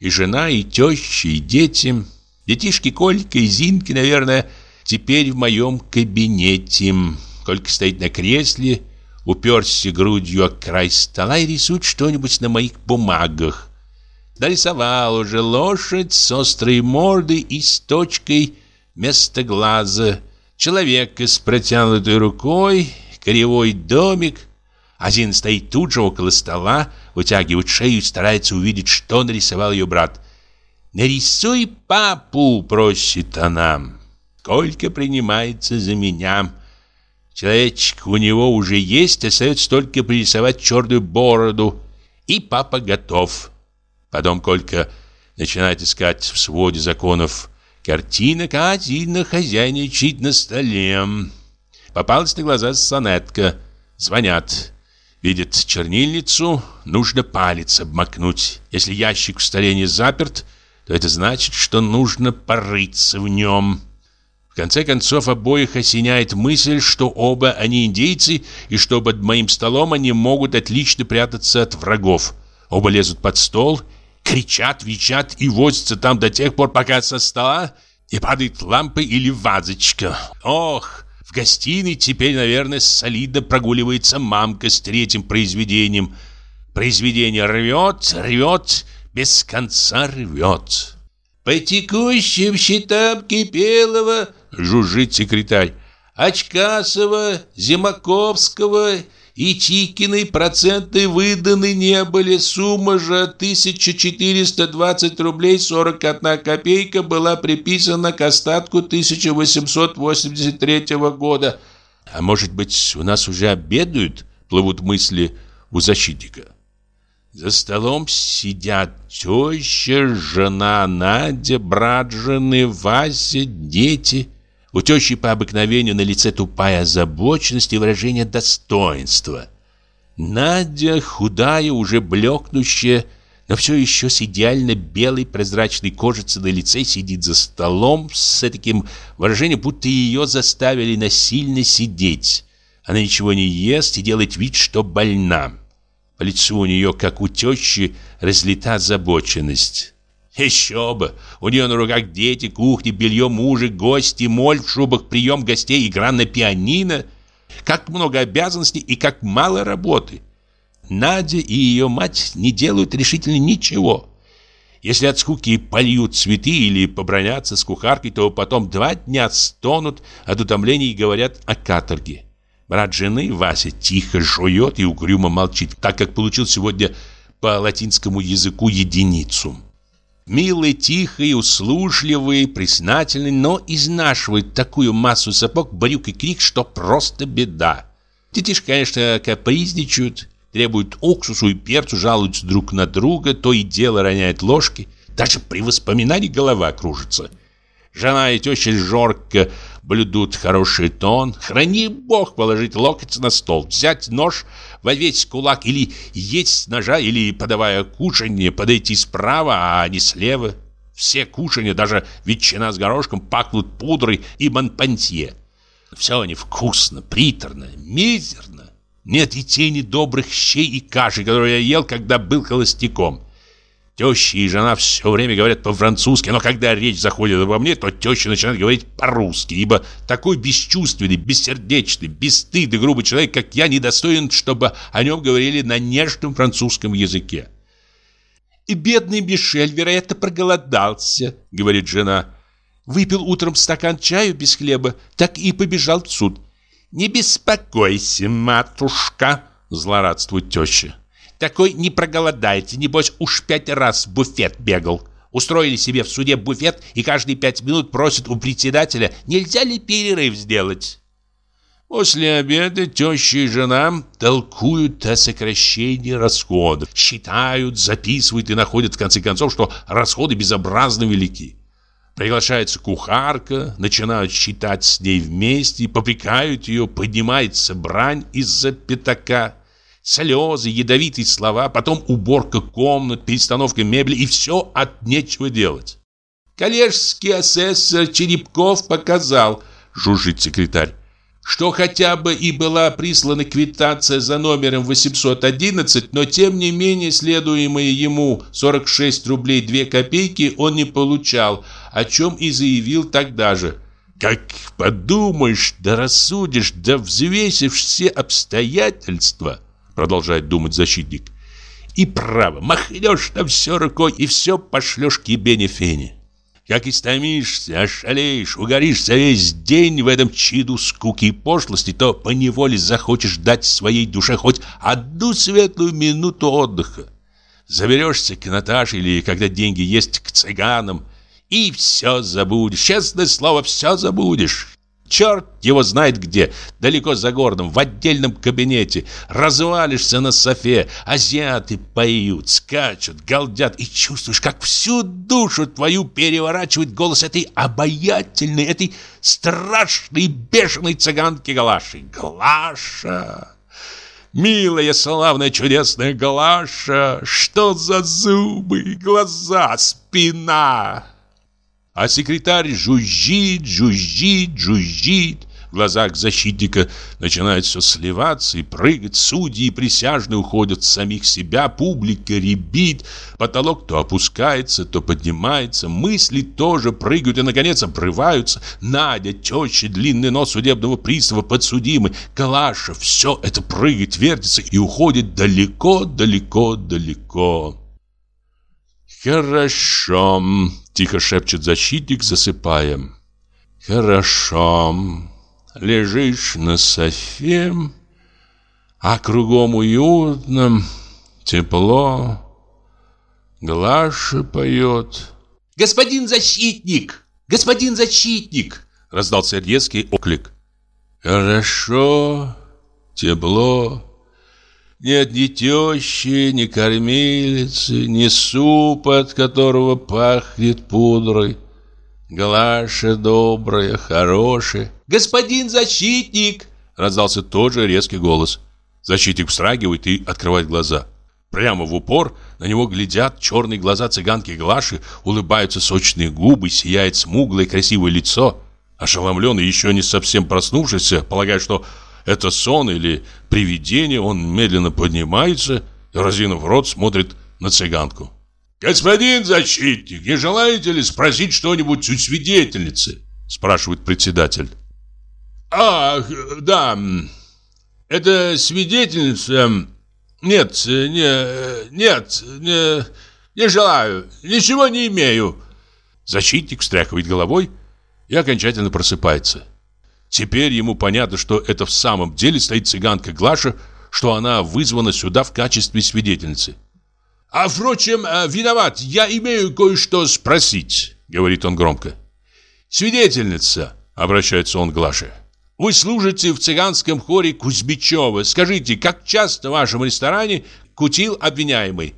и жена, и теща, и дети. Детишки Колька и Зинки, наверное, теперь в моем кабинете. Колька стоит на кресле, уперся грудью о край стола и рисует что-нибудь на моих бумагах. Нарисовал уже лошадь с острой мордой и с точкой вместо глаза, человека с протянутой рукой, кривой домик. Один стоит тут же около стола, вытягивает шею и старается увидеть, что нарисовал ее брат. «Нарисуй папу!» — просит она. Колька принимается за меня. Человечек у него уже есть, остается только пририсовать черную бороду. И папа готов. Потом Колька начинает искать в своде законов картинок, а один хозяйничает на столе. Попалась на глаза сонетка. Звонят. Видит чернильницу, нужно палец обмакнуть. Если ящик в столе не заперт, то это значит, что нужно порыться в нем. В конце концов, обоих осеняет мысль, что оба они индейцы, и что под моим столом они могут отлично прятаться от врагов. Оба лезут под стол, кричат, вичат и возятся там до тех пор, пока со стола не падает лампа или вазочка. Ох, в гостиной теперь, наверное, солидно прогуливается мамка с третьим произведением. Произведение рвет, рвет без конца рвет. «По текущим счетам Кипелова», — жужжит секретарь, «Очкасова, Зимаковского и Тикиной проценты выданы не были. Сумма же 1420 рублей 41 копейка была приписана к остатку 1883 года». «А может быть, у нас уже обедают?» — плывут мысли у защитника. За столом сидят теща, жена Надя, брат жены, Вася, дети. У тещи по обыкновению на лице тупая озабоченность и выражение достоинства. Надя, худая, уже блекнущая, но все еще с идеально белой прозрачной кожицей на лице сидит за столом с таким выражением, будто ее заставили насильно сидеть. Она ничего не ест и делает вид, что больна. По лицу у нее, как у тещи, разлита озабоченность. Еще бы! У нее на руках дети, кухня, белье мужа, гости, моль в шубах, прием гостей, игра на пианино. Как много обязанностей и как мало работы. Надя и ее мать не делают решительно ничего. Если от скуки польют цветы или побронятся с кухаркой, то потом два дня стонут от утомления и говорят о каторге. Брат жены, Вася, тихо жует и угрюмо молчит, так как получил сегодня по латинскому языку единицу. Милый, тихий, услужливый, признательный, но изнашивает такую массу сапог, брюк и крик, что просто беда. Детишки, конечно, капризничают, требуют уксусу и перцу, жалуются друг на друга, то и дело роняют ложки. Даже при воспоминании голова кружится. Жена и теща жорко блюдут хороший тон. Храни бог положить локоть на стол, взять нож во весь кулак или есть ножа, или, подавая кушанье, подойти справа, а не слева. Все кушанья, даже ветчина с горошком, пахнут пудрой и монпансье. Все невкусно, приторно, мизерно. Нет и тени добрых щей и каши, которые я ел, когда был холостяком. Теща и жена все время говорят по-французски, но когда речь заходит обо мне, то теща начинает говорить по-русски, ибо такой бесчувственный, бессердечный, бесстыдный, грубый человек, как я, недостоин, чтобы о нем говорили на нежном французском языке. «И бедный Мишель, вероятно, проголодался», — говорит жена. «Выпил утром стакан чаю без хлеба, так и побежал в суд». «Не беспокойся, матушка», — злорадствует теща. Такой не проголодается, небось уж пять раз в буфет бегал. Устроили себе в суде буфет и каждые пять минут просят у председателя, нельзя ли перерыв сделать. После обеда теща и жена толкуют о сокращении расходов, считают, записывают и находят в конце концов, что расходы безобразно велики. Приглашается кухарка, начинают считать с ней вместе, попрекают ее, поднимается брань из-за пятака слезы, ядовитые слова, потом уборка комнат, перестановка мебели и все от нечего делать. Коллежский асессор Черепков показал, жужжит секретарь, что хотя бы и была прислана квитанция за номером 811, но тем не менее следуемые ему 46 рублей 2 копейки он не получал, о чем и заявил тогда же. Как подумаешь, да рассудишь, да взвесишь все обстоятельства – продолжает думать защитник. И право, махнешь на все рукой и все пошлешь к ебене фене. Как истомишься, ошалеешь, угоришься весь день в этом чиду скуки и пошлости, то поневоле захочешь дать своей душе хоть одну светлую минуту отдыха. Заберешься к Наташе или, когда деньги есть, к цыганам, и все забудешь. Честное слово, все забудешь. Черт его знает где, далеко за городом, в отдельном кабинете. Развалишься на софе, азиаты поют, скачут, галдят, и чувствуешь, как всю душу твою переворачивает голос этой обаятельной, этой страшной, бешеной цыганки Глаши. Глаша! Милая, славная, чудесная Глаша! Что за зубы, глаза, спина! А секретарь жужжит, жужжит, жужжит. В глазах защитника начинает все сливаться и прыгать. Судьи и присяжные уходят с самих себя. Публика ребит. Потолок то опускается, то поднимается. Мысли тоже прыгают и, наконец, обрываются. Надя, теща, длинный нос судебного пристава, подсудимый. Калаша. Все это прыгает, вертится и уходит далеко, далеко, далеко. «Хорошо», — тихо шепчет защитник, засыпая. «Хорошо. Лежишь на софе, а кругом уютно, тепло. Глаша поет». «Господин защитник! Господин защитник!» — раздался резкий оклик. «Хорошо, тепло». Нет ни тещи, ни кормилицы, ни супа, от которого пахнет пудрой. Глаша добрая, хорошая. «Господин защитник!» Раздался тот же резкий голос. Защитник встрагивает и открывает глаза. Прямо в упор на него глядят черные глаза цыганки Глаши, улыбаются сочные губы, сияет смуглое красивое лицо. Ошеломленный, еще не совсем проснувшийся, полагая, что это сон или привидение, он медленно поднимается и, разинув рот, смотрит на цыганку. «Господин защитник, не желаете ли спросить что-нибудь у свидетельницы?» спрашивает председатель. «Ах, да, это свидетельница... Нет, не, нет, не, не желаю, ничего не имею». Защитник встряхивает головой и окончательно просыпается. Теперь ему понятно, что это в самом деле стоит цыганка Глаша, что она вызвана сюда в качестве свидетельницы. А, впрочем, э, виноват, я имею кое-что спросить, говорит он громко. Свидетельница, обращается он к Глаше. Вы служите в цыганском хоре Кузьмичева. Скажите, как часто в вашем ресторане кутил обвиняемый?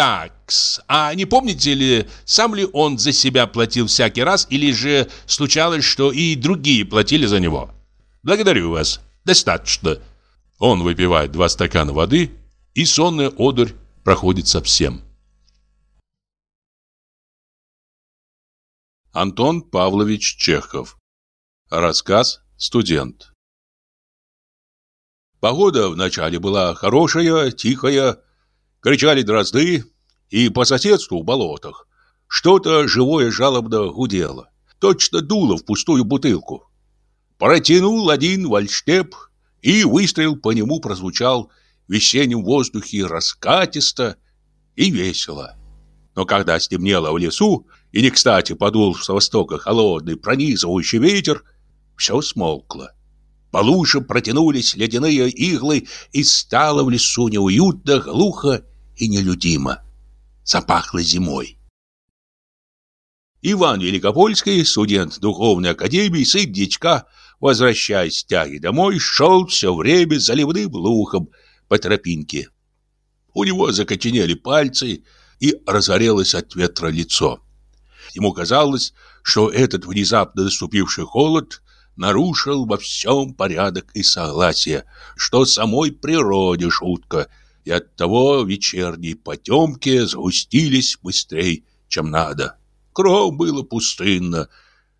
Такс. А не помните ли, сам ли он за себя платил всякий раз, или же случалось, что и другие платили за него? Благодарю вас. Достаточно. Он выпивает два стакана воды, и сонная одурь проходит совсем. Антон Павлович Чехов. Рассказ «Студент». Погода вначале была хорошая, тихая, кричали дрозды, и по соседству в болотах что-то живое жалобно гудело. Точно дуло в пустую бутылку. Протянул один вальштеп, и выстрел по нему прозвучал в весеннем воздухе раскатисто и весело. Но когда стемнело в лесу, и не кстати подул с востока холодный пронизывающий ветер, все смолкло. По лужам протянулись ледяные иглы, и стало в лесу неуютно, глухо и нелюдимо. Запахло зимой. Иван Великопольский, студент Духовной Академии, сын дичка, возвращаясь с тяги домой, шел все время заливным лухом по тропинке. У него закоченели пальцы и разорелось от ветра лицо. Ему казалось, что этот внезапно наступивший холод нарушил во всем порядок и согласие, что самой природе шутка – и оттого вечерние потемки сгустились быстрее, чем надо. Кругом было пустынно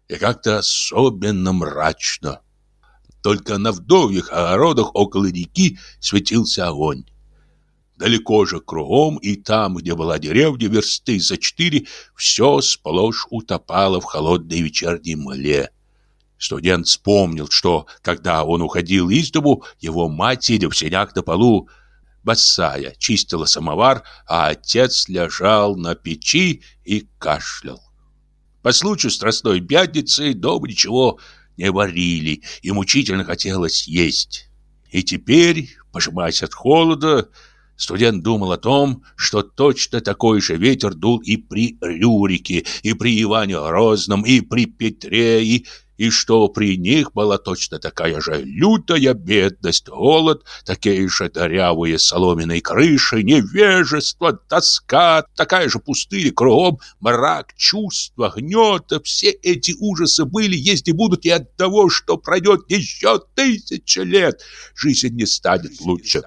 и как-то особенно мрачно. Только на вдовьих огородах около реки светился огонь. Далеко же кругом и там, где была деревня, версты за четыре, все сплошь утопало в холодной вечерней мле. Студент вспомнил, что, когда он уходил из дому, его мать, сидя в сенях на полу, босая, чистила самовар, а отец лежал на печи и кашлял. По случаю Страстной Пятницы дома ничего не варили, и мучительно хотелось есть. И теперь, пожимаясь от холода, студент думал о том, что точно такой же ветер дул и при Рюрике, и при Иване Грозном, и при Петре, и и что при них была точно такая же лютая бедность, голод, такие же дырявые соломенные крыши, невежество, тоска, такая же пустыня кругом, мрак, чувства, гнета. Все эти ужасы были, есть и будут, и от того, что пройдет еще тысячи лет, жизнь не станет лучше.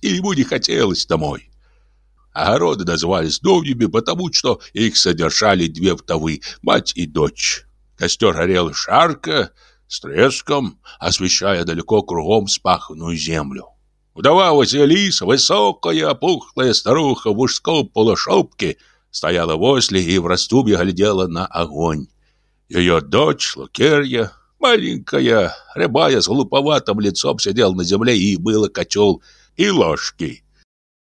И ему не хотелось домой. Огороды назывались домьями, потому что их содержали две вдовы, мать и дочь. Костер горел шарко, с треском, освещая далеко кругом спаханную землю. Вдова Василиса, высокая, пухлая старуха в мужском полушубке, стояла возле и в растубе глядела на огонь. Ее дочь Лукерья, маленькая, рябая, с глуповатым лицом, сидела на земле и было котел и ложки.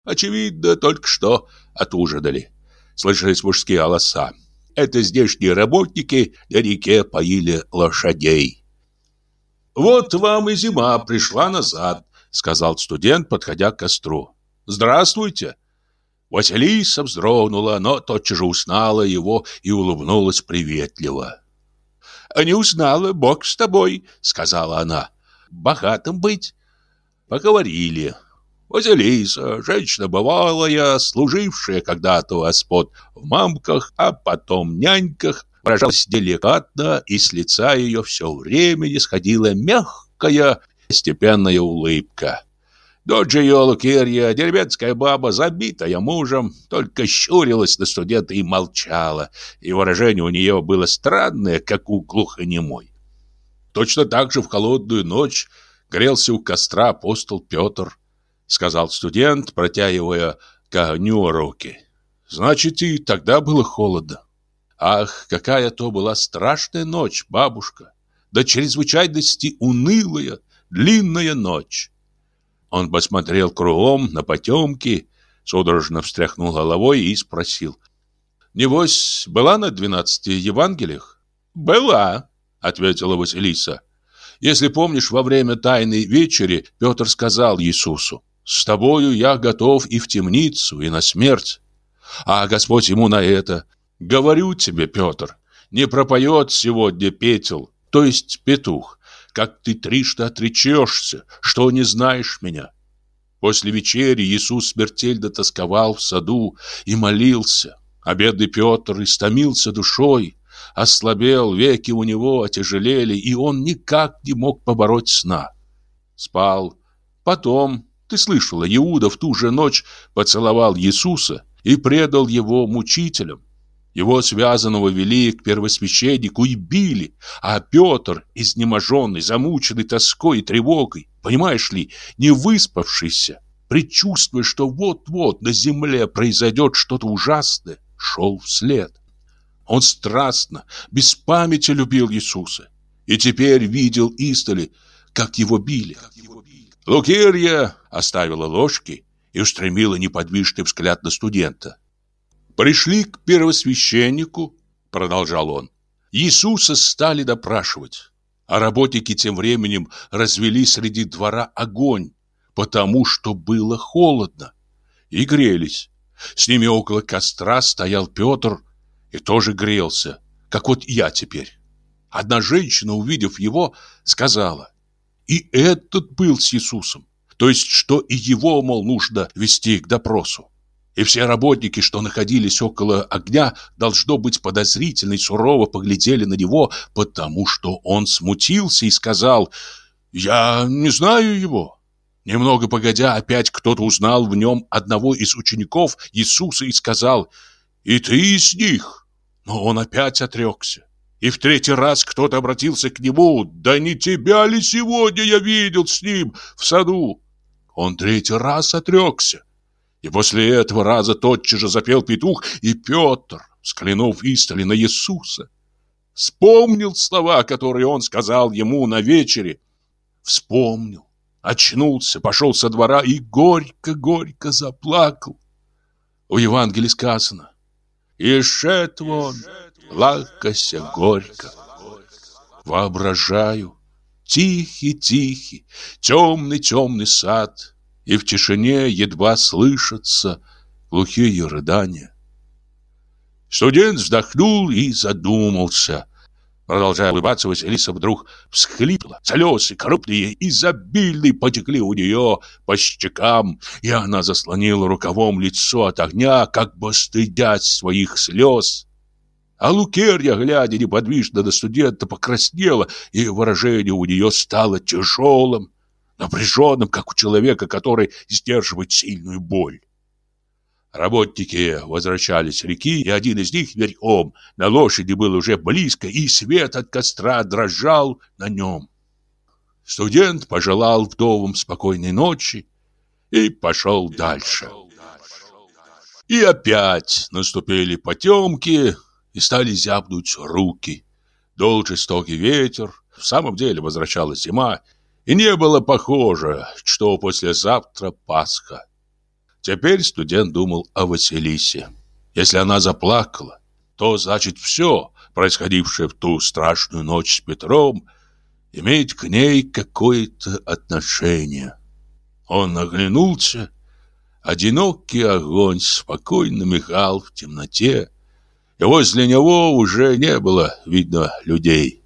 Очевидно, только что отужинали. Слышались мужские голоса. Это здешние работники на реке поили лошадей. «Вот вам и зима пришла назад», — сказал студент, подходя к костру. «Здравствуйте». Василиса вздрогнула, но тотчас же узнала его и улыбнулась приветливо. «Не узнала, Бог с тобой», — сказала она. «Богатым быть». Поговорили. Василиса, женщина бывалая, служившая когда-то господ в мамках, а потом няньках, выражалась деликатно, и с лица ее все время не сходила мягкая, степенная улыбка. Дочь ее Лукерья, деревенская баба, забитая мужем, только щурилась на студента и молчала, и выражение у нее было странное, как у глухонемой. Точно так же в холодную ночь грелся у костра апостол Петр, сказал студент, протягивая к огню руки. Значит, и тогда было холодно. Ах, какая то была страшная ночь, бабушка. До чрезвычайности унылая, длинная ночь. Он посмотрел кругом на потемки, судорожно встряхнул головой и спросил. «Небось, была на двенадцати Евангелиях?» «Была», — ответила Василиса. «Если помнишь, во время Тайной Вечери Петр сказал Иисусу, С тобою я готов и в темницу, и на смерть. А Господь ему на это. Говорю тебе, Петр, не пропоет сегодня петел, то есть петух, как ты трижды отречешься, что не знаешь меня. После вечери Иисус смертельно тосковал в саду и молился. А бедный Петр истомился душой, ослабел, веки у него отяжелели, и он никак не мог побороть сна. Спал. Потом, ты слышала, Иуда в ту же ночь поцеловал Иисуса и предал его мучителям. Его связанного вели к первосвященнику и били, а Петр, изнеможенный, замученный тоской и тревогой, понимаешь ли, не выспавшийся, предчувствуя, что вот-вот на земле произойдет что-то ужасное, шел вслед. Он страстно, без памяти любил Иисуса и теперь видел истоли, как его били. Лукерья оставила ложки и устремила неподвижный взгляд на студента. Пришли к первосвященнику, продолжал он. Иисуса стали допрашивать. А работники тем временем развели среди двора огонь, потому что было холодно, и грелись. С ними около костра стоял Петр и тоже грелся, как вот я теперь. Одна женщина, увидев его, сказала, и этот был с Иисусом, то есть, что и его, мол, нужно вести к допросу. И все работники, что находились около огня, должно быть подозрительно и сурово поглядели на него, потому что он смутился и сказал «Я не знаю его». Немного погодя, опять кто-то узнал в нем одного из учеников Иисуса и сказал «И ты из них». Но он опять отрекся. И в третий раз кто-то обратился к нему «Да не тебя ли сегодня я видел с ним в саду?» Он третий раз отрекся. И после этого раза тотчас же запел петух, и Петр, взглянув истоли на Иисуса, вспомнил слова, которые он сказал ему на вечере. Вспомнил, очнулся, пошел со двора и горько-горько заплакал. У Евангелия сказано «И шед вон, лакося горько». Воображаю, тихий-тихий, темный-темный сад — и в тишине едва слышатся глухие рыдания. Студент вздохнул и задумался. Продолжая улыбаться, Василиса вдруг всхлипла. Слезы крупные, изобильные потекли у нее по щекам, и она заслонила рукавом лицо от огня, как бы стыдясь своих слез. А Лукерья, глядя неподвижно на студента, покраснела, и выражение у нее стало тяжелым напряженным, как у человека, который сдерживает сильную боль. Работники возвращались с реки, и один из них верхом на лошади был уже близко, и свет от костра дрожал на нем. Студент пожелал вдовам спокойной ночи и пошел дальше. И опять наступили потемки, и стали зябнуть руки. Дул жестокий ветер, в самом деле возвращалась зима, и не было похоже, что послезавтра Пасха. Теперь студент думал о Василисе. Если она заплакала, то значит все, происходившее в ту страшную ночь с Петром, имеет к ней какое-то отношение. Он оглянулся. Одинокий огонь спокойно мигал в темноте, возле него уже не было видно людей.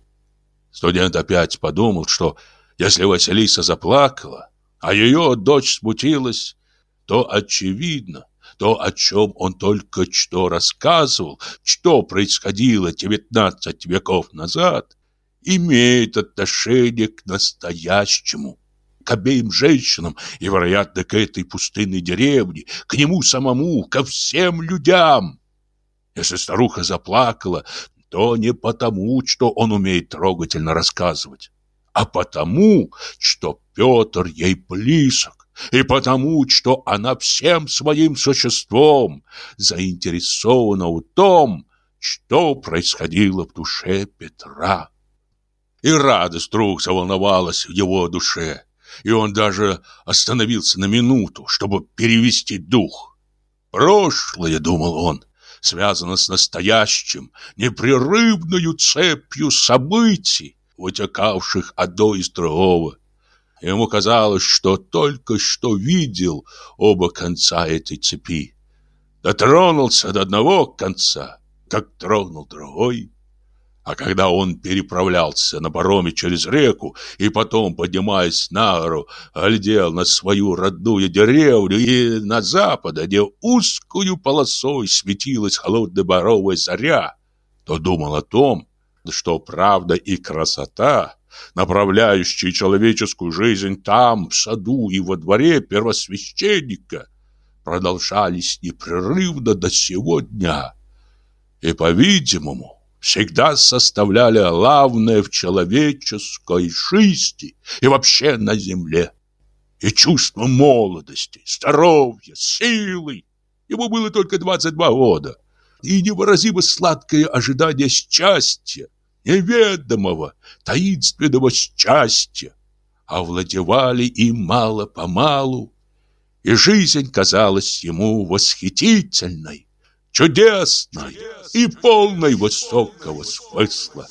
Студент опять подумал, что если Василиса заплакала, а ее дочь смутилась, то очевидно, то, о чем он только что рассказывал, что происходило 19 веков назад, имеет отношение к настоящему, к обеим женщинам и, вероятно, к этой пустынной деревне, к нему самому, ко всем людям. Если старуха заплакала, то не потому, что он умеет трогательно рассказывать, а потому, что Петр ей близок, и потому, что она всем своим существом заинтересована в том, что происходило в душе Петра. И радость вдруг заволновалась в его душе, и он даже остановился на минуту, чтобы перевести дух. «Прошлое, — думал он, — связано с настоящим, непрерывною цепью событий, вытекавших одно из другого. Ему казалось, что только что видел оба конца этой цепи. Дотронулся до одного конца, как тронул другой. А когда он переправлялся на пароме через реку и потом, поднимаясь на гору, глядел на свою родную деревню и на запад, где узкую полосой светилась холодная боровая заря, то думал о том, что правда и красота, направляющие человеческую жизнь там, в саду и во дворе первосвященника, продолжались непрерывно до сего дня. И, по-видимому, всегда составляли главное в человеческой жизни и вообще на земле. И чувство молодости, здоровья, силы. Ему было только 22 года. И невыразимо сладкое ожидание счастья, неведомого, таинственного счастья, овладевали им мало-помалу, и жизнь казалась ему восхитительной чудесной и полной высокого смысла.